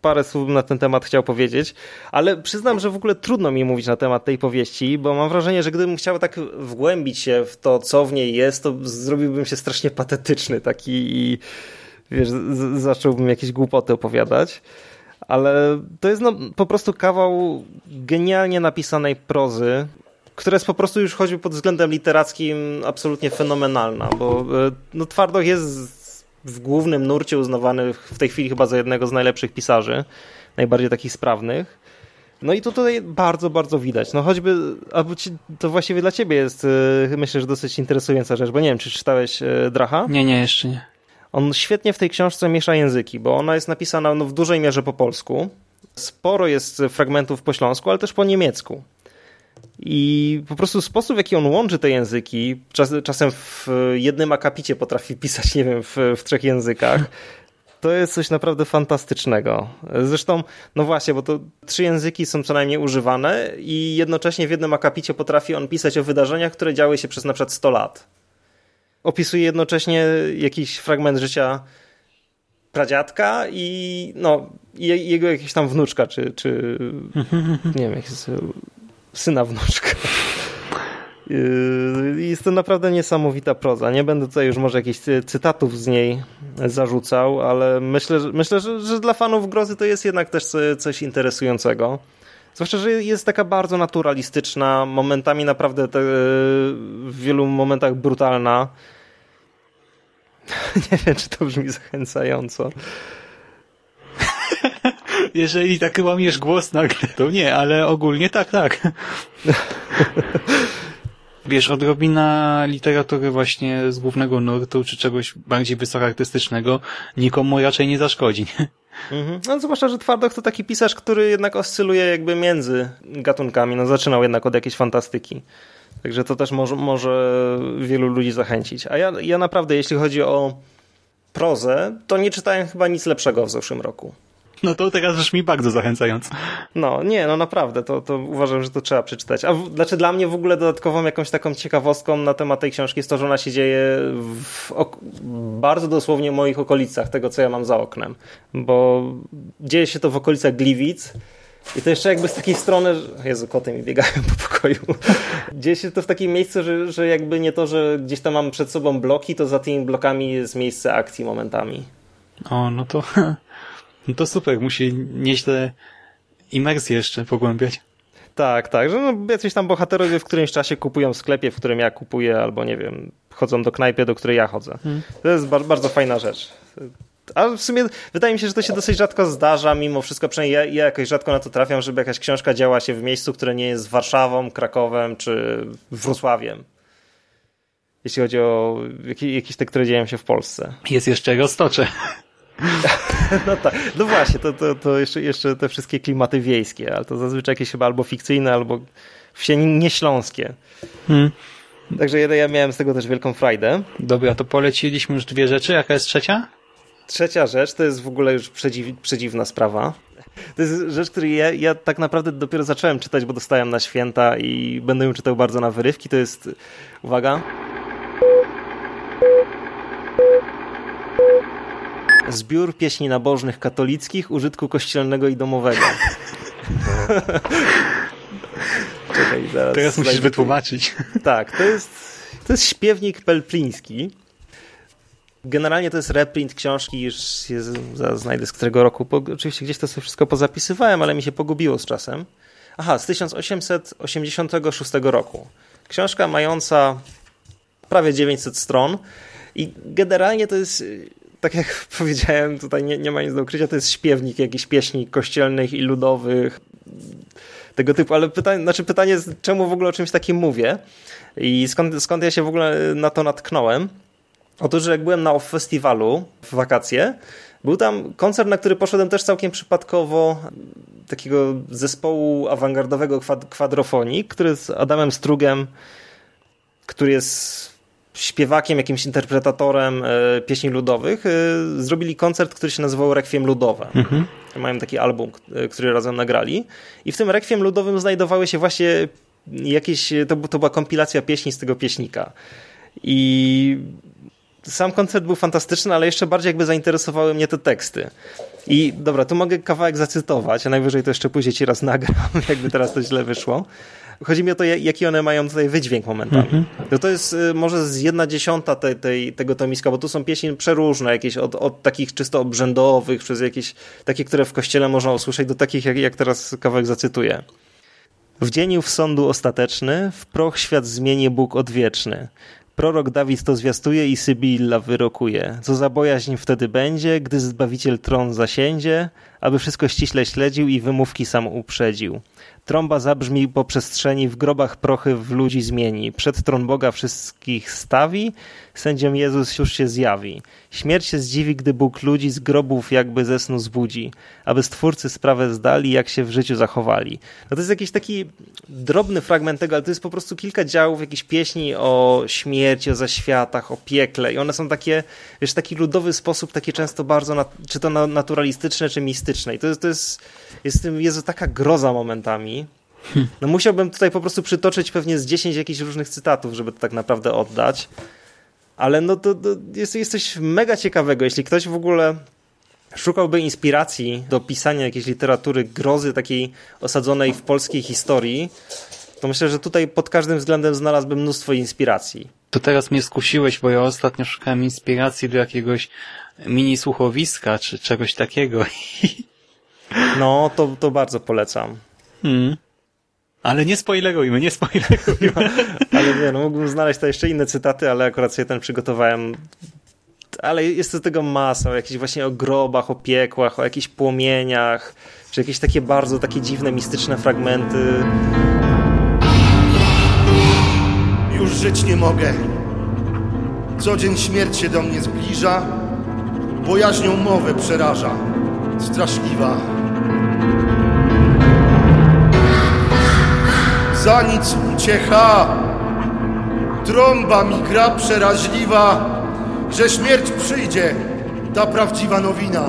Speaker 25: parę słów na ten temat chciał powiedzieć, ale przyznam, że w ogóle trudno mi mówić na temat tej powieści, bo mam wrażenie, że gdybym chciał tak wgłębić się w to, co w niej jest, to zrobiłbym się strasznie patetyczny taki i wiesz, zacząłbym jakieś głupoty opowiadać. Ale to jest no, po prostu kawał genialnie napisanej prozy, która jest po prostu już choćby pod względem literackim absolutnie fenomenalna, bo e, no, Twardoch jest w głównym nurcie uznawany w tej chwili chyba za jednego z najlepszych pisarzy, najbardziej takich sprawnych. No i to tutaj bardzo, bardzo widać. No choćby, albo to właściwie dla ciebie jest, e, myślę, że dosyć interesująca rzecz, bo nie wiem, czy czytałeś e, Dracha?
Speaker 2: Nie, nie, jeszcze nie.
Speaker 25: On świetnie w tej książce miesza języki, bo ona jest napisana no, w dużej mierze po polsku. Sporo jest fragmentów po śląsku, ale też po niemiecku. I po prostu sposób, w jaki on łączy te języki, czas, czasem w jednym akapicie potrafi pisać, nie wiem, w, w trzech językach. To jest coś naprawdę fantastycznego. Zresztą, no właśnie, bo to trzy języki są co najmniej używane i jednocześnie w jednym akapicie potrafi on pisać o wydarzeniach, które działy się przez na przykład 100 lat. Opisuje jednocześnie jakiś fragment życia pradziadka i no, jego jakieś tam wnuczka, czy, czy nie wiem, jak jest, syna wnuczka. Yy, jest to naprawdę niesamowita proza. Nie będę tutaj już może jakichś cytatów z niej zarzucał, ale myślę, myślę że, że dla fanów grozy to jest jednak też coś interesującego. Zwłaszcza, że jest taka bardzo naturalistyczna, momentami naprawdę te, w wielu momentach brutalna. Nie wiem, czy to brzmi zachęcająco.
Speaker 2: Jeżeli tak łamiesz głos nagle, to nie, ale ogólnie tak, tak. Wiesz, odrobina literatury właśnie z głównego nurtu, czy czegoś bardziej wysokoartystycznego nikomu raczej nie zaszkodzi.
Speaker 25: Mhm. No, zwłaszcza, że Twardok to taki pisarz, który jednak oscyluje jakby między gatunkami. No, zaczynał jednak od jakiejś fantastyki. Także to też może, może wielu ludzi zachęcić. A ja, ja naprawdę, jeśli chodzi o prozę, to nie czytałem chyba nic lepszego w zeszłym roku.
Speaker 2: No to teraz brzmi bardzo zachęcająco.
Speaker 25: No, nie, no naprawdę, to, to uważam, że to trzeba przeczytać. A w, znaczy dla mnie w ogóle dodatkową jakąś taką ciekawostką na temat tej książki jest to, że ona się dzieje w bardzo dosłownie moich okolicach, tego co ja mam za oknem. Bo dzieje się to w okolicach Gliwic, i to jeszcze jakby z takiej strony, że... Jezu, koty mi biegają po pokoju. Dzieje się to w takim miejscu, że, że jakby nie to, że gdzieś tam mam przed sobą bloki, to za tymi blokami jest miejsce akcji momentami.
Speaker 2: O, no to, no to super. Musi nieźle imersję jeszcze pogłębiać.
Speaker 25: Tak, tak, że no, jacyś tam bohaterowie w którymś czasie kupują w sklepie, w którym ja kupuję, albo nie wiem, chodzą do knajpy, do której ja chodzę. Hmm. To jest bardzo, bardzo fajna rzecz. Ale w sumie wydaje mi się, że to się dosyć rzadko zdarza, mimo wszystko, przynajmniej ja, ja jakoś rzadko na to trafiam, żeby jakaś książka działa się w miejscu, które nie jest Warszawą, Krakowem czy Wrocławiem. Jeśli chodzi o jakieś te, które dzieją się w Polsce.
Speaker 2: Jest jeszcze Roztocze.
Speaker 25: No tak, no właśnie, to, to, to jeszcze, jeszcze te wszystkie klimaty wiejskie, ale to zazwyczaj jakieś chyba albo fikcyjne, albo wsie nieśląskie. Hmm. Także ja miałem z tego też wielką frajdę.
Speaker 2: Dobra, to poleciliśmy już dwie rzeczy. Jaka jest trzecia?
Speaker 25: Trzecia rzecz to jest w ogóle już przedziw, przedziwna sprawa. To jest rzecz, której ja, ja, tak naprawdę dopiero zacząłem czytać, bo dostałem na święta i będę ją czytał bardzo na wyrywki. To jest, uwaga. Zbiór pieśni nabożnych katolickich użytku kościelnego i domowego.
Speaker 2: Czekaj, zaraz. Teraz musisz wytłumaczyć.
Speaker 25: Tak, to jest, to jest śpiewnik pelpliński Generalnie to jest reprint książki, już jest, znajdę z którego roku. Po, oczywiście gdzieś to sobie wszystko pozapisywałem, ale mi się pogubiło z czasem. Aha, z 1886 roku. Książka mająca prawie 900 stron i generalnie to jest, tak jak powiedziałem, tutaj nie, nie ma nic do ukrycia, to jest śpiewnik jakichś pieśni kościelnych i ludowych, tego typu, ale pytanie, znaczy pytanie jest, czemu w ogóle o czymś takim mówię i skąd, skąd ja się w ogóle na to natknąłem. Otóż, że jak byłem na festiwalu w wakacje, był tam koncert, na który poszedłem też całkiem przypadkowo takiego zespołu awangardowego kwadrofonii, który z Adamem Strugem, który jest śpiewakiem, jakimś interpretatorem e, pieśni ludowych, e, zrobili koncert, który się nazywał Rekwiem Ludowe. Mhm. Mają taki album, e, który razem nagrali. I w tym Rekwiem Ludowym znajdowały się właśnie jakieś, to, to była kompilacja pieśni z tego pieśnika. I sam koncert był fantastyczny, ale jeszcze bardziej jakby zainteresowały mnie te teksty. I dobra, tu mogę kawałek zacytować, a najwyżej to jeszcze później ci raz nagram, jakby teraz to źle wyszło. Chodzi mi o to, jaki one mają tutaj wydźwięk momentami. Mm -hmm. No to jest y, może z jedna dziesiąta tej, tej, tego tomiska, bo tu są pieśni przeróżne, jakieś od, od takich czysto obrzędowych, przez jakieś takie, które w kościele można usłyszeć, do takich, jak, jak teraz kawałek zacytuję. W dzień w sądu ostateczny, w proch świat zmieni Bóg odwieczny. Prorok Dawid to zwiastuje i Sybilla wyrokuje. Co za bojaźń wtedy będzie, gdy Zbawiciel tron zasiędzie, aby wszystko ściśle śledził i wymówki sam uprzedził. Trąba zabrzmi po przestrzeni, w grobach prochy w ludzi zmieni. Przed tron Boga wszystkich stawi, sędzią Jezus już się zjawi. Śmierć się zdziwi, gdy Bóg ludzi z grobów jakby ze snu zbudzi, aby stwórcy sprawę zdali, jak się w życiu zachowali. No to jest jakiś taki drobny fragment tego, ale to jest po prostu kilka działów, jakichś pieśni o śmierci, o zaświatach, o piekle i one są takie, wiesz, taki ludowy sposób, takie często bardzo, czy to naturalistyczne, czy mistyczne. I to jest, to jest, jest Jezu, taka groza momentami. No musiałbym tutaj po prostu przytoczyć pewnie z 10 jakichś różnych cytatów, żeby to tak naprawdę oddać. Ale no to, to jest, jest coś mega ciekawego. Jeśli ktoś w ogóle szukałby inspiracji do pisania jakiejś literatury grozy takiej osadzonej w polskiej historii, to myślę, że tutaj pod każdym względem znalazłbym mnóstwo inspiracji.
Speaker 2: To teraz mnie skusiłeś, bo ja ostatnio szukałem inspiracji do jakiegoś mini słuchowiska czy czegoś takiego.
Speaker 25: No, to, to bardzo polecam.
Speaker 2: Hmm. Ale nie spoilerujmy, nie spoilerujmy.
Speaker 25: ale nie, no mógłbym znaleźć to jeszcze inne cytaty, ale akurat sobie ten przygotowałem. Ale jest to tego masa, o jakichś właśnie o grobach, o piekłach, o jakichś płomieniach, czy jakieś takie bardzo takie dziwne, mistyczne fragmenty.
Speaker 27: Już żyć nie mogę. Co dzień śmierć się do mnie zbliża, bojaźnią mowę przeraża. Straszliwa. Za nic uciecha, trąba mi gra przeraźliwa, że śmierć przyjdzie, ta prawdziwa nowina.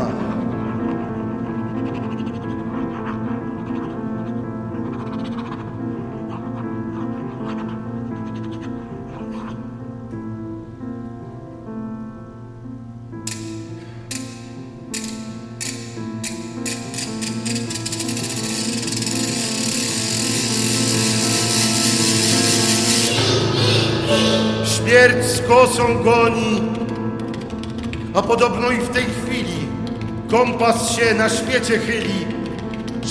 Speaker 27: Kosą goni, a podobno i w tej chwili kompas się na świecie chyli.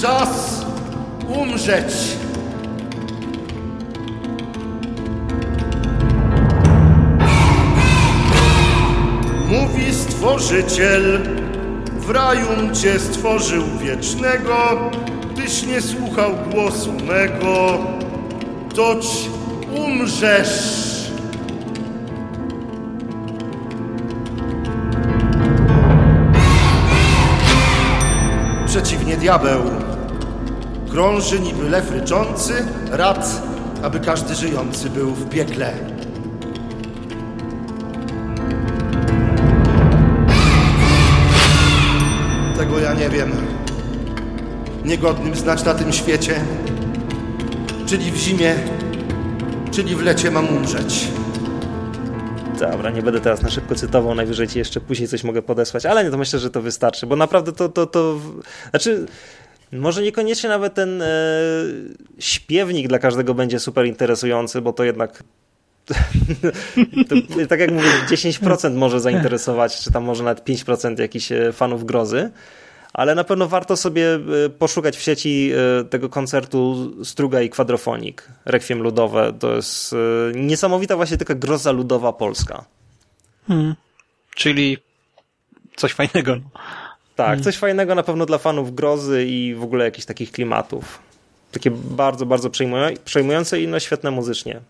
Speaker 27: Czas umrzeć. Mówi Stworzyciel, w raju Cię stworzył wiecznego, Tyś nie słuchał głosu mego, toć umrzesz. Diabeł, krąży niby lew ryczący, rad, aby każdy żyjący był w piekle. Tego ja nie wiem. Niegodnym znać na tym świecie, czyli w zimie, czyli w lecie mam umrzeć.
Speaker 25: Dobra, nie będę teraz na szybko cytował, najwyżej ci jeszcze później coś mogę podesłać, ale nie, to myślę, że to wystarczy, bo naprawdę to, to, to znaczy może niekoniecznie nawet ten e, śpiewnik dla każdego będzie super interesujący, bo to jednak to, tak jak mówię, 10% może zainteresować, czy tam może nawet 5% jakichś e, fanów grozy ale na pewno warto sobie e, poszukać w sieci e, tego koncertu Struga i Kwadrofonik, Rekwiem Ludowe. To jest e, niesamowita właśnie taka groza ludowa polska.
Speaker 2: Hmm. Czyli coś fajnego.
Speaker 25: Tak, hmm. coś fajnego na pewno dla fanów grozy i w ogóle jakichś takich klimatów. Takie bardzo, bardzo przejmujące i no świetne muzycznie.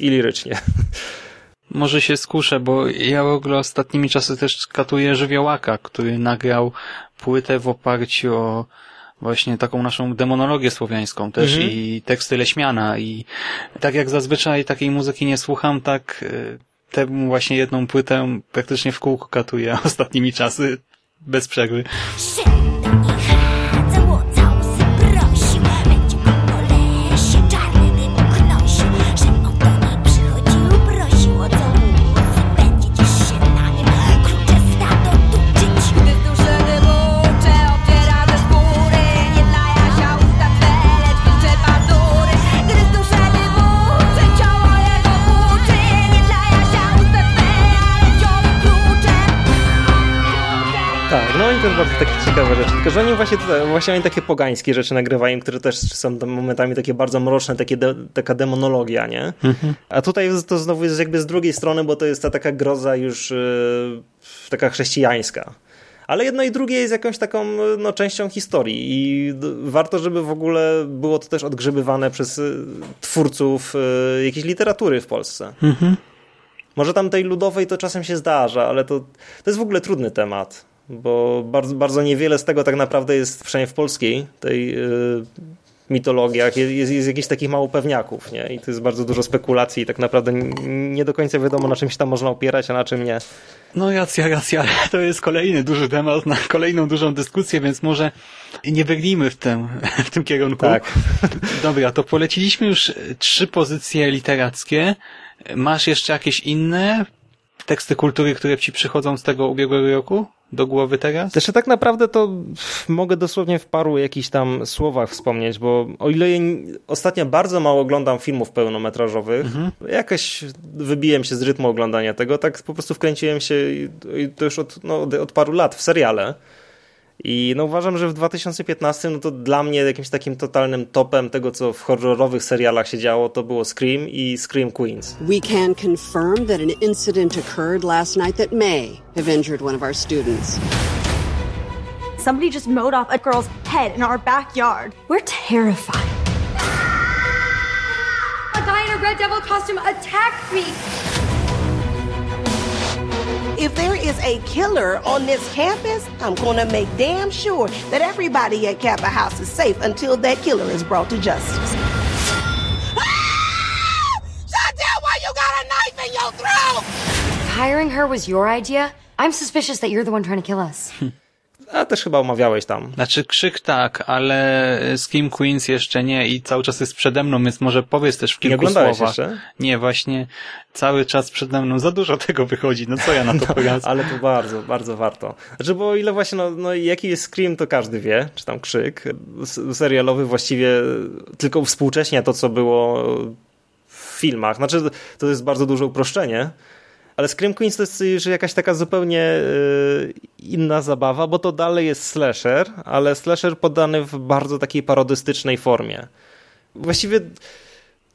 Speaker 25: I lirycznie.
Speaker 2: Może się skuszę, bo ja w ogóle ostatnimi czasy też katuję Żywiołaka, który nagrał płytę w oparciu o właśnie taką naszą demonologię słowiańską też mhm. i teksty Leśmiana i tak jak zazwyczaj takiej muzyki nie słucham, tak e, tę właśnie jedną płytę praktycznie w kółko katuję ostatnimi czasy bez przerwy.
Speaker 25: Bardzo takie ciekawe rzeczy. Tylko, że oni właśnie właśnie oni takie pogańskie rzeczy nagrywają, które też są momentami takie bardzo mroczne, takie de, taka demonologia, nie? Mhm. A tutaj to znowu jest jakby z drugiej strony, bo to jest ta taka groza już yy, taka chrześcijańska. ale jedno i drugie jest jakąś taką no, częścią historii i warto, żeby w ogóle było to też odgrzebywane przez y, twórców y, jakiejś literatury w Polsce. Mhm. Może tam tej ludowej to czasem się zdarza, ale to, to jest w ogóle trudny temat, bo bardzo, bardzo niewiele z tego tak naprawdę jest, przynajmniej w polskiej, tej yy, mitologiach jest, jest, jest jakichś takich mało pewniaków, nie? I to jest bardzo dużo spekulacji i tak naprawdę nie do końca wiadomo, na czym się tam można opierać, a na czym nie.
Speaker 2: No racja, racja. To jest kolejny duży temat na kolejną dużą dyskusję, więc może nie wygnijmy w tym, w tym kierunku.
Speaker 25: Tak.
Speaker 2: Dobra, to poleciliśmy już trzy pozycje literackie. Masz jeszcze jakieś inne teksty kultury, które ci przychodzą z tego ubiegłego roku? Do głowy teraz?
Speaker 25: Zresztą tak naprawdę to mogę dosłownie w paru jakichś tam słowach wspomnieć, bo o ile ostatnio bardzo mało oglądam filmów pełnometrażowych, mhm. jakoś wybiłem się z rytmu oglądania tego, tak po prostu wkręciłem się to już od, no, od paru lat w seriale. I no uważam, że w 2015 no to dla mnie jakimś takim totalnym topem tego, co w horrorowych serialach się działo, to było Scream i Scream Queens.
Speaker 28: We can confirm that an incident occurred last night that may have injured one of our students.
Speaker 29: Somebody just mowed off a girl's head in our backyard. We're terrified. A guy in a red devil costume attacked me.
Speaker 30: If there is a killer on this campus, I'm going to make damn sure that everybody at Kappa House is safe until that killer is brought to justice.
Speaker 29: Ah! Chantel, why you got a knife in your throat?
Speaker 31: Hiring her was your idea, I'm suspicious that you're the one trying to kill us.
Speaker 25: A też chyba omawiałeś tam.
Speaker 2: Znaczy krzyk tak, ale Skim Queens jeszcze nie i cały czas jest przede mną, więc może powiedz też w kilku
Speaker 25: nie
Speaker 2: słowach.
Speaker 25: Jeszcze?
Speaker 2: Nie, właśnie cały czas przede mną za dużo tego wychodzi. No co ja na to no, poradzę?
Speaker 25: Ale to bardzo, bardzo warto. Znaczy, bo o ile właśnie, no, no jaki jest Scream, to każdy wie, czy tam krzyk. Serialowy właściwie tylko współcześnie to, co było w filmach. Znaczy, to jest bardzo duże uproszczenie, ale Scream Queens to jest już jakaś taka zupełnie y, inna zabawa, bo to dalej jest slasher, ale slasher podany w bardzo takiej parodystycznej formie. Właściwie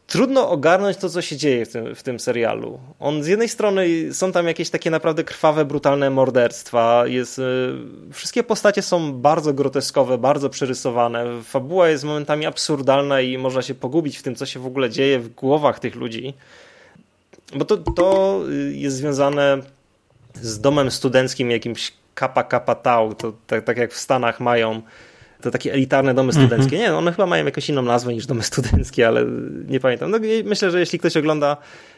Speaker 25: trudno ogarnąć to, co się dzieje w tym, w tym serialu. On z jednej strony są tam jakieś takie naprawdę krwawe, brutalne morderstwa. Jest, y, wszystkie postacie są bardzo groteskowe, bardzo przerysowane. Fabuła jest momentami absurdalna i można się pogubić w tym, co się w ogóle dzieje w głowach tych ludzi. Bo to, to jest związane z domem studenckim jakimś Kappa Kappa Tau, to tak, tak jak w Stanach mają to takie elitarne domy mhm. studenckie. Nie, one chyba mają jakąś inną nazwę niż domy studenckie, ale nie pamiętam. No, myślę, że jeśli ktoś ogląda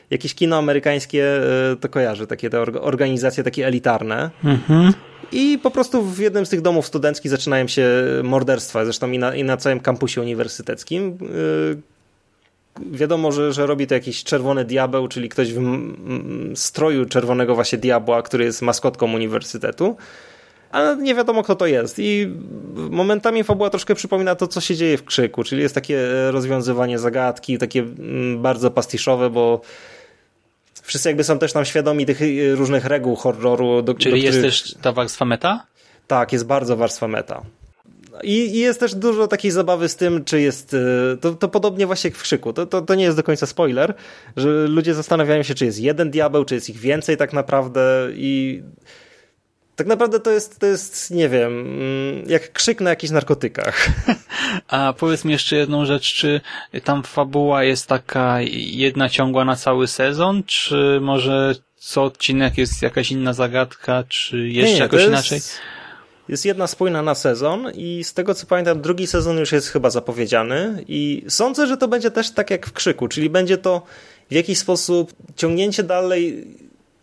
Speaker 25: jakieś kino amerykańskie, e, to kojarzy takie te organizacje takie elitarne. Mhm. I po prostu w jednym z tych domów studenckich zaczynają się morderstwa, zresztą i na, i na całym kampusie uniwersyteckim, e, wiadomo, że, że robi to jakiś czerwony diabeł, czyli ktoś w stroju czerwonego właśnie diabła, który jest maskotką uniwersytetu. Ale nie wiadomo, kto to jest. I momentami fabuła troszkę przypomina to, co się dzieje w krzyku, czyli jest takie rozwiązywanie zagadki, takie bardzo pastiszowe, bo wszyscy jakby są też tam świadomi tych y, różnych reguł horroru.
Speaker 2: Do, czyli do których... jest też ta warstwa meta?
Speaker 25: Tak, jest bardzo warstwa meta. I, I, jest też dużo takiej zabawy z tym, czy jest. Y, to, to podobnie właśnie jak w krzyku. To, to, to nie jest do końca spoiler, że ludzie zastanawiają się, czy jest jeden diabeł, czy jest ich więcej tak naprawdę. I tak naprawdę to jest, to jest, nie wiem, mm, jak krzyk na jakichś narkotykach.
Speaker 2: A powiedz mi jeszcze jedną rzecz, czy tam fabuła jest taka jedna ciągła na cały sezon, czy może co odcinek jest jakaś inna zagadka, czy jeszcze nie, jakoś jest... inaczej?
Speaker 25: Jest jedna spójna na sezon i z tego co pamiętam, drugi sezon już jest chyba zapowiedziany i sądzę, że to będzie też tak jak w Krzyku, czyli będzie to w jakiś sposób ciągnięcie dalej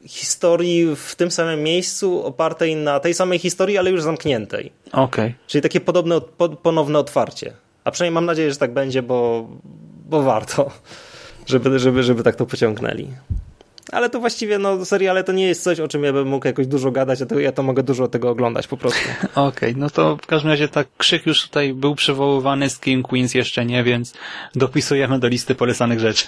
Speaker 25: historii w tym samym miejscu, opartej na tej samej historii, ale już zamkniętej.
Speaker 2: Okej. Okay.
Speaker 25: Czyli takie podobne, ponowne otwarcie. A przynajmniej mam nadzieję, że tak będzie, bo, bo warto, żeby, żeby, żeby tak to pociągnęli ale to właściwie no, seriale to nie jest coś, o czym ja bym mógł jakoś dużo gadać, a to ja to mogę dużo tego oglądać po prostu.
Speaker 2: Okej, okay, no to w każdym razie tak krzyk już tutaj był przywoływany, z King Queens jeszcze nie, więc dopisujemy do listy polecanych rzeczy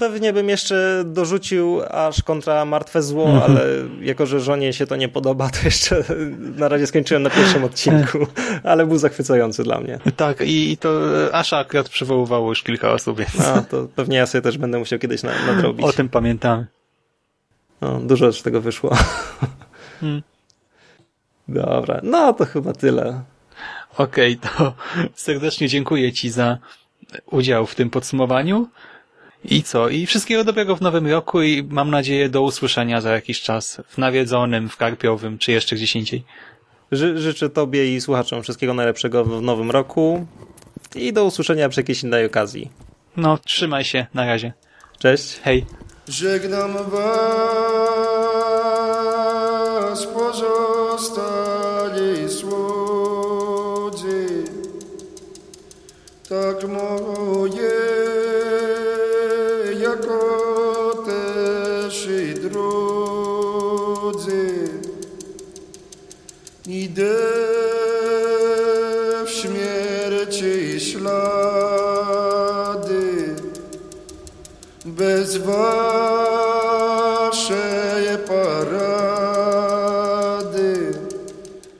Speaker 25: pewnie bym jeszcze dorzucił aż kontra Martwe Zło, mm -hmm. ale jako, że żonie się to nie podoba, to jeszcze na razie skończyłem na pierwszym odcinku, ale był zachwycający dla mnie.
Speaker 2: Tak, i to aż akurat przywoływało już kilka osób, więc...
Speaker 25: A, to pewnie ja sobie też będę musiał kiedyś nadrobić.
Speaker 2: O tym pamiętamy.
Speaker 25: No, dużo z tego wyszło. Hmm. Dobra, no to chyba tyle.
Speaker 2: Okej, okay, to serdecznie dziękuję Ci za udział w tym podsumowaniu. I co? I wszystkiego dobrego w nowym roku i mam nadzieję do usłyszenia za jakiś czas w Nawiedzonym, w Karpiowym, czy jeszcze gdzieś indziej.
Speaker 25: Ży życzę Tobie i słuchaczom wszystkiego najlepszego w nowym roku i do usłyszenia przy jakiejś innej okazji.
Speaker 2: No, trzymaj się. Na razie.
Speaker 25: Cześć.
Speaker 2: Hej.
Speaker 27: Żegnam was, pozostali słodzy, tak moje, bez waszej parady.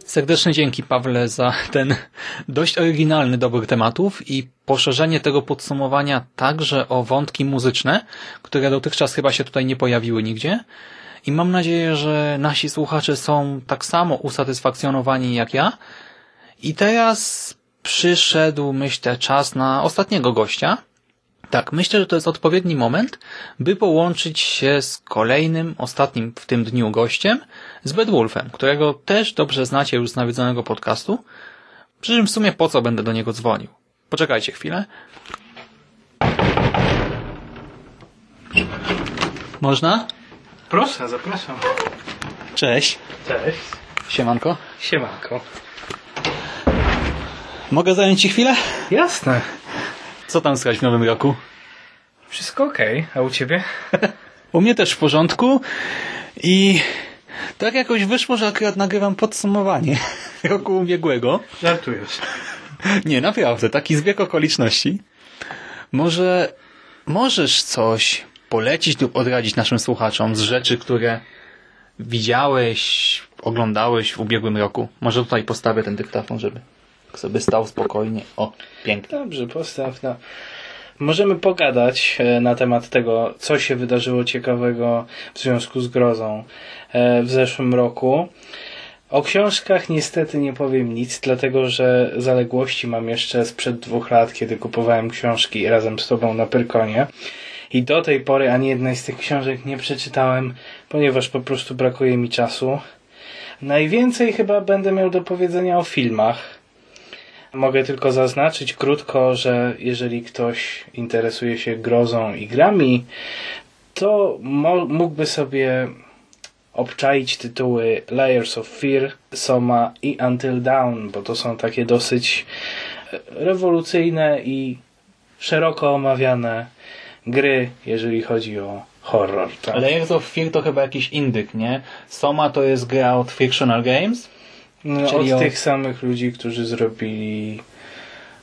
Speaker 2: Serdeczne dzięki Pawle za ten dość oryginalny dobór tematów i poszerzenie tego podsumowania także o wątki muzyczne, które dotychczas chyba się tutaj nie pojawiły nigdzie. I mam nadzieję, że nasi słuchacze są tak samo usatysfakcjonowani jak ja. I teraz przyszedł, myślę, czas na ostatniego gościa. Tak, myślę, że to jest odpowiedni moment, by połączyć się z kolejnym, ostatnim w tym dniu gościem, z Bedwulfem, którego też dobrze znacie już z nawiedzonego podcastu. Przy czym w sumie po co będę do niego dzwonił? Poczekajcie chwilę. Można?
Speaker 32: Proszę, zapraszam.
Speaker 2: Cześć.
Speaker 32: Cześć.
Speaker 2: Siemanko.
Speaker 32: Siemanko.
Speaker 2: Mogę zająć Ci chwilę?
Speaker 32: Jasne.
Speaker 2: Co tam słychać w nowym roku?
Speaker 32: Wszystko okej, okay. a u Ciebie?
Speaker 2: u mnie też w porządku i tak jakoś wyszło, że akurat nagrywam podsumowanie roku ubiegłego.
Speaker 32: Żartujesz.
Speaker 2: Nie, naprawdę, taki zbieg okoliczności. Może możesz coś polecić lub odradzić naszym słuchaczom z rzeczy, które widziałeś, oglądałeś w ubiegłym roku? Może tutaj postawię ten dyktafon, żeby sobie stał spokojnie. O, pięknie.
Speaker 32: Dobrze, postaw. No. Możemy pogadać na temat tego, co się wydarzyło ciekawego w związku z grozą w zeszłym roku. O książkach niestety nie powiem nic, dlatego że zaległości mam jeszcze sprzed dwóch lat, kiedy kupowałem książki razem z Tobą na Pyrkonie. I do tej pory ani jednej z tych książek nie przeczytałem, ponieważ po prostu brakuje mi czasu. Najwięcej chyba będę miał do powiedzenia o filmach. Mogę tylko zaznaczyć krótko, że jeżeli ktoś interesuje się grozą i grami, to mógłby sobie obczaić tytuły Layers of Fear, Soma i Until Dawn, bo to są takie dosyć rewolucyjne i szeroko omawiane gry, jeżeli chodzi o horror. Tak?
Speaker 2: Layers of Fear to chyba jakiś indyk, nie? Soma to jest gra od Fictional Games?
Speaker 32: No, Czyli od tych samych ludzi, którzy zrobili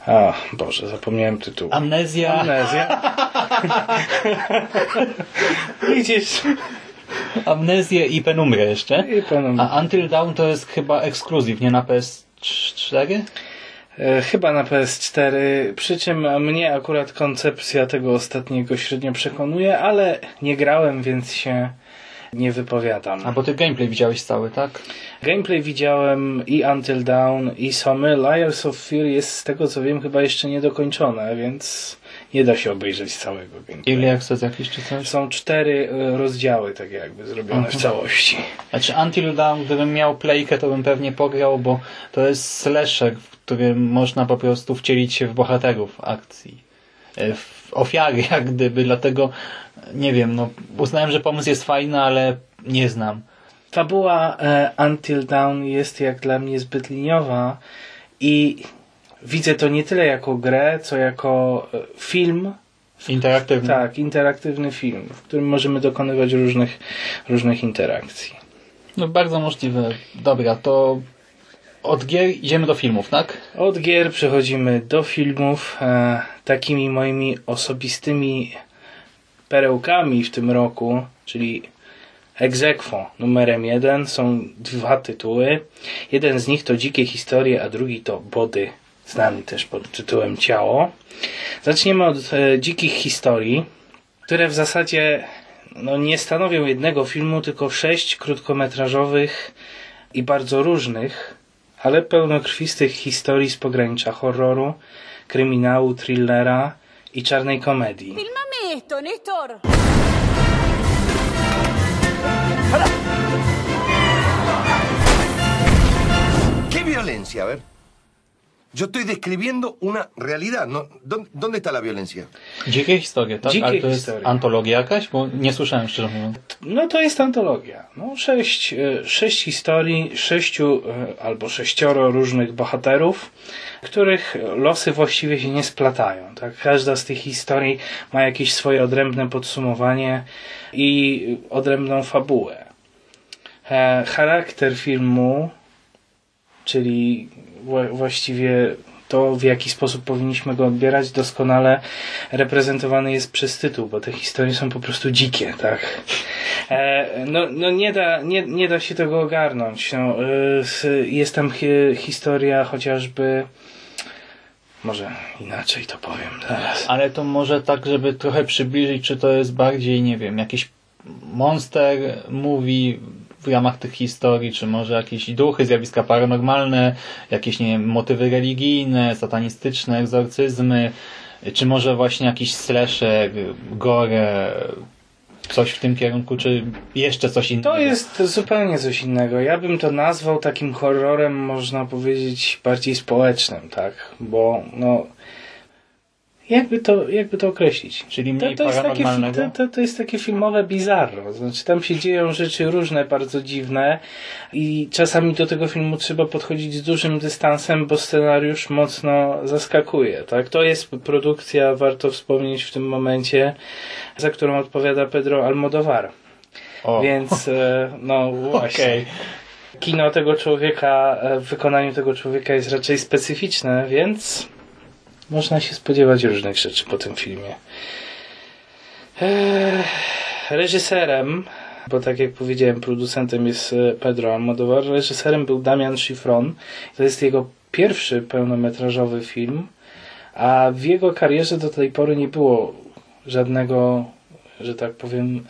Speaker 32: a, Boże, zapomniałem tytułu.
Speaker 2: Amnezja.
Speaker 32: Amnezja. Widzisz?
Speaker 2: Amnezję i Penumbrę jeszcze.
Speaker 32: I Penumbrę.
Speaker 2: A Until Dawn to jest chyba ekskluzyw, nie na PS4?
Speaker 32: E, chyba na PS4, przy czym mnie akurat koncepcja tego ostatniego średnio przekonuje, ale nie grałem, więc się nie wypowiadam.
Speaker 2: A bo ty gameplay widziałeś cały, tak?
Speaker 32: Gameplay widziałem i Until Dawn i Somy. Liars of Fear jest z tego co wiem chyba jeszcze niedokończone, więc nie da się obejrzeć całego gameplayu.
Speaker 2: Early Access jakiś czy coś?
Speaker 32: Są cztery e, rozdziały tak jakby zrobione Aha. w całości.
Speaker 2: Znaczy Until Dawn, gdybym miał playkę to bym pewnie pograł, bo to jest slasher, w którym można po prostu wcielić się w bohaterów akcji. E, w ofiary jak gdyby, dlatego nie wiem, no uznałem, że pomysł jest fajny, ale nie znam.
Speaker 32: Fabuła e, Until Dawn jest jak dla mnie zbyt liniowa i widzę to nie tyle jako grę, co jako e, film.
Speaker 2: Interaktywny.
Speaker 32: Tak, interaktywny film, w którym możemy dokonywać różnych, różnych interakcji.
Speaker 2: No bardzo możliwe. Dobra, to od gier idziemy do filmów, tak?
Speaker 32: Od gier przechodzimy do filmów. E, takimi moimi osobistymi perełkami w tym roku, czyli Egzekwo numerem jeden są dwa tytuły. Jeden z nich to Dzikie Historie, a drugi to Body, znany też pod tytułem Ciało. Zaczniemy od e, Dzikich Historii, które w zasadzie no, nie stanowią jednego filmu, tylko sześć krótkometrażowych i bardzo różnych, ale pełnokrwistych historii z pogranicza horroru, kryminału, thrillera i czarnej komedii.
Speaker 14: Esto, Néstor.
Speaker 33: ¿Qué violencia? A ver. Yo estoy describiendo una realidad. ¿no? ¿Dónde, dónde está la violencia?
Speaker 2: Dzikie historie, tak?
Speaker 32: Dzikie
Speaker 2: Ale to jest
Speaker 32: historie.
Speaker 2: antologia jakaś? Bo nie słyszałem szczerze mówiąc.
Speaker 32: No to jest antologia. No, sześć, e, sześć historii, sześciu e, albo sześcioro różnych bohaterów, których losy właściwie się nie splatają. Tak? Każda z tych historii ma jakieś swoje odrębne podsumowanie i odrębną fabułę. E, charakter filmu, czyli właściwie to, w jaki sposób powinniśmy go odbierać, doskonale reprezentowany jest przez tytuł, bo te historie są po prostu dzikie, tak? E, no, no nie, da, nie, nie da się tego ogarnąć. No, e, jest tam hi, historia chociażby. Może inaczej to powiem teraz.
Speaker 2: Ale to może tak, żeby trochę przybliżyć, czy to jest bardziej, nie wiem, jakiś monster mówi w ramach tych historii, czy może jakieś duchy, zjawiska paranormalne, jakieś, nie wiem, motywy religijne, satanistyczne, egzorcyzmy, czy może właśnie jakiś slasher, gore, coś w tym kierunku, czy jeszcze coś innego?
Speaker 32: To jest zupełnie coś innego. Ja bym to nazwał takim horrorem, można powiedzieć, bardziej społecznym, tak? Bo, no. Jakby to, jakby to określić?
Speaker 2: Czyli
Speaker 32: to,
Speaker 2: mniej
Speaker 32: to, jest takie, to, to, to jest takie filmowe bizarro. Znaczy, tam się dzieją rzeczy różne, bardzo dziwne i czasami do tego filmu trzeba podchodzić z dużym dystansem, bo scenariusz mocno zaskakuje. Tak? To jest produkcja, warto wspomnieć w tym momencie, za którą odpowiada Pedro Almodovar.
Speaker 2: O.
Speaker 32: Więc, e, no właśnie.
Speaker 2: Okej.
Speaker 32: Kino tego człowieka e, w wykonaniu tego człowieka jest raczej specyficzne, więc można się spodziewać różnych rzeczy po tym filmie. Eee, reżyserem, bo tak jak powiedziałem, producentem jest e, Pedro Almodovar, reżyserem był Damian Schifron. To jest jego pierwszy pełnometrażowy film, a w jego karierze do tej pory nie było żadnego, że tak powiem,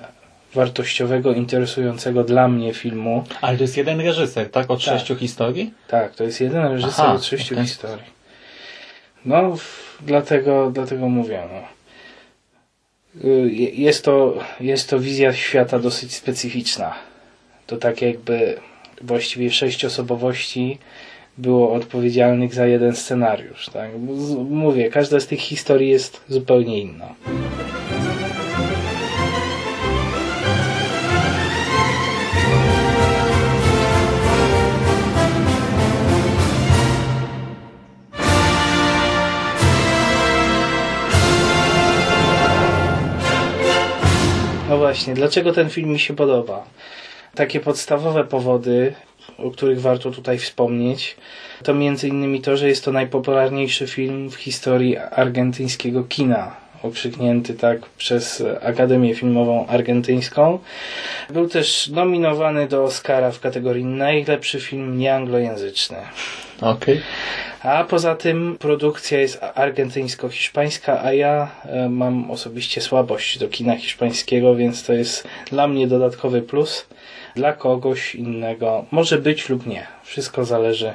Speaker 32: wartościowego, interesującego dla mnie filmu.
Speaker 2: Ale to jest jeden reżyser, tak? Od
Speaker 32: Tak.
Speaker 2: sześciu historii?
Speaker 32: Tak, to jest jeden reżyser
Speaker 2: Aha,
Speaker 32: od sześciu
Speaker 2: okej.
Speaker 32: historii. No, dlatego, dlatego mówię, no. Y, je- Jest to, jest to wizja świata dosyć specyficzna. To tak jakby właściwie sześć osobowości było odpowiedzialnych za jeden scenariusz. Tak? Mówię, każda z tych historii jest zupełnie inna. Właśnie, dlaczego ten film mi się podoba? Takie podstawowe powody, o których warto tutaj wspomnieć, to między innymi to, że jest to najpopularniejszy film w historii argentyńskiego kina, okrzyknięty tak przez Akademię Filmową Argentyńską. Był też nominowany do Oscara w kategorii najlepszy film nieanglojęzyczny.
Speaker 2: Okej.
Speaker 32: A poza tym produkcja jest argentyńsko-hiszpańska, a ja e, mam osobiście słabość do kina hiszpańskiego, więc to jest dla mnie dodatkowy plus. Dla kogoś innego może być lub nie. Wszystko zależy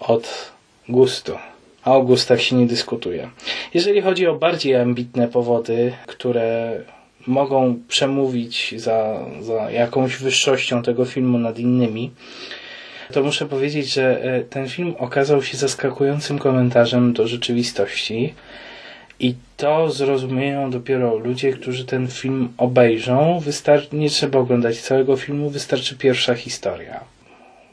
Speaker 32: od gustu. A o gustach się nie dyskutuje. Jeżeli chodzi o bardziej ambitne powody, które mogą przemówić za, za jakąś wyższością tego filmu nad innymi, to muszę powiedzieć, że e, ten film okazał się zaskakującym komentarzem do rzeczywistości i to zrozumieją dopiero ludzie, którzy ten film obejrzą. Wystar- nie trzeba oglądać całego filmu, wystarczy pierwsza historia.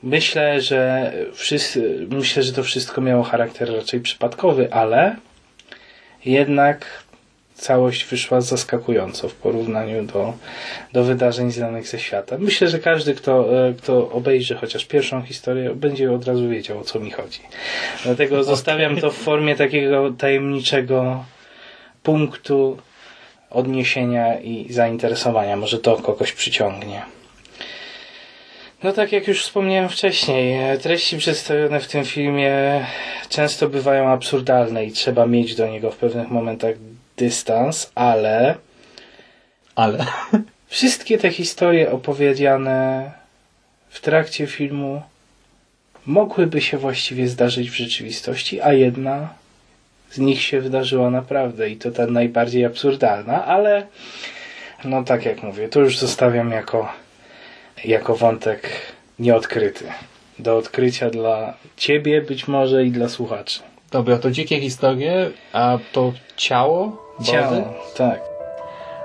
Speaker 32: Myślę, że wszyscy, myślę, że to wszystko miało charakter raczej przypadkowy, ale jednak całość wyszła zaskakująco w porównaniu do, do wydarzeń znanych ze świata. Myślę, że każdy, kto, e, kto obejrzy chociaż pierwszą historię, będzie od razu wiedział, o co mi chodzi. Dlatego zostawiam to w formie takiego tajemniczego punktu odniesienia i zainteresowania. Może to kogoś przyciągnie. No tak jak już wspomniałem wcześniej, e, treści przedstawione w tym filmie często bywają absurdalne i trzeba mieć do niego w pewnych momentach dystans, ale
Speaker 2: Ale.
Speaker 32: wszystkie te historie opowiedziane w w trakcie filmu mogłyby się właściwie zdarzyć w rzeczywistości, a jedna z nich się wydarzyła naprawdę i to ta najbardziej absurdalna, ale no tak jak mówię, to już zostawiam jako, jako wątek nieodkryty. Do odkrycia dla ciebie być może i dla słuchaczy.
Speaker 2: Dobra, to dzikie historie, a to ciało?
Speaker 32: Ciało,
Speaker 2: Body?
Speaker 32: tak.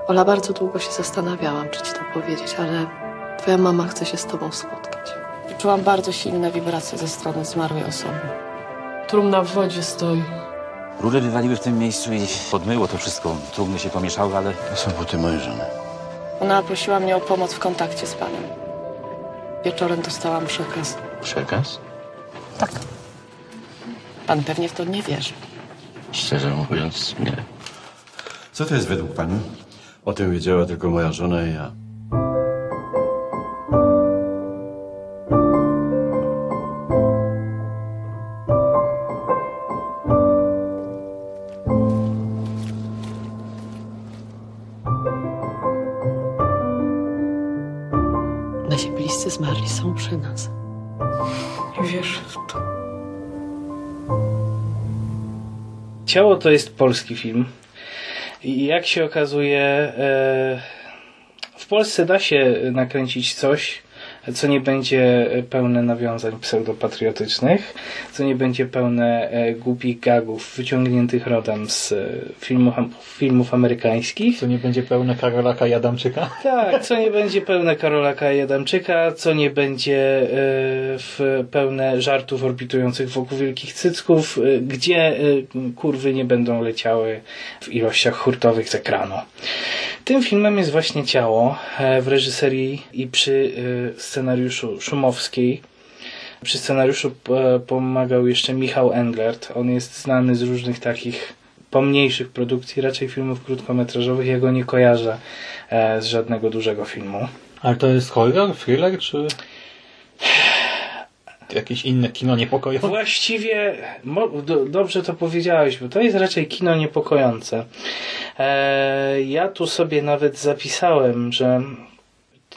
Speaker 34: Ola, bardzo długo się zastanawiałam, czy ci to powiedzieć, ale twoja mama chce się z tobą spotkać. Czułam bardzo silne wibracje ze strony zmarłej osoby. Trumna w wodzie stoi.
Speaker 35: Rurę wywaliły w tym miejscu i podmyło to wszystko. Trumny się pomieszały, ale... To są buty mojej żony.
Speaker 34: Ona prosiła mnie o pomoc w kontakcie z panem. Wieczorem dostałam przekaz.
Speaker 35: Przekaz?
Speaker 34: Tak. Pan pewnie w to nie wierzy.
Speaker 35: Szczerze mówiąc, nie.
Speaker 36: Co to jest według pani? O tym wiedziała tylko moja żona i ja.
Speaker 34: To
Speaker 32: jest polski film. I jak się okazuje, e, w Polsce da się nakręcić coś, co nie będzie pełne nawiązań pseudopatriotycznych, co nie będzie pełne e, głupich gagów wyciągniętych rodem z e, filmów, filmów amerykańskich.
Speaker 2: To nie będzie pełne Karolaka i Adamczyka?
Speaker 32: Tak, co nie będzie pełne Karolaka i Adamczyka, co nie będzie e, w pełne żartów orbitujących wokół wielkich cycków, e, gdzie e, kurwy nie będą leciały w ilościach hurtowych z ekranu. Tym filmem jest właśnie Ciało e, w reżyserii i przy e, scenariuszu Szumowskiej. Przy scenariuszu e, pomagał jeszcze Michał Englert. On jest znany z różnych takich pomniejszych produkcji, raczej filmów krótkometrażowych. Ja go nie kojarzę z żadnego dużego filmu.
Speaker 2: Ale to jest horror, thriller, czy jakieś inne kino niepokojące?
Speaker 32: Właściwie do, dobrze to powiedziałeś, bo to jest raczej kino niepokojące. E, ja tu sobie nawet zapisałem, że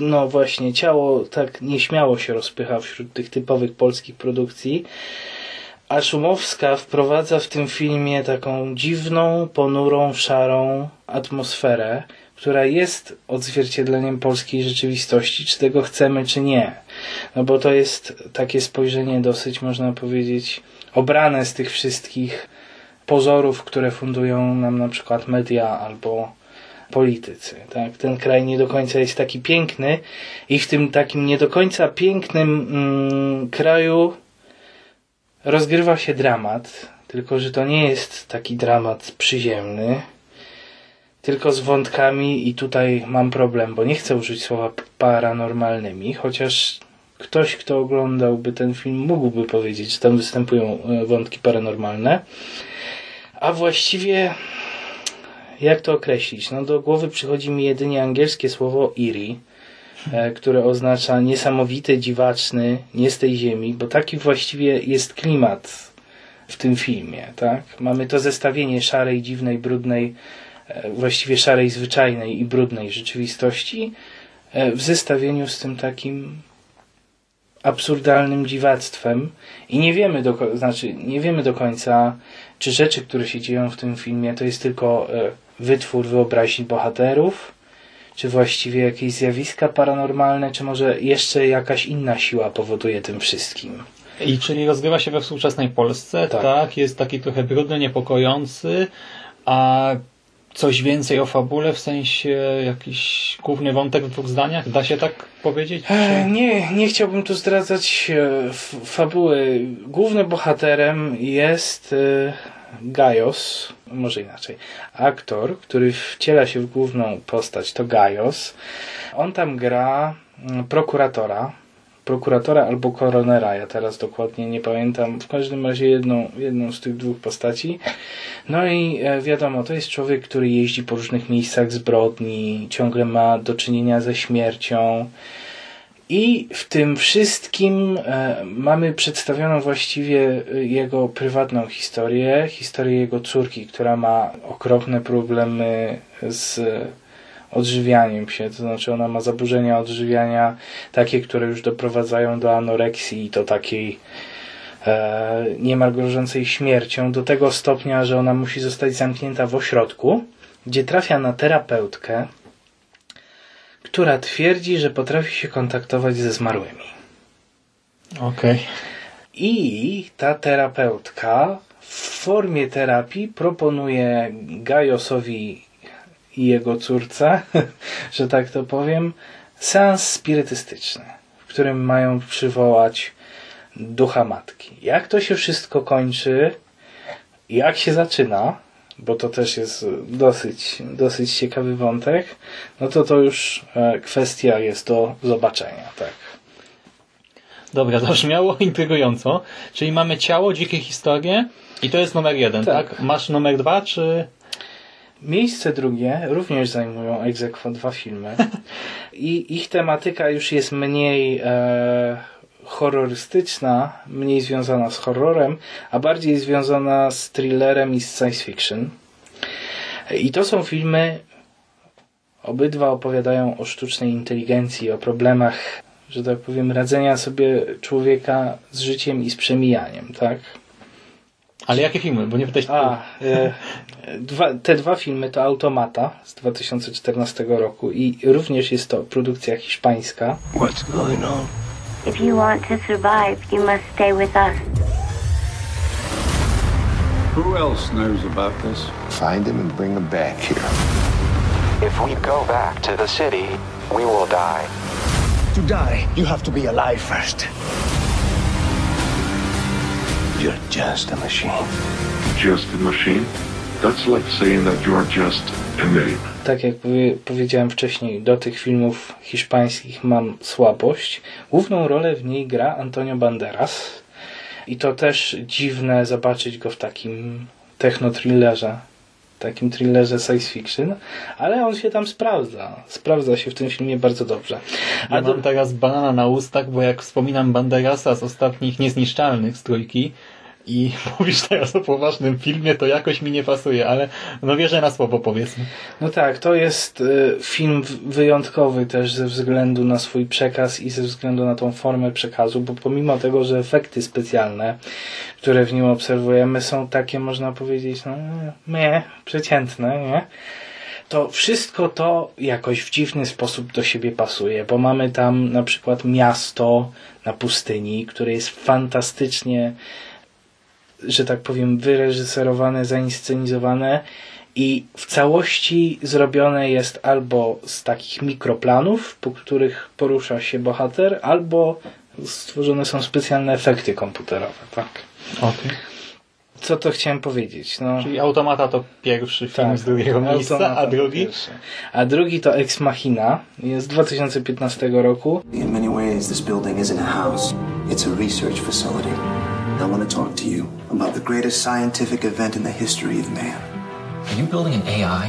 Speaker 32: no właśnie, ciało tak nieśmiało się rozpycha wśród tych typowych polskich produkcji. A Szumowska wprowadza w tym filmie taką dziwną, ponurą, szarą atmosferę, która jest odzwierciedleniem polskiej rzeczywistości, czy tego chcemy, czy nie. No bo to jest takie spojrzenie dosyć, można powiedzieć, obrane z tych wszystkich pozorów, które fundują nam na przykład media albo politycy. Tak? Ten kraj nie do końca jest taki piękny i w tym takim nie do końca pięknym mm, kraju rozgrywa się dramat, tylko że to nie jest taki dramat przyziemny, tylko z wątkami i tutaj mam problem, bo nie chcę użyć słowa paranormalnymi, chociaż ktoś, kto oglądałby ten film, mógłby powiedzieć, że tam występują e, wątki paranormalne. A właściwie jak to określić? No do głowy przychodzi mi jedynie angielskie słowo eerie, e, które oznacza niesamowity, dziwaczny, nie z tej ziemi, bo taki właściwie jest klimat w tym filmie, tak? Mamy to zestawienie szarej, dziwnej, brudnej, e, właściwie szarej, zwyczajnej i brudnej rzeczywistości w zestawieniu z tym takim absurdalnym dziwactwem i nie wiemy do, znaczy, nie wiemy do końca, czy rzeczy, które się dzieją w tym filmie, to jest tylko e, wytwór wyobraźni bohaterów, czy właściwie jakieś zjawiska paranormalne, czy może jeszcze jakaś inna siła powoduje tym wszystkim.
Speaker 2: I czyli rozgrywa się we współczesnej Polsce, tak. jest taki trochę brudny, niepokojący, a coś więcej o fabule, w sensie jakiś główny wątek w dwóch zdaniach, da się tak powiedzieć?
Speaker 32: E, Nie, nie chciałbym tu zdradzać e, fabuły. Głównym bohaterem jest e, Gajos, może inaczej, aktor, który wciela się w główną postać, to Gajos. On tam gra prokuratora, prokuratora albo koronera, ja teraz dokładnie nie pamiętam, w każdym razie jedną, jedną z tych dwóch postaci. No i e, wiadomo, to jest człowiek, który jeździ po różnych miejscach zbrodni, ciągle ma do czynienia ze śmiercią. I w tym wszystkim e, mamy przedstawioną właściwie e, jego prywatną historię, historię jego córki, która ma okropne problemy z odżywianiem się, to znaczy ona ma zaburzenia odżywiania takie, które już doprowadzają do anoreksji i to takiej e, niemal grożącej śmiercią, do tego stopnia, że ona musi zostać zamknięta w ośrodku, gdzie trafia na terapeutkę, która twierdzi, że potrafi się kontaktować ze zmarłymi.
Speaker 2: Okej. Okay.
Speaker 32: I ta terapeutka w formie terapii proponuje Gajosowi i jego córce, że tak to powiem, seans spirytystyczny, w którym mają przywołać ducha matki. Jak to się wszystko kończy, jak się zaczyna, bo to też jest dosyć, dosyć ciekawy wątek, no to to już e, kwestia jest do zobaczenia, tak.
Speaker 2: Dobra, zabrzmiało intrygująco. Czyli mamy ciało, dzikie historie i to jest numer jeden, tak? tak? Masz numer dwa, czy...
Speaker 32: Miejsce drugie również zajmują egzekwo dwa filmy i ich tematyka już jest mniej e, horrorystyczna, mniej związana z horrorem, a bardziej związana z thrillerem i z science fiction. I to są filmy, obydwa opowiadają o sztucznej inteligencji, o problemach, że tak powiem, radzenia sobie człowieka z życiem i z przemijaniem, tak?
Speaker 2: Ale jakie filmy? Bo nie pytałeś...
Speaker 32: A, e, dwa, te dwa filmy to Automata z 2014 roku i również jest to produkcja hiszpańska. What's going on? If you want to survive, you must stay with us.
Speaker 37: Who else knows about this?
Speaker 38: Find him and bring him back here.
Speaker 39: If we go back to the city, we will die.
Speaker 13: To die, you have to be alive first.
Speaker 38: You're just a machine.
Speaker 40: Just a machine? That's like saying that you are just a name.
Speaker 32: Tak jak powiedziałem wcześniej, do tych filmów hiszpańskich mam słabość. Główną rolę w niej gra Antonio Banderas. I to też dziwne zobaczyć go w takim techno-thrillerze takim thrillerze science fiction, ale on się tam sprawdza. Sprawdza się w tym filmie bardzo dobrze.
Speaker 2: A ja do... mam teraz banana na ustach, bo jak wspominam Banderasa z ostatnich Niezniszczalnych z trójki, i mówisz teraz o poważnym filmie, to jakoś mi nie pasuje, ale no wierzę na słowo powiedzmy.
Speaker 32: No tak, to jest y, film wyjątkowy też ze względu na swój przekaz i ze względu na tą formę przekazu, bo pomimo tego, że efekty specjalne, które w nim obserwujemy są takie, można powiedzieć, no przeciętne, nie? to wszystko to jakoś w dziwny sposób do siebie pasuje, bo mamy tam na przykład miasto na pustyni, które jest fantastycznie że tak powiem, wyreżyserowane, zainscenizowane i w całości zrobione jest albo z takich mikroplanów, po których porusza się bohater, albo stworzone są specjalne efekty komputerowe, tak?
Speaker 2: Okay.
Speaker 32: Co to chciałem powiedzieć? No,
Speaker 2: Czyli Automata to pierwszy film tak, z drugiego miejsca, a drugi?
Speaker 32: A drugi to Ex Machina, jest z 2015 roku.
Speaker 38: In many ways this building isn't a house, it's a research facility. I want to talk to you about the greatest scientific event in the history of man.
Speaker 41: Are you building an AI?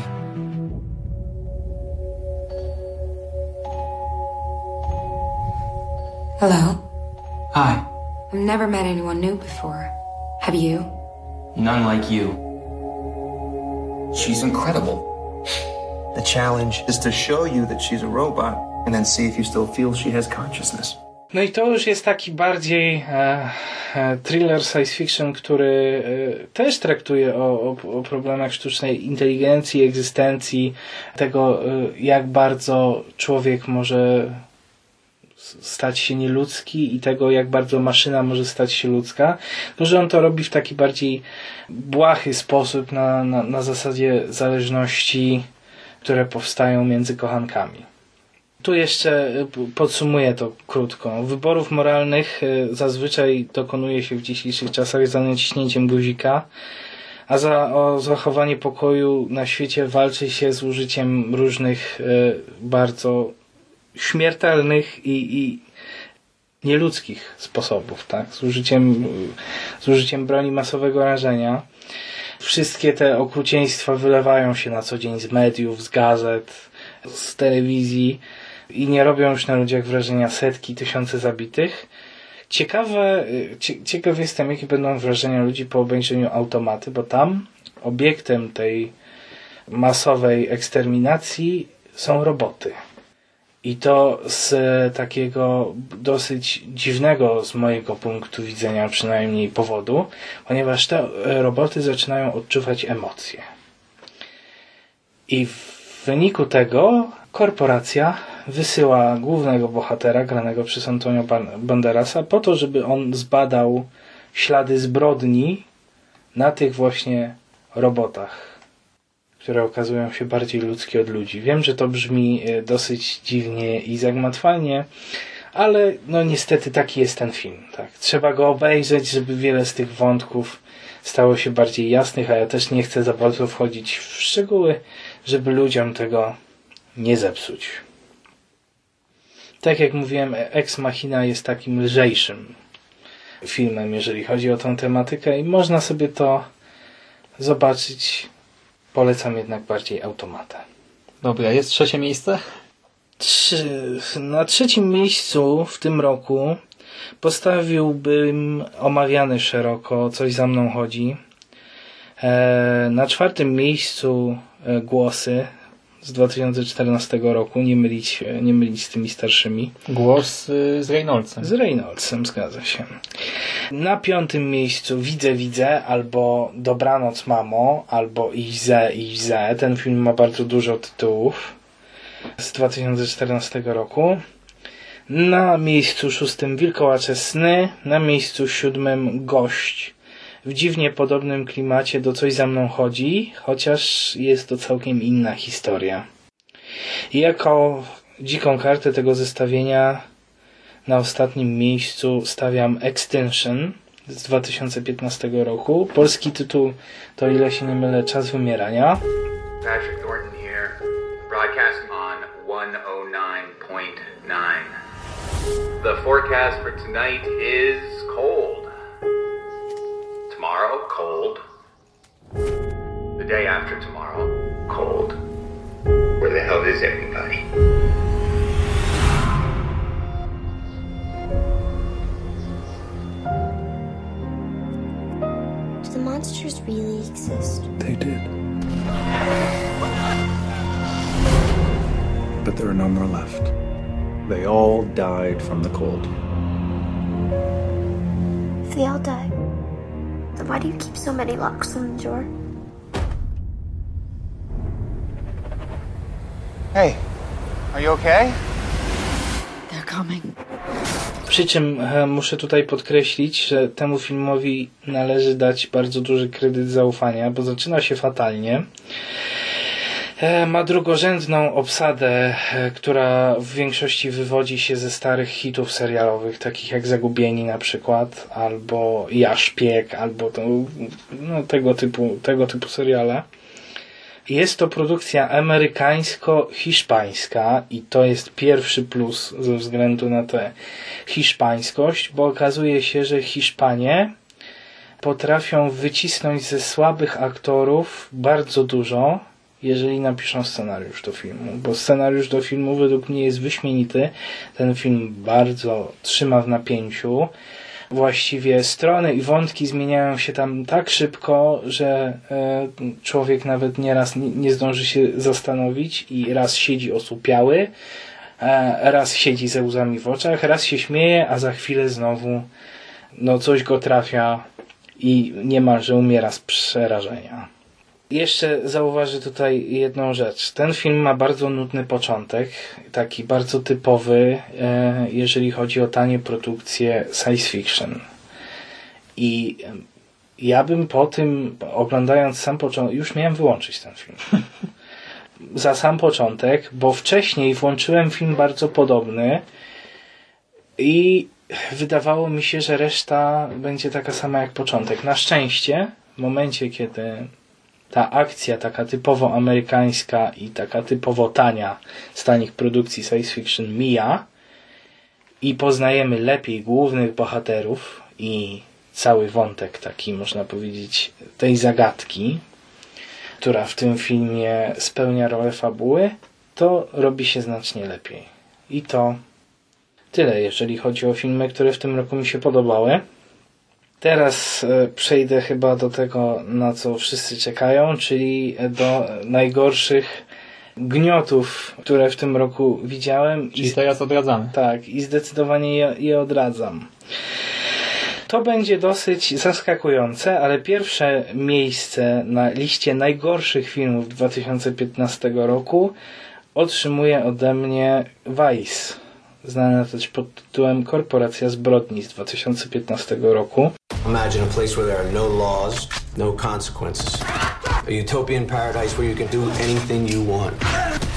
Speaker 31: Hello?
Speaker 41: Hi.
Speaker 31: I've never met anyone new before. Have you?
Speaker 41: None like you. She's incredible.
Speaker 38: The challenge is to show you that she's a robot and then see if you still feel she has consciousness.
Speaker 32: No i to już jest taki bardziej e, e, thriller science fiction, który e, też traktuje o, o, o, problemach sztucznej inteligencji, egzystencji, tego e, jak bardzo człowiek może stać się nieludzki i tego jak bardzo maszyna może stać się ludzka. To, że on to robi w taki bardziej błahy sposób na, na, na zasadzie zależności, które powstają między kochankami. Tu jeszcze y, podsumuję to krótko. Wyborów moralnych y, zazwyczaj dokonuje się w dzisiejszych czasach za naciśnięciem guzika, a za o zachowanie pokoju na świecie walczy się z użyciem różnych y, bardzo śmiertelnych i, i nieludzkich sposobów, tak? Z użyciem, z użyciem broni masowego rażenia. Wszystkie te okrucieństwa wylewają się na co dzień z mediów, z gazet, z telewizji i nie robią już na ludziach wrażenia setki, tysiące zabitych. Ciekawe, ciekaw jestem, jakie będą wrażenia ludzi po obejrzeniu automaty, bo tam obiektem tej masowej eksterminacji są roboty. I to z takiego dosyć dziwnego z mojego punktu widzenia przynajmniej powodu, ponieważ te roboty zaczynają odczuwać emocje. I w wyniku tego korporacja wysyła głównego bohatera, granego przez Antonio Banderasa, po to, żeby on zbadał ślady zbrodni na tych właśnie robotach, które okazują się bardziej ludzkie od ludzi. Wiem, że to brzmi e, dosyć dziwnie i zagmatwanie, ale no niestety taki jest ten film. Tak? Trzeba go obejrzeć, żeby wiele z tych wątków stało się bardziej jasnych, a ja też nie chcę za bardzo wchodzić w szczegóły, żeby ludziom tego nie zepsuć. Tak jak mówiłem, Ex Machina jest takim lżejszym filmem, jeżeli chodzi o tę tematykę i można sobie to zobaczyć. Polecam jednak bardziej automatę.
Speaker 2: Dobra, jest trzecie miejsce?
Speaker 32: Trzy, na trzecim miejscu w tym roku postawiłbym omawiany szeroko Coś za mną chodzi. E, na czwartym miejscu e, Głosy z 2014 roku, nie mylić, nie mylić z tymi starszymi.
Speaker 2: Głos y, z Reynoldsem.
Speaker 32: Z Reynoldsem, zgadza się. Na piątym miejscu Widzę, Widzę, albo Dobranoc, Mamo, albo Ize, Ize. Ten film ma bardzo dużo tytułów z 2014 roku. Na miejscu szóstym Wilkołacze Sny, na miejscu siódmym Gość w dziwnie podobnym klimacie do Coś za mną chodzi, chociaż jest to całkiem inna historia. I jako dziką kartę tego zestawienia na ostatnim miejscu stawiam Extinction z 2015 roku. Polski tytuł to, ile się nie mylę, Czas wymierania. Patrick Thornton here, broadcasting on 109.9. The forecast for tonight is. Tomorrow, cold. The day after tomorrow, cold. Where the hell is everybody?
Speaker 42: Do the monsters really exist?
Speaker 26: They did. But there are no more left. They all died from the cold.
Speaker 42: If they all died, then why do you keep so many locks on the door?
Speaker 13: Hey, are you okay?
Speaker 31: They're coming.
Speaker 32: Przy czym e, muszę tutaj podkreślić, że temu filmowi należy dać bardzo duży kredyt zaufania, bo zaczyna się fatalnie. E, ma drugorzędną obsadę, e, która w większości wywodzi się ze starych hitów serialowych, takich jak Zagubieni na przykład, albo Ja Szpieg, albo to, no, tego, typu, tego typu seriale. Jest to produkcja amerykańsko-hiszpańska i to jest pierwszy plus ze względu na tę hiszpańskość, bo okazuje się, że Hiszpanie potrafią wycisnąć ze słabych aktorów bardzo dużo, jeżeli napiszą scenariusz do filmu, bo scenariusz do filmu według mnie jest wyśmienity. Ten film bardzo trzyma w napięciu. Właściwie strony i wątki zmieniają się tam tak szybko, że e, człowiek nawet nieraz nie, zdąży się zastanowić i raz siedzi osłupiały, e, raz siedzi ze łzami w oczach, raz się śmieje, a za chwilę znowu no coś go trafia i niemalże umiera z przerażenia. Jeszcze zauważę tutaj jedną rzecz. Ten film ma bardzo nudny początek, taki bardzo typowy, e, jeżeli chodzi o tanie produkcje science fiction. I ja bym po tym, oglądając sam początek, już miałem wyłączyć ten film. Za sam początek, bo wcześniej włączyłem film bardzo podobny i wydawało mi się, że reszta będzie taka sama jak początek. Na szczęście, w momencie, kiedy ta akcja taka typowo amerykańska i taka typowo tania z tanich produkcji science fiction mija i poznajemy lepiej głównych bohaterów i cały wątek taki, można powiedzieć, tej zagadki, która w tym filmie spełnia rolę fabuły, to robi się znacznie lepiej. I to tyle, jeżeli chodzi o filmy, które w tym roku mi się podobały. Teraz e, przejdę chyba do tego, na co wszyscy czekają, czyli do najgorszych gniotów, które w tym roku widziałem.
Speaker 2: Czyli teraz odradzamy.
Speaker 32: Tak, i zdecydowanie je, je odradzam. To będzie dosyć zaskakujące, ale pierwsze miejsce na liście najgorszych filmów 2015 roku otrzymuje ode mnie Vice, znana też pod tytułem Korporacja Zbrodni z 2015 roku.
Speaker 43: Imagine a place where there are no laws, no consequences. A utopian paradise where you can do anything you want.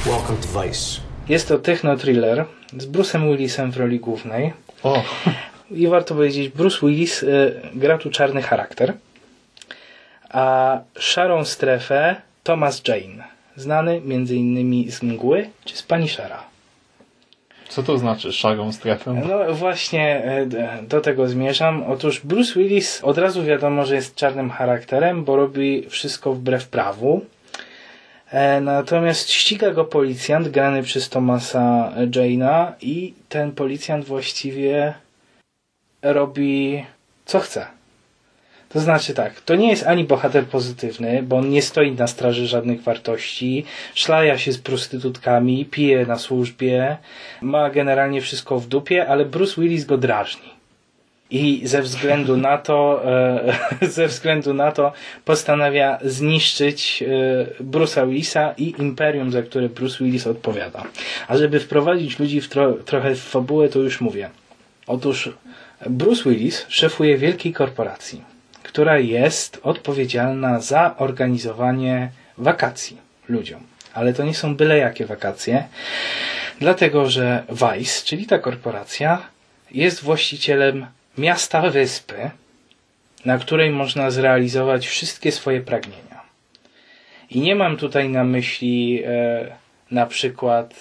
Speaker 43: Welcome to Vice.
Speaker 32: Jest to techno-thriller z Bruce'em Willisem w roli głównej.
Speaker 2: O.
Speaker 32: I warto powiedzieć, Bruce Willis y, gra tu czarny charakter, a szarą strefę Thomas Jane, znany m.in. z Mgły czy z Punishera.
Speaker 2: Co to znaczy szarą strefę?
Speaker 32: No właśnie y, do tego zmierzam. Otóż Bruce Willis od razu wiadomo, że jest czarnym charakterem, bo robi wszystko wbrew prawu. E, Natomiast ściga go policjant grany przez Thomasa Jane'a i ten policjant właściwie robi co chce. To znaczy tak, to nie jest ani bohater pozytywny, bo on nie stoi na straży żadnych wartości, szlaja się z prostytutkami, pije na służbie, ma generalnie wszystko w dupie, ale Bruce Willis go drażni. I ze względu na to, e, ze względu na to postanawia zniszczyć e, Bruce'a Willisa i imperium, za które Bruce Willis odpowiada. A żeby wprowadzić ludzi w tro, trochę w fabułę, to już mówię. Otóż Bruce Willis szefuje wielkiej korporacji, która jest odpowiedzialna za organizowanie wakacji ludziom. Ale to nie są byle jakie wakacje, dlatego że Vice, czyli ta korporacja, jest właścicielem miasta wyspy, na której można zrealizować wszystkie swoje pragnienia. I nie mam tutaj na myśli e, na przykład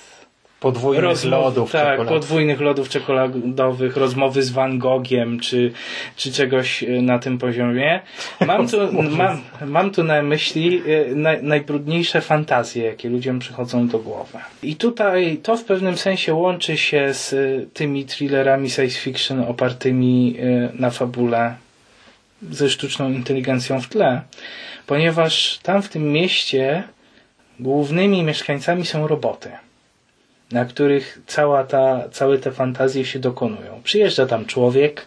Speaker 2: Podwójnych
Speaker 32: rozmów,
Speaker 2: lodów
Speaker 32: tak,
Speaker 2: czekoladowych.
Speaker 32: podwójnych lodów czekoladowych, rozmowy z Van Gogiem, czy, czy czegoś e, na tym poziomie. Mam tu, mam, mam tu na myśli naj, najbrudniejsze fantazje, jakie ludziom przychodzą do głowy. I tutaj to w pewnym sensie łączy się z e, tymi thrillerami science fiction opartymi na fabule ze sztuczną inteligencją w tle, ponieważ tam w tym mieście głównymi mieszkańcami są roboty na których cała ta, całe te fantazje się dokonują. Przyjeżdża tam człowiek,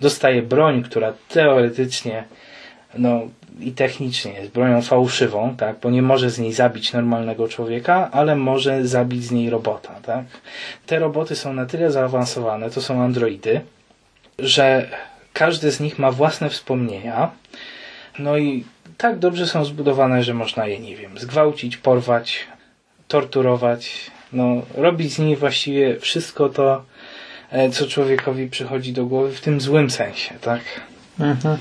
Speaker 32: dostaje broń, która teoretycznie no, i technicznie jest bronią fałszywą, tak, bo nie może z niej zabić normalnego człowieka, ale może zabić z niej robota. Tak. Te roboty są na tyle zaawansowane, to są androidy, że każdy z nich ma własne wspomnienia, no i tak dobrze są zbudowane, że można je, nie wiem, zgwałcić, porwać, torturować, no, robić z nimi właściwie wszystko to, e, co człowiekowi przychodzi do głowy w tym złym sensie, tak?
Speaker 2: Mhm.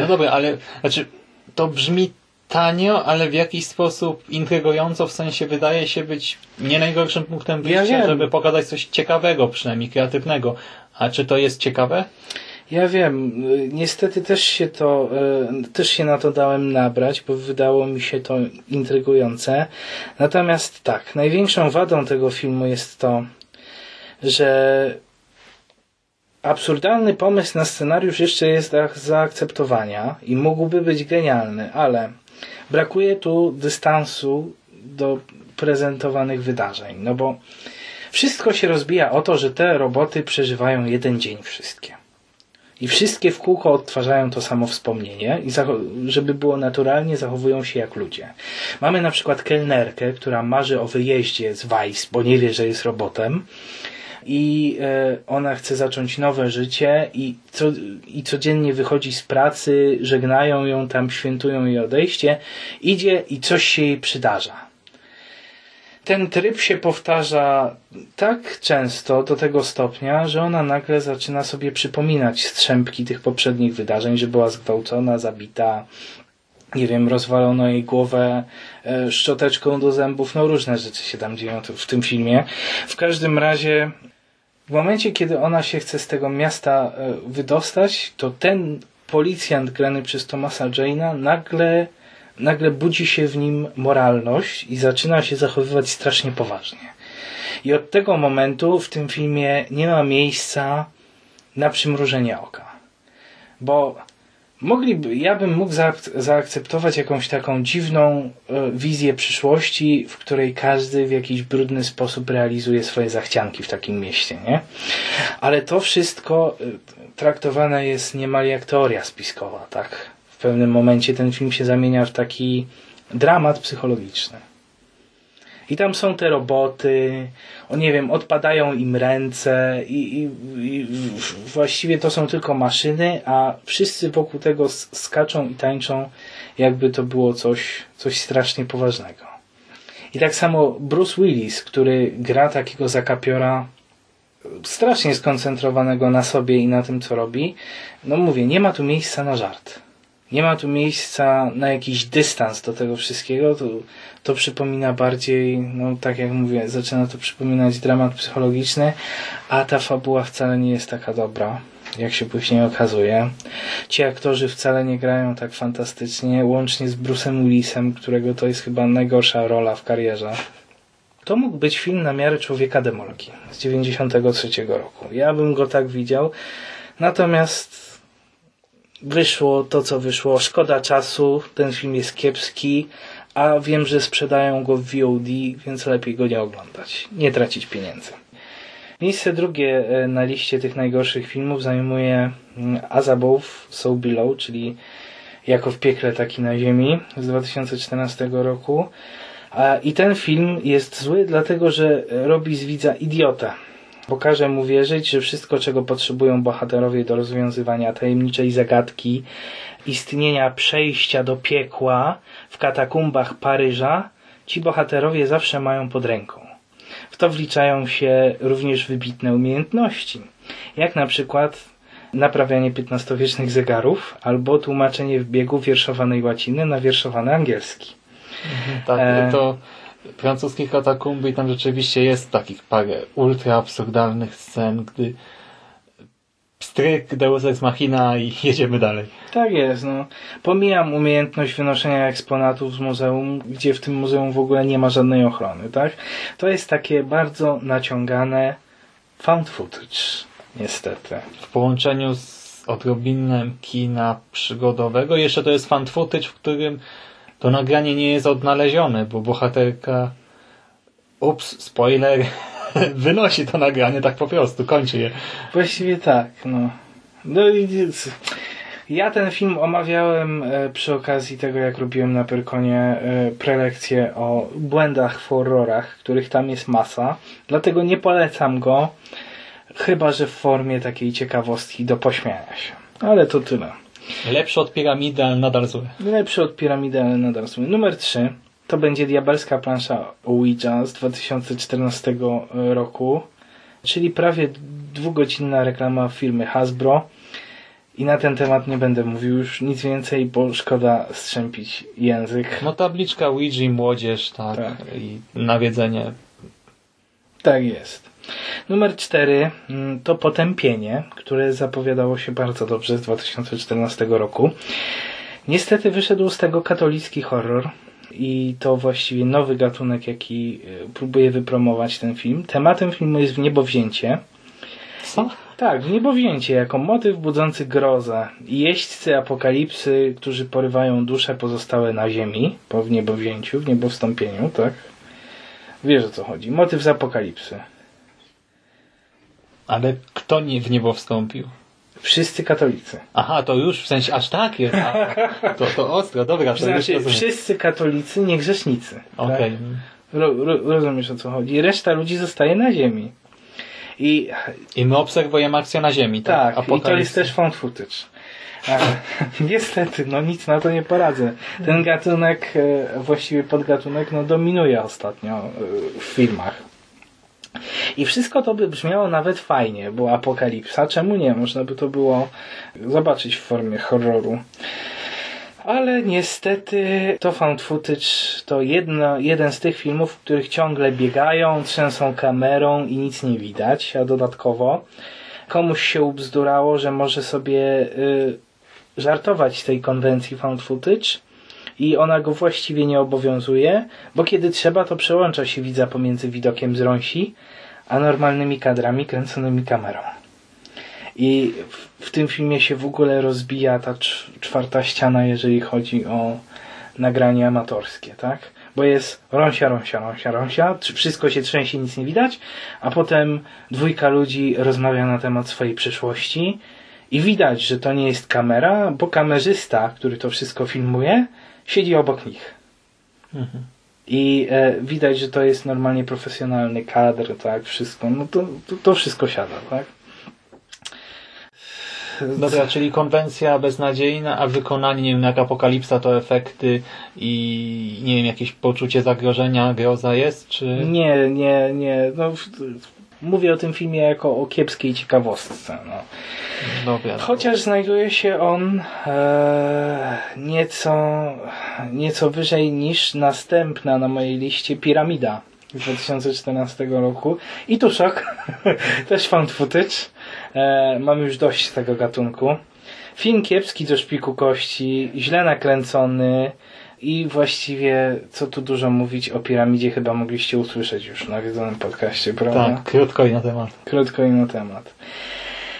Speaker 2: No dobra, ale znaczy, to brzmi tanio, ale w jakiś sposób intrygująco, w sensie wydaje się być nie najgorszym punktem wyjścia,
Speaker 32: wiem.
Speaker 2: żeby pokazać coś ciekawego, przynajmniej kreatywnego. A czy to jest ciekawe?
Speaker 32: Ja wiem, niestety też się to, y, też się na to dałem nabrać, bo wydało mi się to intrygujące. Natomiast tak, największą wadą tego filmu jest to, że absurdalny pomysł na scenariusz jeszcze jest do zaakceptowania i mógłby być genialny, ale brakuje tu dystansu do prezentowanych wydarzeń, no bo wszystko się rozbija o to, że te roboty przeżywają jeden dzień wszystkie. I wszystkie w kółko odtwarzają to samo wspomnienie i żeby było naturalnie, zachowują się jak ludzie. Mamy na przykład kelnerkę, która marzy o wyjeździe z Vice, bo nie wie, że jest robotem. I e, ona chce zacząć nowe życie i, co, i codziennie wychodzi z pracy, żegnają ją tam, świętują jej odejście, idzie i coś się jej przydarza ten tryb się powtarza tak często do tego stopnia, że ona nagle zaczyna sobie przypominać strzępki tych poprzednich wydarzeń, że była zgwałcona, zabita, nie wiem, rozwalono jej głowę e, szczoteczką do zębów, no różne rzeczy się tam dzieją w tym filmie. W każdym razie w momencie, kiedy ona się chce z tego miasta e, wydostać, to ten policjant grany przez Thomasa Jane'a nagle nagle budzi się w nim moralność i zaczyna się zachowywać strasznie poważnie. I od tego momentu w tym filmie nie ma miejsca na przymrużenie oka. Bo mogliby, ja bym mógł zaak- zaakceptować jakąś taką dziwną e, wizję przyszłości, w której każdy w jakiś brudny sposób realizuje swoje zachcianki w takim mieście, nie? Ale to wszystko e, traktowane jest niemal jak teoria spiskowa, tak? W pewnym momencie ten film się zamienia w taki dramat psychologiczny. I tam są te roboty, o nie wiem, odpadają im ręce i, i, i właściwie to są tylko maszyny, a wszyscy wokół tego skaczą i tańczą, jakby to było coś, coś strasznie poważnego. I tak samo Bruce Willis, który gra takiego zakapiora strasznie skoncentrowanego na sobie i na tym, co robi, no mówię, nie ma tu miejsca na żart. Nie ma tu miejsca na jakiś dystans do tego wszystkiego. To, to przypomina bardziej, no tak jak mówię, zaczyna to przypominać dramat psychologiczny, a ta fabuła wcale nie jest taka dobra, jak się później okazuje. Ci aktorzy wcale nie grają tak fantastycznie, łącznie z Bruce'em Willisem, którego to jest chyba najgorsza rola w karierze. To mógł być film na miarę Człowieka Demolki z 93 roku. Ja bym go tak widział. Natomiast wyszło to, co wyszło. Szkoda czasu, ten film jest kiepski, a wiem, że sprzedają go w VOD, więc lepiej go nie oglądać. Nie tracić pieniędzy. Miejsce drugie e, na liście tych najgorszych filmów zajmuje mm, As Above, So Below, czyli jako w piekle, taki na ziemi z 2014 roku. I ten film jest zły, dlatego że robi z widza idiotę. Bo każe mu wierzyć, że wszystko, czego potrzebują bohaterowie do rozwiązywania tajemniczej zagadki istnienia przejścia do piekła w katakumbach Paryża, ci bohaterowie zawsze mają pod ręką. W to wliczają się również wybitne umiejętności, jak na przykład naprawianie XV-wiecznych zegarów albo tłumaczenie w biegu wierszowanej łaciny na wierszowany angielski.
Speaker 2: Tak,
Speaker 32: E,
Speaker 2: to francuskie katakumby i tam rzeczywiście jest takich parę ultra absurdalnych scen, gdy stryk, Deus Ex Machina i jedziemy dalej.
Speaker 32: Tak jest, no. Pomijam umiejętność wynoszenia eksponatów z muzeum, gdzie w tym muzeum w ogóle nie ma żadnej ochrony, tak? To jest takie bardzo naciągane found footage, niestety.
Speaker 2: W połączeniu z odrobinem kina przygodowego, jeszcze to jest fan footage, w którym to nagranie nie jest odnalezione, bo bohaterka ups, spoiler, wynosi to nagranie tak po prostu, kończy je.
Speaker 32: Właściwie tak, no. No i ja ten film omawiałem e, przy okazji tego, jak robiłem na Pyrkonie e, prelekcję o błędach w horrorach, których tam jest masa. Dlatego nie polecam go, chyba że w formie takiej ciekawostki do pośmiania się. Ale to tyle.
Speaker 2: Lepszy od piramidy, ale nadal zły.
Speaker 32: Lepszy od piramidy, ale nadal zły. Numer 3 to będzie diabelska plansza Ouija z 2014 roku, czyli prawie dwugodzinna reklama firmy Hasbro. I na ten temat nie będę mówił już nic więcej, bo szkoda strzępić język.
Speaker 2: No tabliczka Ouija, młodzież, tak, i nawiedzenie.
Speaker 32: Tak jest. Numer 4 to Potępienie, które zapowiadało się bardzo dobrze z 2014 roku. Niestety wyszedł z tego katolicki horror i to właściwie nowy gatunek, jaki e, próbuje wypromować ten film. Tematem filmu jest Wniebowzięcie.
Speaker 2: Co?
Speaker 32: Tak, Wniebowzięcie jako motyw budzący grozę. Jeźdźcy apokalipsy, którzy porywają dusze pozostałe na ziemi po wniebowzięciu, w niebowstąpieniu, tak? Wiesz o co chodzi. Motyw z apokalipsy.
Speaker 2: Ale kto nie w niebo wstąpił?
Speaker 32: Wszyscy katolicy.
Speaker 2: Aha, to już w sensie aż tak jest. A, to, to ostro, dobra. To
Speaker 32: Znaczy,
Speaker 2: już
Speaker 32: wszyscy katolicy, nie grzesznicy.
Speaker 2: Okej.
Speaker 32: Tak? Ro, ro, rozumiesz o co chodzi. Reszta ludzi zostaje na ziemi. I,
Speaker 2: I my obserwujemy akcję na ziemi, tak?
Speaker 32: tak, i to jest też found footage. A, niestety, no nic na to nie poradzę. Ten gatunek, e, właściwie podgatunek, no dominuje ostatnio e, w filmach. I wszystko to by brzmiało nawet fajnie, bo apokalipsa, czemu nie? Można by to było zobaczyć w formie horroru. Ale niestety to found footage to jedno, jeden z tych filmów, w których ciągle biegają, trzęsą kamerą i nic nie widać, a dodatkowo komuś się ubzdurało, że może sobie y, żartować z tej konwencji found footage i ona go właściwie nie obowiązuje, bo kiedy trzeba, to przełącza się widza pomiędzy widokiem z rąsi, a normalnymi kadrami kręconymi kamerą. I w, w tym filmie się w ogóle rozbija ta czwarta ściana, jeżeli chodzi o nagranie amatorskie, tak? Bo jest rąsia, rąsia, rąsia, rąsia, wszystko się trzęsie, nic nie widać, a potem dwójka ludzi rozmawia na temat swojej przyszłości i widać, że to nie jest kamera, bo kamerzysta, który to wszystko filmuje, siedzi obok nich. Mhm. I e, widać, że to jest normalnie profesjonalny kadr, tak, wszystko. No to, to, to wszystko siada, tak?
Speaker 2: Dobra, czyli konwencja beznadziejna, a wykonanie, nie wiem, jak apokalipsa to efekty i nie wiem, jakieś poczucie zagrożenia, groza jest, czy...
Speaker 32: Nie, nie, nie. No, mówię o tym filmie jako o kiepskiej ciekawostce. No.
Speaker 2: Dobra.
Speaker 32: Chociaż znajduje się on e, nieco, nieco wyżej niż następna na mojej liście Piramida z 2014 roku. I tu szok, też found footage. E, mam już dość tego gatunku. Film kiepski do szpiku kości, źle nakręcony i właściwie, co tu dużo mówić o piramidzie, chyba mogliście usłyszeć już na wiedzonym podcaście, prawda?
Speaker 2: Tak, krótko i na temat.
Speaker 32: Krótko i na temat.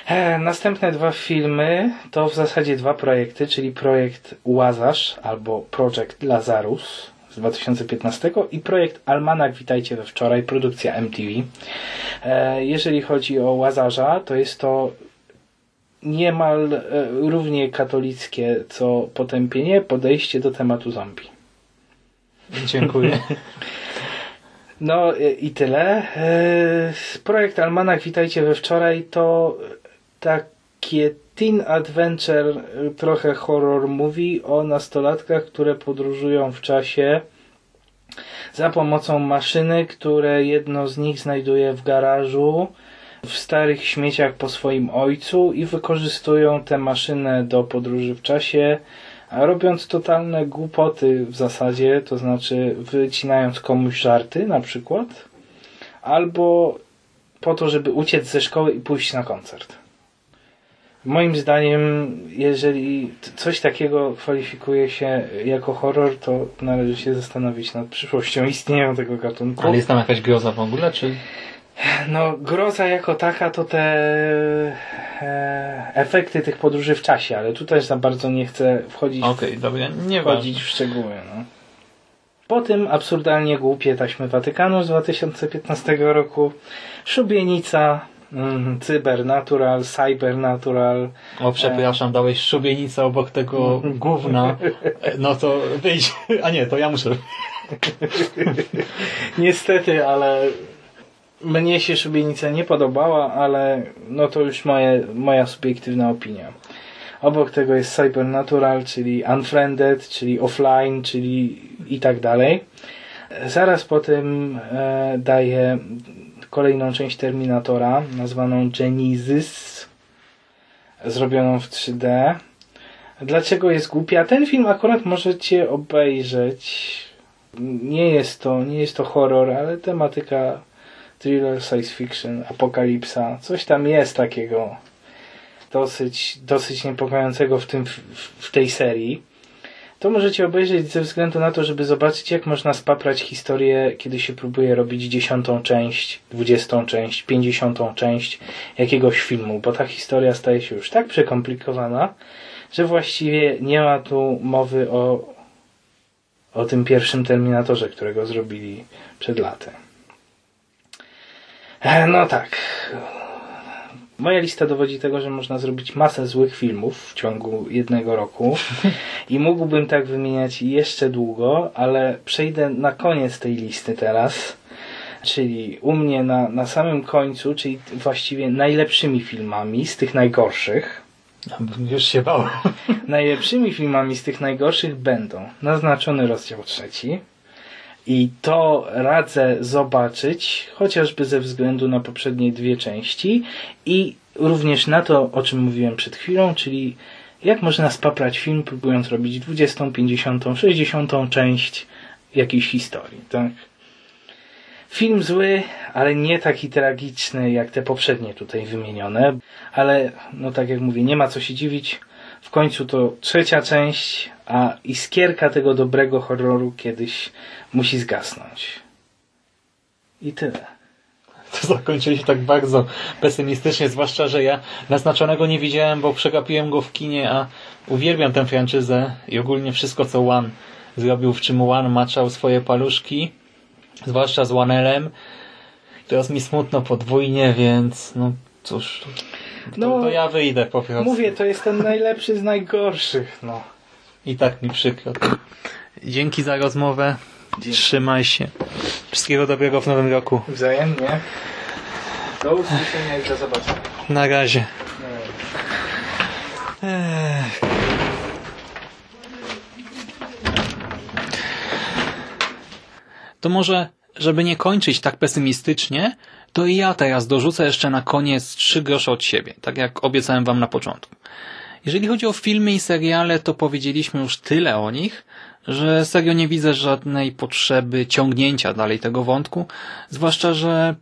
Speaker 32: E, następne dwa filmy to w zasadzie dwa projekty, czyli projekt Łazarz albo Project Lazarus z 2015 i projekt Almanak Witajcie we wczoraj, produkcja MTV. E, jeżeli chodzi o Łazarza, to jest to niemal e, równie katolickie co potępienie podejście do tematu zombie.
Speaker 2: Dziękuję.
Speaker 32: No i tyle. Projekt Almanak Witajcie we wczoraj to takie teen adventure, trochę horror mówi o nastolatkach, które podróżują w czasie za pomocą maszyny, które jedno z nich znajduje w garażu w starych śmieciach po swoim ojcu i wykorzystują tę maszynę do podróży w czasie, robiąc totalne głupoty w zasadzie, to znaczy wycinając komuś żarty na przykład, albo po to, żeby uciec ze szkoły i pójść na koncert. Moim zdaniem, jeżeli coś takiego kwalifikuje się jako horror, to należy się zastanowić nad przyszłością istnienia tego gatunku.
Speaker 2: Ale jest tam jakaś groza w ogóle, czy...
Speaker 32: No, groza jako taka to te e, efekty tych podróży w czasie, ale tu też za bardzo nie chcę wchodzić,
Speaker 2: okay, w, dobra, nie
Speaker 32: wchodzić w szczegóły. No. Po tym absurdalnie głupie taśmy Watykanu z 2015 roku, Szubienica, Mm, cybernatural, cybernatural.
Speaker 2: O, przepraszam, dałeś szubienicę obok tego gówna. No to wyjdź. A nie, to ja muszę.
Speaker 32: Niestety, ale mnie się szubienica nie podobała, ale no to już moje, moja subiektywna opinia. Obok tego jest Cybernatural, czyli Unfriended, czyli Offline, czyli i tak dalej. Zaraz po tym e, daję kolejną część Terminatora, nazwaną Genesis, zrobioną w 3D. Dlaczego jest głupia? Ten film akurat możecie obejrzeć. Nie jest to, nie jest to horror, ale tematyka thriller, science fiction, apokalipsa. Coś tam jest takiego dosyć, dosyć niepokojącego w, tym, w, tej serii to możecie obejrzeć ze względu na to, żeby zobaczyć, jak można spaprać historię, kiedy się próbuje robić dziesiątą część, dwudziestą część, pięćdziesiątą część jakiegoś filmu, bo ta historia staje się już tak przekomplikowana, że właściwie nie ma tu mowy o, o tym pierwszym Terminatorze, którego zrobili przed latem. E, no tak. Moja lista dowodzi tego, że można zrobić masę złych filmów w ciągu jednego roku i mógłbym tak wymieniać jeszcze długo, ale przejdę na koniec tej listy teraz, czyli u mnie na, na samym końcu, czyli właściwie najlepszymi filmami z tych najgorszych.
Speaker 2: Już się bałem.
Speaker 32: Najlepszymi filmami z tych najgorszych będą naznaczony rozdział trzeci, i to radzę zobaczyć, chociażby ze względu na poprzednie dwie części i również na to, o czym mówiłem przed chwilą, czyli jak można spaprać film, próbując robić 20, 50, 60 część jakiejś historii, tak? Film zły, ale nie taki tragiczny jak te poprzednie tutaj wymienione, ale no tak jak mówię, nie ma co się dziwić. W końcu to trzecia część, a iskierka tego dobrego horroru kiedyś musi zgasnąć. I tyle.
Speaker 2: to zakończyli się tak bardzo pesymistycznie, zwłaszcza, że ja naznaczonego nie widziałem, bo przegapiłem go w kinie, a uwielbiam tę franczyzę i ogólnie wszystko, co One zrobił, w czym One maczał swoje paluszki, zwłaszcza z Wanelem. Teraz mi smutno podwójnie, więc no cóż, to,
Speaker 32: No,
Speaker 2: to ja wyjdę po prostu.
Speaker 32: Mówię, to jest ten najlepszy z najgorszych. No.
Speaker 2: I tak mi przykro. Dzięki za rozmowę. Trzymaj się. Wszystkiego dobrego w nowym roku.
Speaker 32: Wzajemnie. Do usłyszenia i do zobaczenia.
Speaker 2: Na razie. Ech. To może, żeby nie kończyć tak pesymistycznie, to i ja teraz dorzucę jeszcze na koniec trzy grosze od siebie, tak jak obiecałem wam na początku. Jeżeli chodzi o filmy i seriale, to powiedzieliśmy już tyle o nich, że serio nie widzę żadnej potrzeby ciągnięcia dalej tego wątku, zwłaszcza, że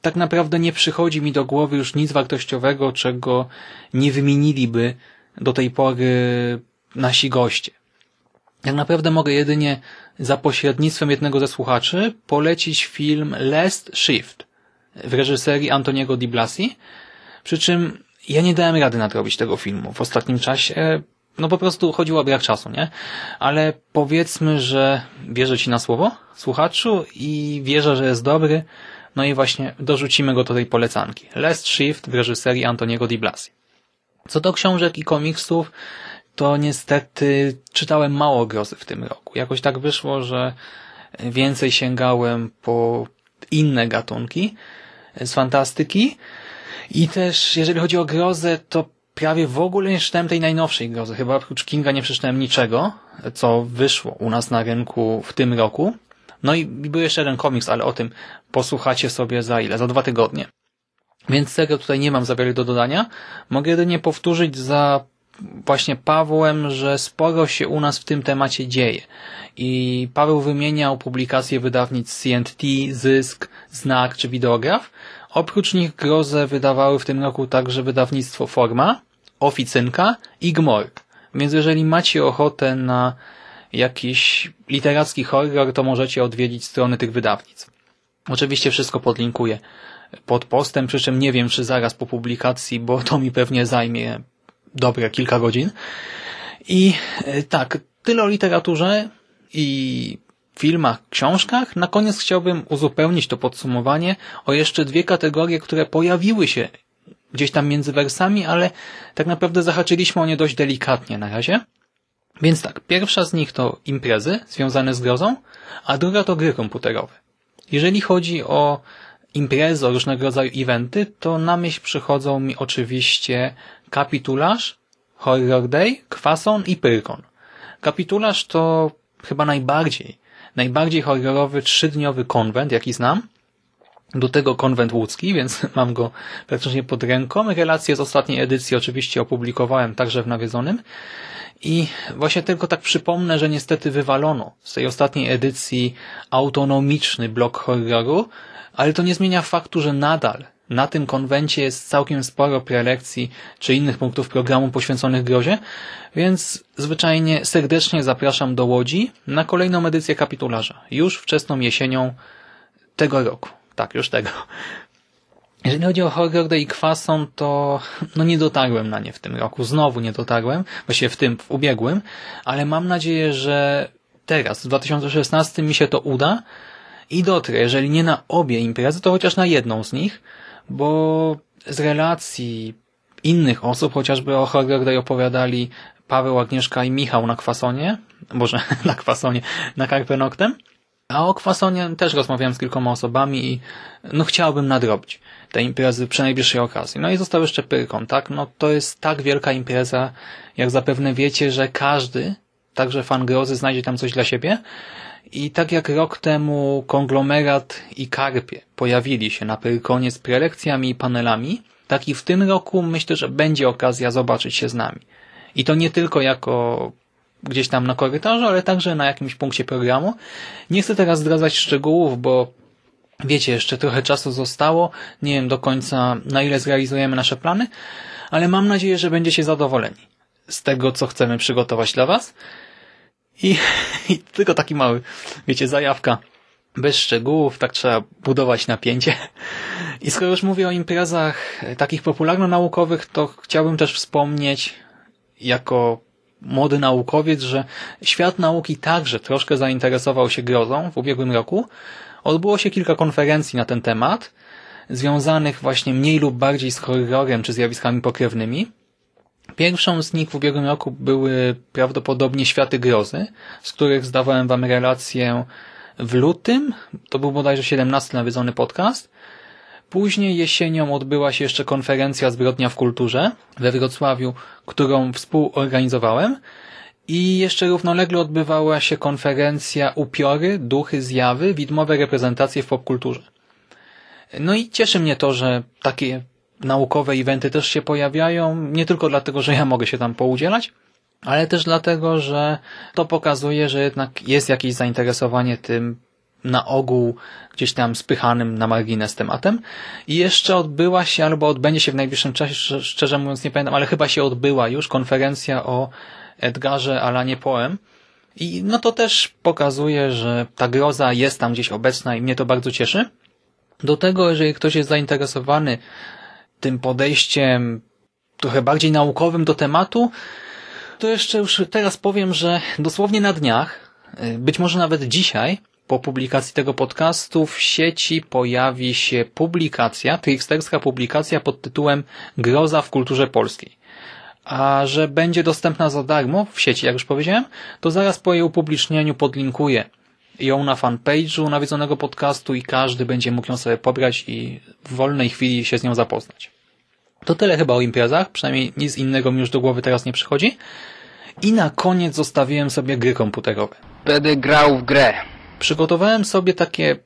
Speaker 2: tak naprawdę nie przychodzi mi do głowy już nic wartościowego, czego nie wymieniliby do tej pory nasi goście. Tak naprawdę mogę jedynie za pośrednictwem jednego ze słuchaczy polecić film Last Shift w reżyserii Antoniego Di Blasi, przy czym ja nie dałem rady nadrobić tego filmu w ostatnim czasie, no po prostu chodziło o brak czasu, nie? Ale powiedzmy, że wierzę Ci na słowo, słuchaczu, i wierzę, że jest dobry, no i właśnie dorzucimy go do tej polecanki. Last Shift w reżyserii Antoniego Di Blasi. Co do książek i komiksów, to niestety czytałem mało grozy w tym roku. Jakoś tak wyszło, że więcej sięgałem po inne gatunki z fantastyki i też jeżeli chodzi o grozę, to prawie w ogóle nie czytałem tej najnowszej grozy. Chyba oprócz Kinga nie przeczytałem niczego, co wyszło u nas na rynku w tym roku. No i był jeszcze jeden komiks, ale o tym posłuchacie sobie za ile? Za dwa tygodnie. Więc serio tutaj nie mam za wiele do dodania. Mogę jedynie powtórzyć za właśnie Pawłem, że sporo się u nas w tym temacie dzieje. I Paweł wymieniał publikacje wydawnictw CNT, Zysk, Znak czy Wideograf. Oprócz nich grozę wydawały w tym roku także wydawnictwo Forma, Oficynka i Gmorg. Więc jeżeli macie ochotę na jakiś literacki horror, to możecie odwiedzić strony tych wydawnictw. Oczywiście wszystko podlinkuję pod postem, przy czym nie wiem, czy zaraz po publikacji, bo to mi pewnie zajmie dobre kilka godzin. I e, tak, tyle o literaturze i filmach, książkach. Na koniec chciałbym uzupełnić to podsumowanie o jeszcze dwie kategorie, które pojawiły się gdzieś tam między wersami, ale tak naprawdę zahaczyliśmy o nie dość delikatnie na razie. Więc tak, pierwsza z nich to imprezy związane z grozą, a druga to gry komputerowe. Jeżeli chodzi o imprezy, o różnego rodzaju eventy, to na myśl przychodzą mi oczywiście Kapitularz, Horror Day, Kwason i Pyrkon. Kapitularz to chyba najbardziej, najbardziej horrorowy trzydniowy konwent, jaki znam. Do tego konwent łódzki, więc mam go praktycznie pod ręką. Relacje z ostatniej edycji oczywiście opublikowałem także w nawiedzonym. I właśnie tylko tak przypomnę, że niestety wywalono z tej ostatniej edycji autonomiczny blok horroru, ale to nie zmienia faktu, że nadal na tym konwencie jest całkiem sporo prelekcji czy innych punktów programu poświęconych grozie, więc zwyczajnie serdecznie zapraszam do Łodzi na kolejną edycję kapitularza, już wczesną jesienią tego roku. Tak, już tego. Jeżeli chodzi o Horror i Kwason, to no nie dotarłem na nie w tym roku. Znowu nie dotarłem, właściwie w tym, w ubiegłym, ale mam nadzieję, że teraz, w 2016 mi się to uda i dotrę, jeżeli nie na obie imprezy, to chociaż na jedną z nich, bo z relacji innych osób, chociażby o Horror opowiadali Paweł, Agnieszka i Michał na Kwasonie, boże, na Kwasonie, na Carpe Noctem, a o Kwasonie też rozmawiałem z kilkoma osobami i no chciałbym nadrobić te imprezy przy najbliższej okazji. No i został jeszcze Pyrkon, tak? No to jest tak wielka impreza, jak zapewne wiecie, że każdy, także fan grozy, znajdzie tam coś dla siebie. I tak jak rok temu konglomerat i karpie pojawili się na Pyrkonie z prelekcjami i panelami, tak i w tym roku myślę, że będzie okazja zobaczyć się z nami. I to nie tylko jako gdzieś tam na korytarzu, ale także na jakimś punkcie programu. Nie chcę teraz zdradzać szczegółów, bo wiecie, jeszcze trochę czasu zostało. Nie wiem do końca, na ile zrealizujemy nasze plany, ale mam nadzieję, że będziecie zadowoleni z tego, co chcemy przygotować dla Was. I, i tylko taki mały, wiecie, zajawka. bez szczegółów, tak trzeba budować napięcie. I skoro już mówię o imprezach takich popularno-naukowych, to chciałbym też wspomnieć jako młody naukowiec, że świat nauki także troszkę zainteresował się grozą w ubiegłym roku. Odbyło się kilka konferencji na ten temat, związanych właśnie mniej lub bardziej z horrorem czy zjawiskami pokrewnymi. Pierwszą z nich w ubiegłym roku były prawdopodobnie Światy Grozy, z których zdawałem Wam relację w lutym. To był bodajże 17 nawiedzony podcast. Później jesienią odbyła się jeszcze konferencja Zbrodnia w kulturze we Wrocławiu, którą współorganizowałem. I jeszcze równolegle odbywała się konferencja Upiory, Duchy, Zjawy, widmowe reprezentacje w popkulturze. No i cieszy mnie to, że takie naukowe eventy też się pojawiają, nie tylko dlatego, że ja mogę się tam poudzielać, ale też dlatego, że to pokazuje, że jednak jest jakieś zainteresowanie tym na ogół gdzieś tam spychanym na margines tematem. I jeszcze odbyła się, albo odbędzie się w najbliższym czasie, szczerze mówiąc nie pamiętam, ale chyba się odbyła już konferencja o Edgarze Alanie Poem. I no to też pokazuje, że ta groza jest tam gdzieś obecna i mnie to bardzo cieszy. Do tego, jeżeli ktoś jest zainteresowany tym podejściem trochę bardziej naukowym do tematu, to jeszcze już teraz powiem, że dosłownie na dniach, być może nawet dzisiaj, po publikacji tego podcastu w sieci pojawi się publikacja, tricksterska publikacja pod tytułem Groza w kulturze polskiej. A że będzie dostępna za darmo w sieci, jak już powiedziałem, to zaraz po jej upublicznieniu podlinkuję ją na fanpage'u nawiedzonego podcastu i każdy będzie mógł ją sobie pobrać i w wolnej chwili się z nią zapoznać. To tyle chyba o imprezach, przynajmniej nic innego mi już do głowy teraz nie przychodzi. I na koniec zostawiłem sobie gry komputerowe.
Speaker 44: Będę grał w grę.
Speaker 2: Przygotowałem sobie takie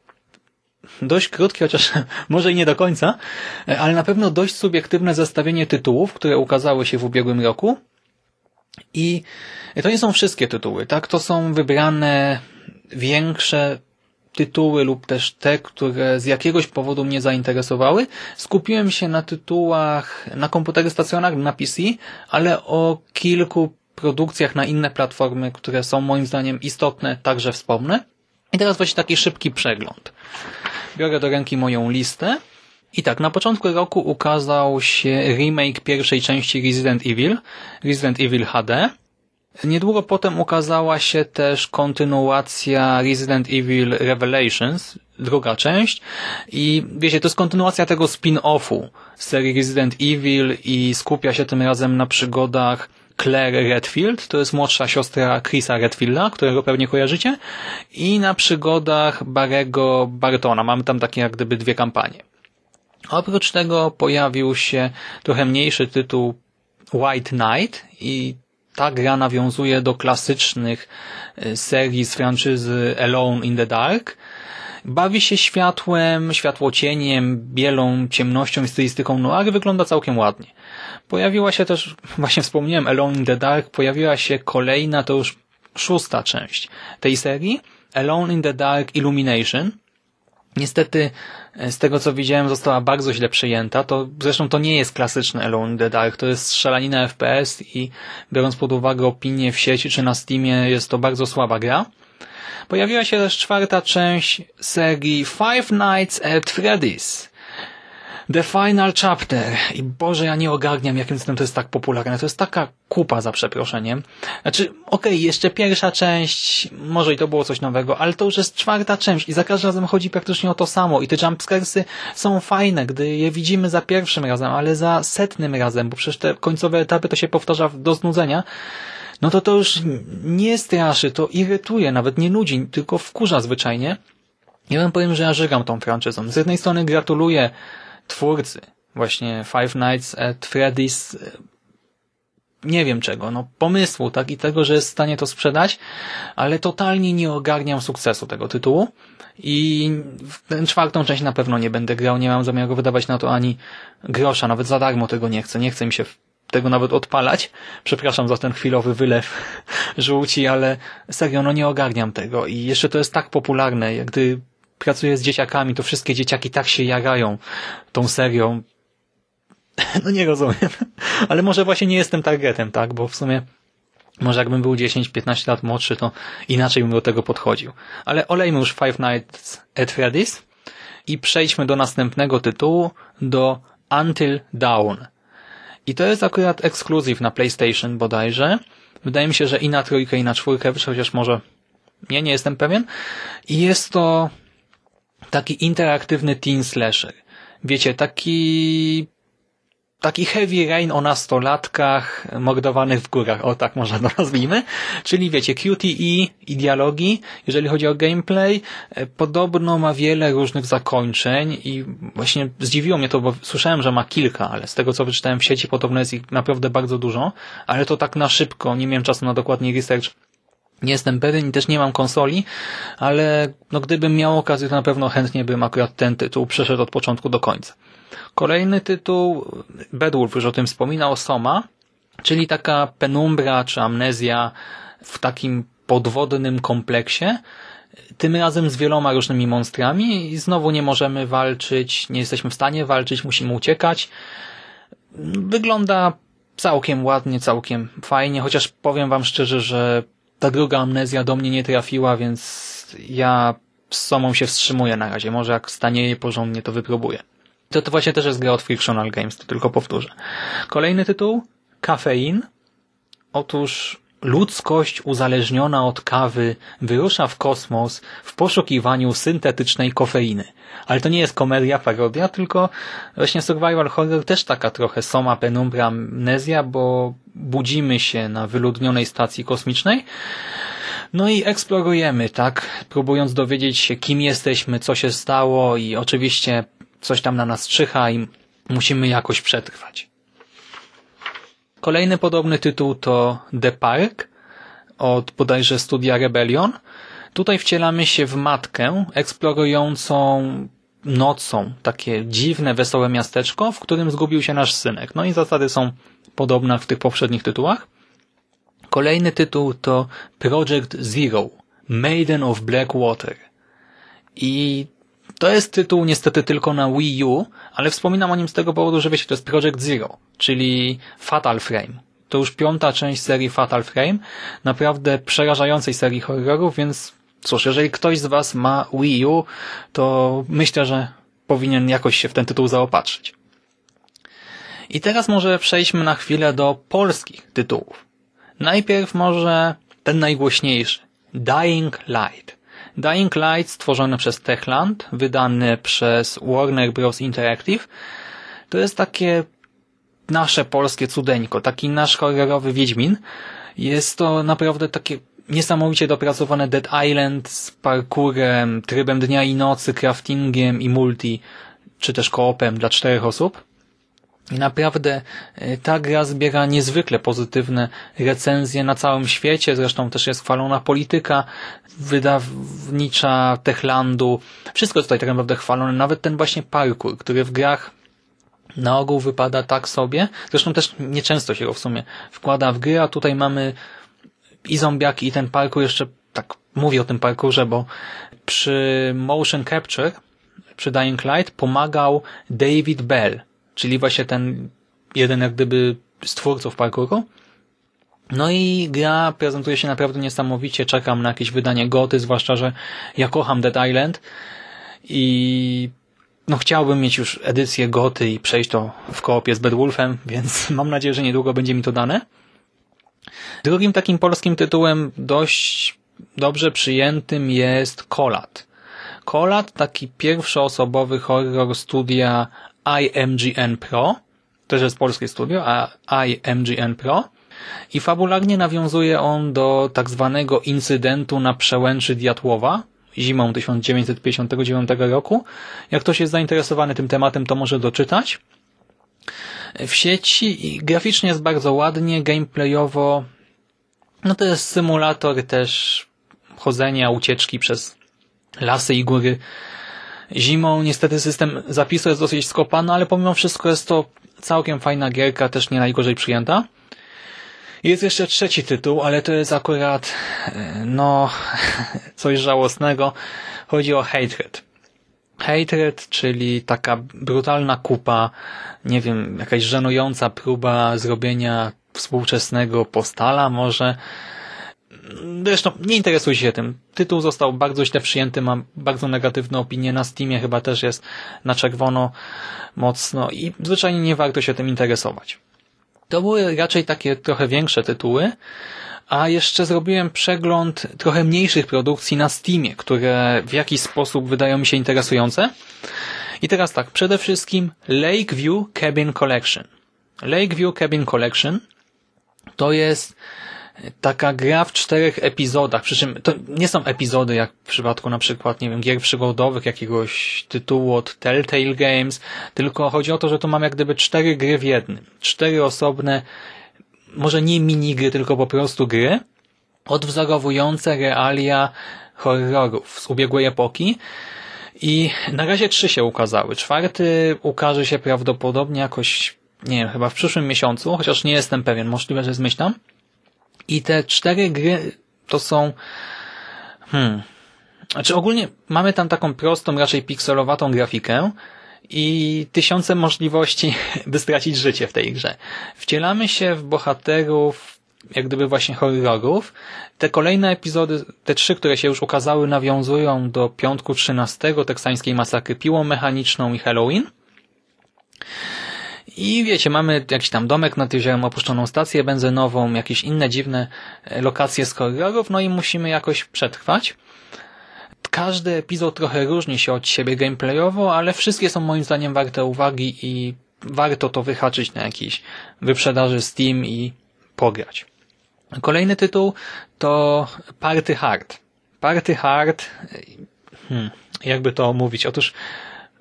Speaker 2: dość krótkie, chociaż może i nie do końca, ale na pewno dość subiektywne zestawienie tytułów, które ukazały się w ubiegłym roku. I to nie są wszystkie tytuły, tak? To są wybrane większe tytuły lub też te, które z jakiegoś powodu mnie zainteresowały. Skupiłem się na tytułach na komputery stacjonarne, na PC, ale o kilku produkcjach na inne platformy, które są moim zdaniem istotne, także wspomnę. I teraz właśnie taki szybki przegląd. Biorę do ręki moją listę. I tak, na początku roku ukazał się remake pierwszej części Resident Evil, Resident Evil HD. Niedługo potem ukazała się też kontynuacja Resident Evil Revelations, druga część. I wiecie, to jest kontynuacja tego spin-offu serii Resident Evil i skupia się tym razem na przygodach Claire Redfield, to jest młodsza siostra Chrisa Redfielda, którego pewnie kojarzycie, i na przygodach Barego Bartona. Mamy tam takie jak gdyby dwie kampanie. Oprócz tego pojawił się trochę mniejszy tytuł White Knight i ta gra nawiązuje do klasycznych e, serii z franczyzy Alone in the Dark. Bawi się światłem, światłocieniem, bielą, ciemnością i stylistyką noir. Wygląda całkiem ładnie. Pojawiła się też, właśnie wspomniałem, Alone in the Dark, pojawiła się kolejna, to już szósta część tej serii, Alone in the Dark Illumination. Niestety, z tego co widziałem, została bardzo źle przyjęta. To, zresztą to nie jest klasyczny Alone in the Dark, to jest strzelanina FPS i biorąc pod uwagę opinie w sieci czy na Steamie, jest to bardzo słaba gra. Pojawiła się też czwarta część serii Five Nights at Freddy's. The Final Chapter. I Boże, ja nie ogarniam, jakim cudem to jest tak popularne. To jest taka kupa, za przeproszeniem. Znaczy, okej, okay, jeszcze pierwsza część, może i to było coś nowego, ale to już jest czwarta część i za każdym razem chodzi praktycznie o to samo. I te jumpscaresy są fajne, gdy je widzimy za pierwszym razem, ale za setnym razem, bo przecież te końcowe etapy to się powtarza do znudzenia no to to już nie straszy, to irytuje, nawet nie nudzi, tylko wkurza zwyczajnie. Ja bym powiem, że ja żygam tą franczyzą. Z jednej strony gratuluję twórcy właśnie Five Nights at Freddy's nie wiem czego, no pomysłu, tak, i tego, że jest w stanie to sprzedać, ale totalnie nie ogarniam sukcesu tego tytułu i tę czwartą część na pewno nie będę grał, nie mam zamiaru wydawać na to ani grosza, nawet za darmo tego nie chcę, nie chcę mi się tego nawet odpalać. Przepraszam za ten chwilowy wylew żółci, ale serio, no nie ogarniam tego i jeszcze to jest tak popularne, jak gdy pracuję z dzieciakami, to wszystkie dzieciaki tak się jarają tą serią. No nie rozumiem. Ale może właśnie nie jestem targetem, tak? Bo w sumie Może jakbym był 10-15 lat młodszy, to inaczej bym do tego podchodził. Ale olejmy już Five Nights at Freddy's i przejdźmy do następnego tytułu, do Until Dawn. I to jest akurat ekskluzyw na PlayStation bodajże. Wydaje mi się, że i na trójkę, i na czwórkę, chociaż może nie, nie jestem pewien. I jest to taki interaktywny teen slasher. Wiecie, taki taki heavy rain o nastolatkach mordowanych w górach, o tak można to nazwijmy. Czyli wiecie, QTE i dialogi, jeżeli chodzi o gameplay, e, podobno ma wiele różnych zakończeń i właśnie zdziwiło mnie to, bo słyszałem, że ma kilka, ale z tego co wyczytałem w sieci, podobno jest ich naprawdę bardzo dużo, ale to tak na szybko, nie miałem czasu na dokładny research, nie jestem pewien i też nie mam konsoli, ale no gdybym miał okazję, to na pewno chętnie bym akurat ten tytuł przeszedł od początku do końca. Kolejny tytuł, Bedwulf już o tym wspominał, Soma, czyli taka penumbra czy amnezja w takim podwodnym kompleksie, tym razem z wieloma różnymi monstrami i znowu nie możemy walczyć, nie jesteśmy w stanie walczyć, musimy uciekać. Wygląda całkiem ładnie, całkiem fajnie, chociaż powiem wam szczerze, że ta druga amnezja do mnie nie trafiła, więc ja z Somą się wstrzymuję na razie. Może jak stanie porządnie, to wypróbuję. To, to właśnie też jest gra od Frictional Games, to tylko powtórzę. Kolejny tytuł? Kafein. Otóż ludzkość uzależniona od kawy wyrusza w kosmos w poszukiwaniu syntetycznej kofeiny. Ale to nie jest komedia, parodia, tylko właśnie survival horror też taka trochę soma penumbra amnezja, bo budzimy się na wyludnionej stacji kosmicznej no i eksplorujemy, tak, próbując dowiedzieć się, kim jesteśmy, co się stało i oczywiście coś tam na nas czyha i musimy jakoś przetrwać. Kolejny podobny tytuł to The Park od bodajże studia Rebellion. Tutaj wcielamy się w matkę eksplorującą nocą takie dziwne, wesołe miasteczko, w którym zgubił się nasz synek. No i zasady są podobne w tych poprzednich tytułach. Kolejny tytuł to Project Zero, Maiden of Blackwater. I to jest tytuł niestety tylko na Wii U, ale wspominam o nim z tego powodu, że wiecie, to jest Project Zero, czyli Fatal Frame. To już piąta część serii Fatal Frame, naprawdę przerażającej serii horrorów, więc cóż, jeżeli ktoś z Was ma Wii U, to myślę, że powinien jakoś się w ten tytuł zaopatrzyć. I teraz może przejdźmy na chwilę do polskich tytułów. Najpierw może ten najgłośniejszy. Dying Light. Dying Light stworzony przez Techland, wydany przez Warner Bros. Interactive. To jest takie nasze polskie cudeńko, taki nasz horrorowy Wiedźmin. Jest to naprawdę takie niesamowicie dopracowane Dead Island z parkurem, trybem dnia i nocy, craftingiem i multi, czy też koopem dla czterech osób. I naprawdę e, ta gra zbiera niezwykle pozytywne recenzje na całym świecie, zresztą też jest chwalona polityka wydawnicza Techlandu. Wszystko tutaj tak naprawdę chwalone, nawet ten właśnie parkour, który w grach na ogół wypada tak sobie. Zresztą też nieczęsto się go w sumie wkłada w gry, a tutaj mamy i zombiaki i ten parkour jeszcze tak mówię o tym parkurze, bo przy motion capture przy Dying Light pomagał David Bell, czyli właśnie ten jeden jak gdyby z twórców parkouru. No i gra prezentuje się naprawdę niesamowicie. Czekam na jakieś wydanie goty, zwłaszcza, że ja kocham Dead Island i no chciałbym mieć już edycję goty i przejść to w koopie z Bedwulfem, więc mam nadzieję, że niedługo będzie mi to dane. Drugim takim polskim tytułem dość dobrze przyjętym jest Kolat. Kolat, taki pierwszoosobowy horror studia IMGN Pro, też jest polskie studio, a IMGN Pro i fabularnie nawiązuje on do tak zwanego incydentu na przełęczy Diatłowa zimą 1959 roku. Jak ktoś jest zainteresowany tym tematem, to może doczytać. W sieci graficznie jest bardzo ładnie, gameplayowo no to jest symulator też chodzenia, ucieczki przez lasy i góry Zimą niestety system zapisu jest dosyć skopany, ale pomimo wszystko jest to całkiem fajna gierka, też nie najgorzej przyjęta. Jest jeszcze trzeci tytuł, ale to jest akurat e, no coś żałosnego. Chodzi o Hatred. Hatred, czyli taka brutalna kupa, nie wiem, jakaś żenująca próba zrobienia współczesnego postala może. Zresztą nie interesujcie się tym. Tytuł został bardzo źle przyjęty, mam bardzo negatywne opinie na Steamie, chyba też jest na czerwono mocno i zwyczajnie nie warto się tym interesować. To były raczej takie trochę większe tytuły, a jeszcze zrobiłem przegląd trochę mniejszych produkcji na Steamie, które w jakiś sposób wydają mi się interesujące. I teraz tak, przede wszystkim Lakeview Cabin Collection. Lakeview Cabin Collection to jest taka gra w czterech epizodach, przy czym to nie są epizody jak w przypadku na przykład, nie wiem, gier przygodowych, jakiegoś tytułu od Telltale Games, tylko chodzi o to, że tu mam jak gdyby cztery gry w jednym. Cztery osobne, może nie minigry, tylko po prostu gry, odwzorowujące realia horrorów z ubiegłej epoki. I na razie trzy się ukazały. Czwarty ukaże się prawdopodobnie jakoś, nie wiem, chyba w przyszłym miesiącu, chociaż nie jestem pewien, możliwe, że zmyślam. I te cztery gry to są... Hmm... Znaczy ogólnie mamy tam taką prostą, raczej pikselowatą grafikę i tysiące możliwości, by stracić życie w tej grze. Wcielamy się w bohaterów jak gdyby właśnie horrorów. Te kolejne epizody, te trzy, które się już ukazały, nawiązują do piątku 13 teksańskiej masakry piłą mechaniczną i Halloween. I wiecie, mamy jakiś tam domek nad jeziorem, opuszczoną stację benzynową, jakieś inne dziwne e, lokacje z horrorów, no i musimy jakoś przetrwać. Każdy epizod trochę różni się od siebie gameplayowo, ale wszystkie są moim zdaniem warte uwagi i warto to wyhaczyć na jakiejś wyprzedaży Steam i pograć. Kolejny tytuł to Party Hard. Party Hard, hmm, jakby to mówić, otóż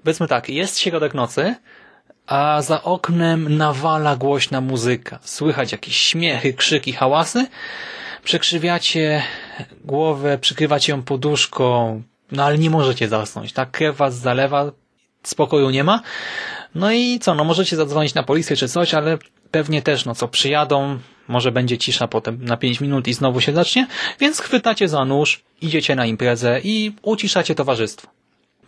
Speaker 2: powiedzmy tak, jest środek nocy, a za oknem nawala głośna muzyka. Słychać jakieś śmiechy, krzyki, hałasy. Przekrzywiacie głowę, przykrywacie ją poduszką, no ale nie możecie zasnąć, tak? Krew was zalewa, spokoju nie ma. No i co, no możecie zadzwonić na policję czy coś, ale pewnie też, no co, przyjadą, może będzie cisza potem na 5 minut i znowu się zacznie, więc chwytacie za nóż, idziecie na imprezę i uciszacie towarzystwo.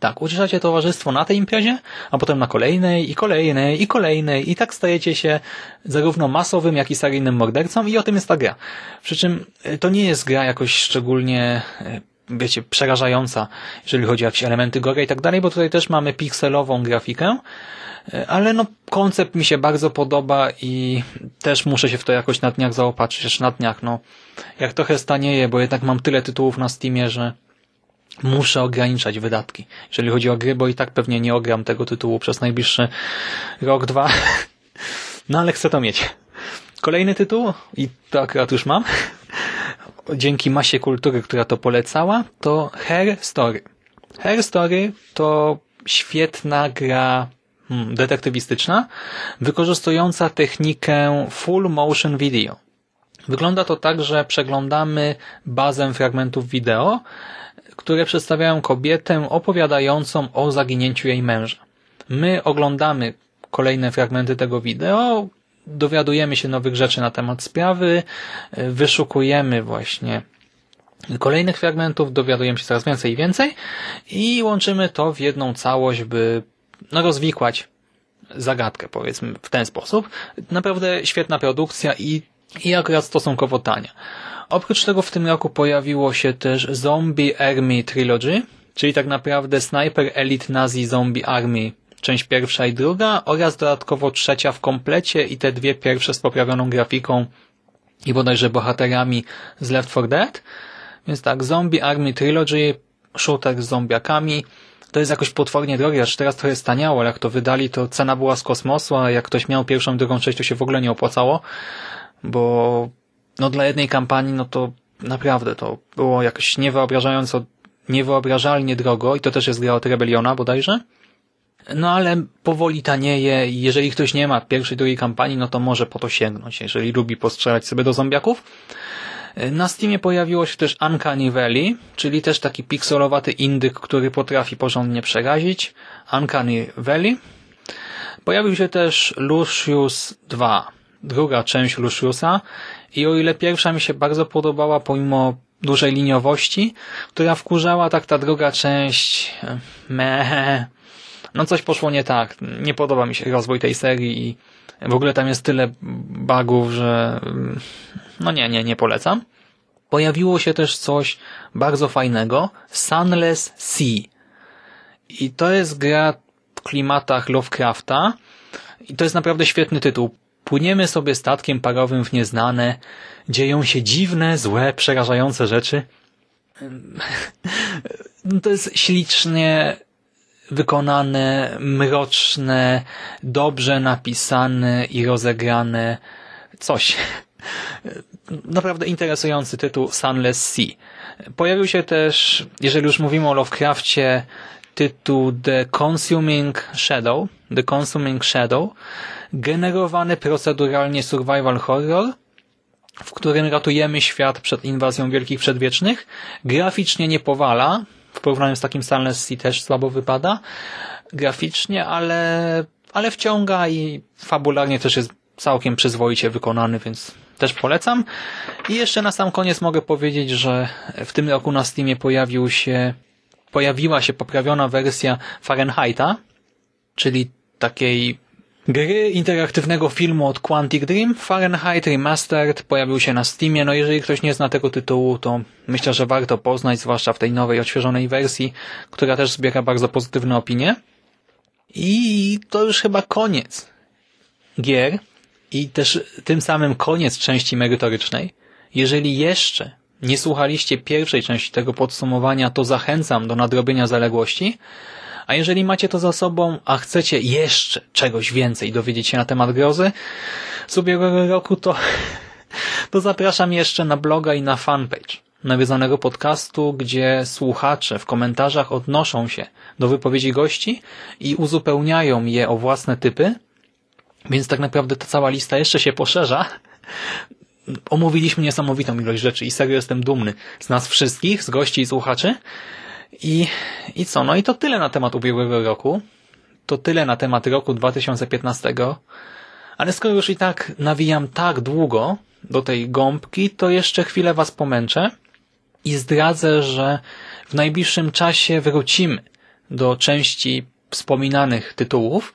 Speaker 2: Tak, uciszacie towarzystwo na tej imprezie, a potem na kolejnej i kolejnej i kolejnej i tak stajecie się zarówno masowym, jak i seryjnym mordercą i o tym jest ta gra. Przy czym e, to nie jest gra jakoś szczególnie e, wiecie, przerażająca, jeżeli chodzi o jakieś elementy gore i tak dalej, bo tutaj też mamy pikselową grafikę, e, ale no koncept mi się bardzo podoba i też muszę się w to jakoś na dniach zaopatrzyć, na dniach, no jak trochę stanieje, bo jednak mam tyle tytułów na Steamie, że muszę ograniczać wydatki, jeżeli chodzi o gry, bo i tak pewnie nie ogram tego tytułu przez najbliższy rok, dwa. No ale chcę to mieć. Kolejny tytuł, i to akurat już mam, dzięki masie kultury, która to polecała, to Hair Story. Hair Story to świetna gra hmm, detektywistyczna, wykorzystująca technikę full motion video. Wygląda to tak, że przeglądamy bazę fragmentów wideo, które przedstawiają kobietę opowiadającą o zaginięciu jej męża. My oglądamy kolejne fragmenty tego wideo, dowiadujemy się nowych rzeczy na temat sprawy, wyszukujemy właśnie kolejnych fragmentów, dowiadujemy się coraz więcej i więcej i łączymy to w jedną całość, by no, rozwikłać zagadkę, powiedzmy w ten sposób. Naprawdę świetna produkcja i, i akurat stosunkowo tania. Oprócz tego w tym roku pojawiło się też Zombie Army Trilogy, czyli tak naprawdę Sniper Elite Nazi Zombie Army, część pierwsza i druga oraz dodatkowo trzecia w komplecie i te dwie pierwsze z poprawioną grafiką i bodajże bohaterami z Left 4 Dead. Więc tak, Zombie Army Trilogy, shooter z zombiakami, to jest jakoś potwornie drogie, aż teraz trochę staniało, ale jak to wydali, to cena była z kosmosu, a jak ktoś miał pierwszą, drugą część, to się w ogóle nie opłacało, bo no dla jednej kampanii, no to naprawdę to było jakoś niewyobrażająco, niewyobrażalnie drogo i to też jest gra od Rebeliona bodajże. No ale powoli tanieje i jeżeli ktoś nie ma pierwszej, drugiej kampanii, no to może po to sięgnąć, jeżeli lubi postrzelać sobie do zombiaków. Na Steamie pojawiło się też Uncanny Valley, czyli też taki pikselowaty indyk, który potrafi porządnie przerazić. Uncanny Valley. Pojawił się też Lucius 2, druga część Luciusa i o ile pierwsza mi się bardzo podobała pomimo dużej liniowości, która wkurzała, tak ta druga część meh, no coś poszło nie tak. Nie podoba mi się rozwój tej serii i W ogóle tam jest tyle bugów, że no nie, nie, nie polecam. Pojawiło się też coś bardzo fajnego, Sunless Sea. I to jest gra w klimatach Lovecrafta i to jest naprawdę świetny tytuł. Płyniemy sobie statkiem parowym w nieznane, dzieją się dziwne, złe, przerażające rzeczy. To jest ślicznie wykonane, mroczne, dobrze napisane i rozegrane coś. Naprawdę interesujący tytuł Sunless Sea. Pojawił się też, jeżeli już mówimy o Lovecraftie, tytuł The Consuming Shadow, The Consuming Shadow, generowany proceduralnie survival horror, w którym ratujemy świat przed inwazją wielkich przedwiecznych. Graficznie nie powala, w porównaniu z takim Sunless Sea też słabo wypada graficznie, ale, ale wciąga i fabularnie też jest całkiem przyzwoicie wykonany, więc też polecam. I jeszcze na sam koniec mogę powiedzieć, że w tym roku na Steamie pojawił się, pojawiła się poprawiona wersja Fahrenheita, czyli takiej gry interaktywnego filmu od Quantic Dream. Fahrenheit Remastered pojawił się na Steamie. No jeżeli ktoś nie zna tego tytułu, to myślę, że warto poznać, zwłaszcza w tej nowej, odświeżonej wersji, która też zbiera bardzo pozytywne opinie. I to już chyba koniec gier i też tym samym koniec części merytorycznej. Jeżeli jeszcze nie słuchaliście pierwszej części tego podsumowania, to zachęcam do nadrobienia zaległości. A jeżeli macie to za sobą, a chcecie jeszcze czegoś więcej dowiedzieć się na temat grozy z ubiegłego roku, to, to zapraszam jeszcze na bloga i na fanpage nawiązanego podcastu, gdzie słuchacze w komentarzach odnoszą się do wypowiedzi gości i uzupełniają je o własne typy, więc tak naprawdę ta cała lista jeszcze się poszerza. Omówiliśmy niesamowitą ilość rzeczy i serio jestem dumny z nas wszystkich, z gości i słuchaczy. I, I co? No i to tyle na temat ubiegłego roku. To tyle na temat roku 2015. Ale skoro już i tak nawijam tak długo do tej gąbki, to jeszcze chwilę Was pomęczę i zdradzę, że w najbliższym czasie wrócimy do części wspominanych tytułów.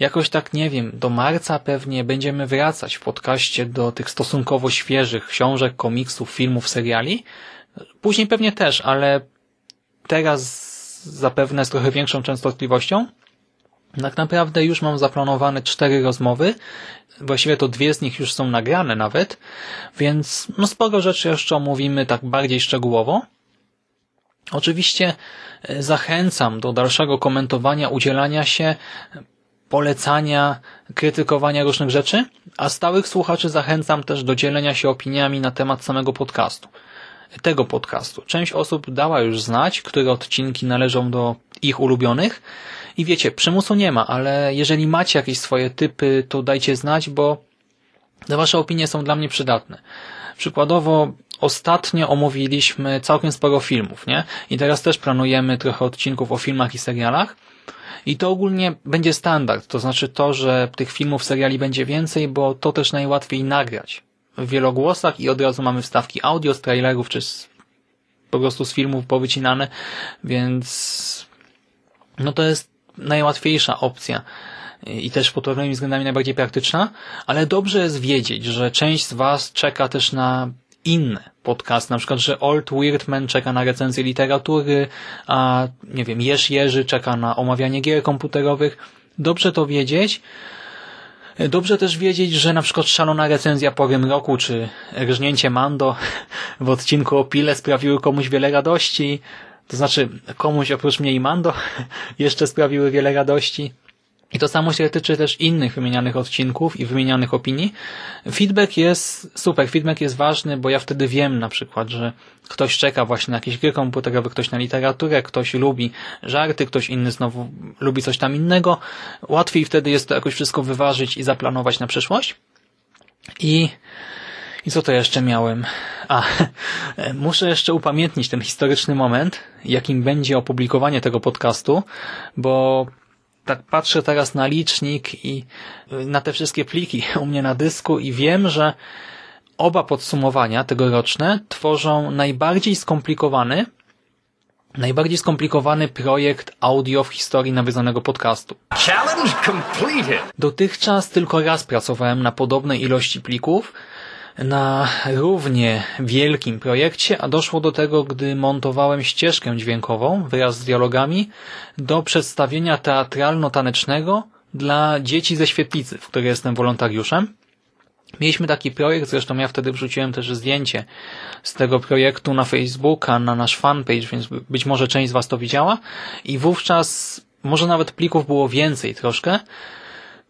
Speaker 2: Jakoś tak, nie wiem, do marca pewnie będziemy wracać w podcaście do tych stosunkowo świeżych książek, komiksów, filmów, seriali. Później pewnie też, ale teraz zapewne z trochę większą częstotliwością. Tak naprawdę już mam zaplanowane cztery rozmowy. Właściwie to dwie z nich już są nagrane nawet, więc no sporo rzeczy jeszcze omówimy tak bardziej szczegółowo. Oczywiście e, zachęcam do dalszego komentowania, udzielania się, polecania, krytykowania różnych rzeczy, a stałych słuchaczy zachęcam też do dzielenia się opiniami na temat samego podcastu tego podcastu. Część osób dała już znać, które odcinki należą do ich ulubionych i wiecie, przymusu nie ma, ale jeżeli macie jakieś swoje typy, to dajcie znać, bo wasze opinie są dla mnie przydatne. Przykładowo ostatnio omówiliśmy całkiem sporo filmów, nie? I teraz też planujemy trochę odcinków o filmach i serialach. I to ogólnie będzie standard, to znaczy to, że tych filmów, seriali będzie więcej, bo to też najłatwiej nagrać wielogłosach i od razu mamy wstawki audio z trailerów, czy z, po prostu z filmów powycinane, więc no to jest najłatwiejsza opcja i też pod pewnymi względami najbardziej praktyczna, ale dobrze jest wiedzieć, że część z Was czeka też na inne podcasty, na przykład, że Old Weirdman czeka na recenzję literatury, a nie wiem, Jerz Jerzy czeka na omawianie gier komputerowych. Dobrze to wiedzieć, Dobrze też wiedzieć, że na przykład szalona recenzja Porym Roku czy rżnięcie Mando w odcinku o Pile sprawiły komuś wiele radości. To znaczy komuś oprócz mnie i Mando jeszcze sprawiły wiele radości. I to samo się tyczy też innych wymienianych odcinków i wymienianych opinii. Feedback jest super, feedback jest ważny, bo ja wtedy wiem na przykład, że ktoś czeka właśnie na jakieś gry komputerowe, ktoś na literaturę, ktoś lubi żarty, ktoś inny znowu lubi coś tam innego. Łatwiej wtedy jest to jakoś wszystko wyważyć i zaplanować na przyszłość. I i co to jeszcze miałem? A, muszę jeszcze upamiętnić ten historyczny moment, jakim będzie opublikowanie tego podcastu, bo tak patrzę teraz na licznik i y, na te wszystkie pliki u mnie na dysku i wiem, że oba podsumowania tegoroczne tworzą najbardziej skomplikowany Najbardziej skomplikowany projekt audio w historii nawiązanego podcastu.
Speaker 44: Challenge completed.
Speaker 2: Dotychczas tylko raz pracowałem na podobnej ilości plików, na równie wielkim projekcie, a doszło do tego, gdy montowałem ścieżkę dźwiękową wraz z dialogami do przedstawienia teatralno-tanecznego dla dzieci ze świetlicy, w której jestem wolontariuszem. Mieliśmy taki projekt, zresztą ja wtedy wrzuciłem też zdjęcie z tego projektu na Facebooka, na nasz fanpage, więc być może część z Was to widziała i wówczas może nawet plików było więcej troszkę,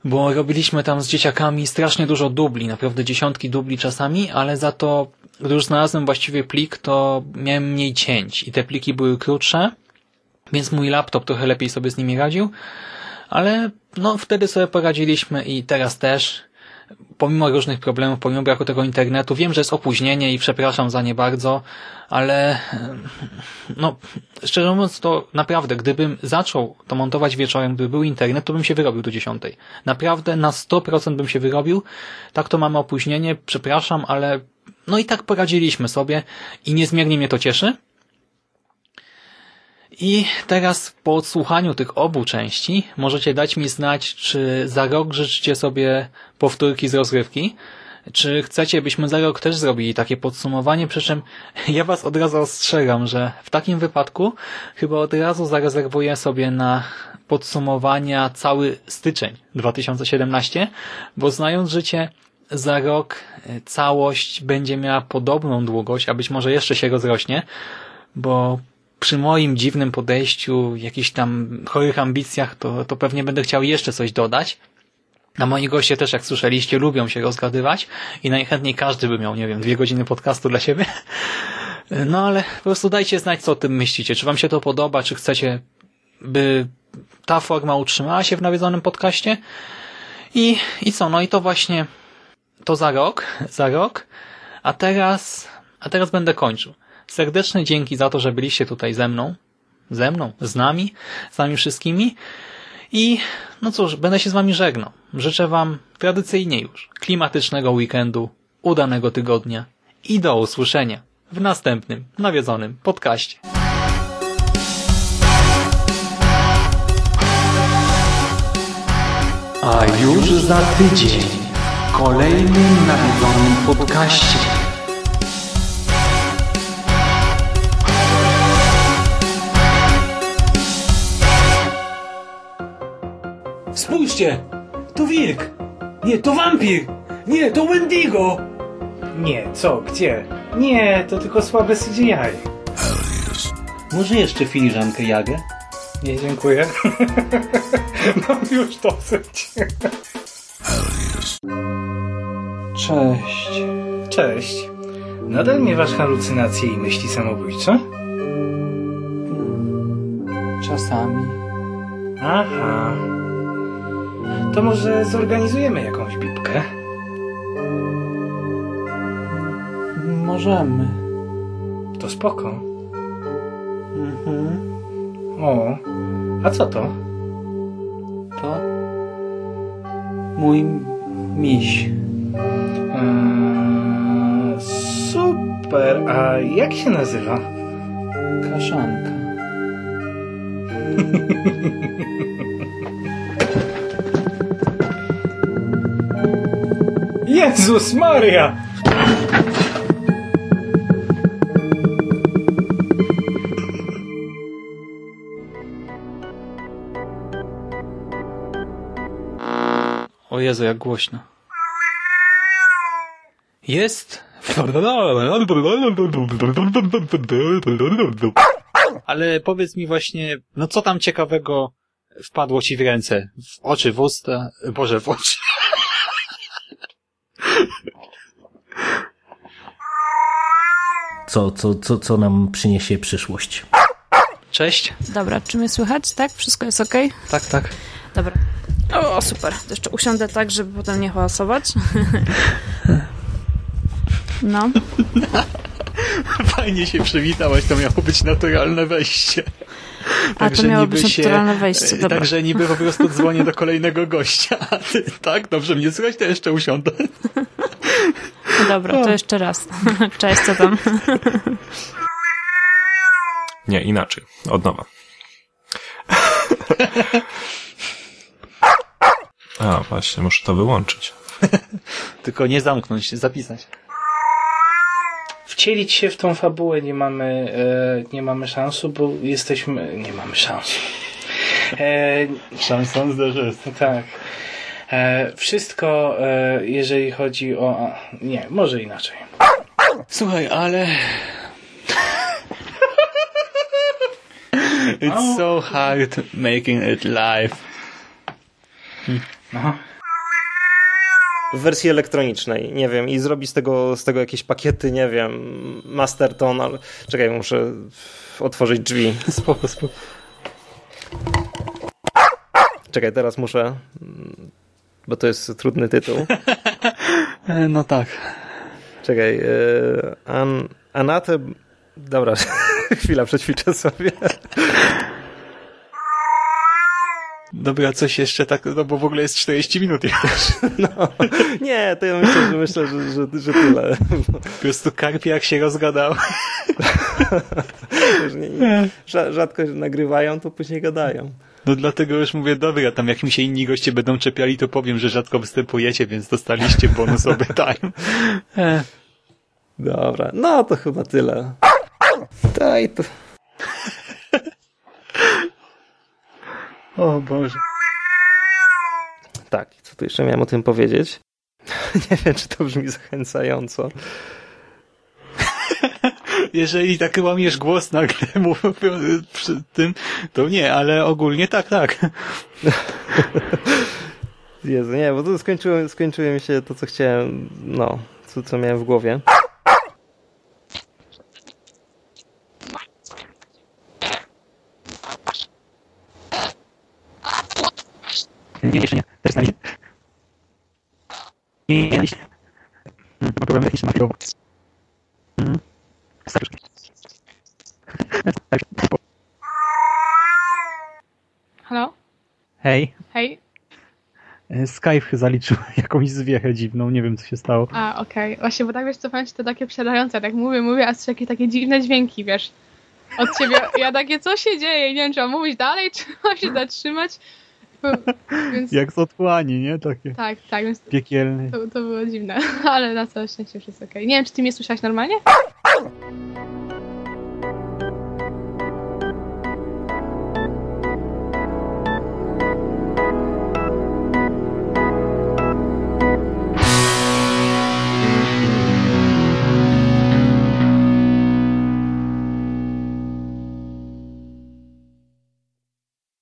Speaker 2: bo robiliśmy tam z dzieciakami strasznie dużo dubli, naprawdę dziesiątki dubli czasami, ale za to, gdy już znalazłem właściwie plik, to miałem mniej cięć i te pliki były krótsze, więc mój laptop trochę lepiej sobie z nimi radził, ale no wtedy sobie poradziliśmy i teraz też pomimo różnych problemów, pomimo braku tego internetu, wiem, że jest opóźnienie i przepraszam za nie bardzo, ale no, szczerze mówiąc, to naprawdę, gdybym zaczął to montować wieczorem, gdyby był internet, to bym się wyrobił do dziesiątej. Naprawdę na 100% bym się wyrobił. Tak to mamy opóźnienie, przepraszam, ale no i tak poradziliśmy sobie i niezmiernie mnie to cieszy. I teraz po odsłuchaniu tych obu części możecie dać mi znać, czy za rok życzycie sobie powtórki z rozrywki, czy chcecie, byśmy za rok też zrobili takie podsumowanie, przy czym ja was od razu ostrzegam, że w takim wypadku chyba od razu zarezerwuję sobie na podsumowania cały styczeń 2017, bo znając życie, za rok całość będzie miała podobną długość, a być może jeszcze się rozrośnie, bo przy moim dziwnym podejściu, jakichś tam chorych ambicjach, to, to pewnie będę chciał jeszcze coś dodać. A moi goście też, jak słyszeliście, lubią się rozgadywać i najchętniej każdy by miał, nie wiem, dwie godziny podcastu dla siebie. No ale po prostu dajcie znać, co o tym myślicie. Czy wam się to podoba, czy chcecie, by ta forma utrzymała się w nawiedzonym podcaście? I, I co? No i to właśnie to za rok, za rok. A teraz, a teraz będę kończył. Serdeczne dzięki za to, że byliście tutaj ze mną, ze mną, z nami, z nami wszystkimi. I no cóż, będę się z wami żegnał. Życzę wam tradycyjnie już klimatycznego weekendu, udanego tygodnia i do usłyszenia w następnym nawiedzonym podcaście. A już za tydzień w kolejnym nawiedzonym podcaście.
Speaker 45: Spójrzcie! To wilk! Nie, to wampir! Nie, to Wendigo!
Speaker 32: Nie, co, gdzie? Nie, to tylko słabe CGI.
Speaker 45: Może jeszcze filiżankę jagę?
Speaker 32: Nie, dziękuję. Mam już dosyć.
Speaker 2: Cześć.
Speaker 32: Cześć. Nadal miewasz halucynacje i myśli samobójcze?
Speaker 2: Czasami.
Speaker 32: Aha. To może zorganizujemy jakąś bibkę?
Speaker 2: Możemy.
Speaker 32: To spoko.
Speaker 2: Mhm.
Speaker 32: O, a co to?
Speaker 2: To mój miś.
Speaker 32: Eee, super, a jak się nazywa?
Speaker 2: Kaszanka.
Speaker 32: Jezus Maria!
Speaker 2: O Jezu, jak głośno. Jest. Ale powiedz mi właśnie, no co tam ciekawego wpadło ci w ręce? W oczy, w usta? Boże, w oczy.
Speaker 46: Co, co, co, co nam przyniesie przyszłość?
Speaker 2: Cześć.
Speaker 47: Dobra, czy mnie słychać? Tak? Wszystko jest ok?
Speaker 2: Tak, tak.
Speaker 47: Dobra. O, super. To jeszcze usiądę tak, żeby potem nie hałasować. No.
Speaker 2: Fajnie się przywitałaś, to miało być naturalne wejście.
Speaker 47: A to miało być naturalne wejście, dobra.
Speaker 2: Także niby po prostu dzwonię do kolejnego gościa. Ty, tak, dobrze mnie słychać, to jeszcze usiądę.
Speaker 47: Dobra, to jeszcze raz. Cześć, co tam?
Speaker 48: Nie, inaczej. Od nowa. A, właśnie, muszę to wyłączyć.
Speaker 2: Tylko nie zamknąć, zapisać.
Speaker 32: Wcielić się w tą fabułę nie mamy, e, nie mamy szansu, bo jesteśmy... Nie mamy szansu. E,
Speaker 2: Szansą zdarzy.
Speaker 32: tak. E, wszystko, e, jeżeli chodzi o... A, nie, może inaczej.
Speaker 2: Słuchaj, ale... It's so hard making it live.
Speaker 32: Aha.
Speaker 25: W wersji elektronicznej, nie wiem, i zrobi z tego, z tego jakieś pakiety, nie wiem, Masterton, ale czekaj, muszę otworzyć drzwi.
Speaker 2: Spoko, spoko.
Speaker 25: Czekaj, teraz muszę, bo to jest trudny tytuł.
Speaker 2: No tak.
Speaker 25: Czekaj, yy, an, Anate... Dobra, chwila, przećwiczę sobie.
Speaker 2: Dobra, coś jeszcze tak, no bo w ogóle jest 40 minut już.
Speaker 25: No, nie, to ja myślę, że, myślę, że, że, że tyle.
Speaker 2: Po prostu karpiak się rozgadał.
Speaker 25: Nie, nie, rza- rzadko nagrywają, to później gadają.
Speaker 2: No dlatego już mówię, dobra, tam jak mi się inni goście będą czepiali, to powiem, że rzadko występujecie, więc dostaliście bonusowy time. E.
Speaker 25: Dobra, no to chyba tyle. Daj to.
Speaker 2: O Boże.
Speaker 25: Tak, co tu jeszcze miałem o tym powiedzieć? Nie wiem, czy to brzmi zachęcająco.
Speaker 2: Jeżeli tak łamiesz głos nagle mówię przy tym, to nie, ale ogólnie tak, tak.
Speaker 25: Jezu, nie, bo tu skończyło, skończyło mi się to, co chciałem, no, co, co miałem w głowie.
Speaker 2: Nie, jeszcze nie. Teraz na liście. Nie, nie, nie, na liście. Hmm, Ma problem techniczny, ma chwilowo. Hmm. Starczy. Tak,
Speaker 10: Halo?
Speaker 2: Hej.
Speaker 10: Hej?
Speaker 2: E, Skype zaliczył jakąś zwiechę dziwną, nie wiem co się stało.
Speaker 10: A, okej. Właśnie, bo tak wiesz, co ci, to takie przerażające. Tak mówię, mówię, a słyszę jakieś takie dziwne dźwięki, wiesz. Od ciebie. Ja takie, co się dzieje? Nie wiem, czy mam mówić dalej, czy mam się zatrzymać. Więc
Speaker 2: Jak z otchłani, nie? Takie
Speaker 10: tak, tak, więc
Speaker 2: piekielne.
Speaker 10: to, to było dziwne. Ale na całe szczęście jest okej. Nie wiem, czy ty mnie słyszałaś normalnie?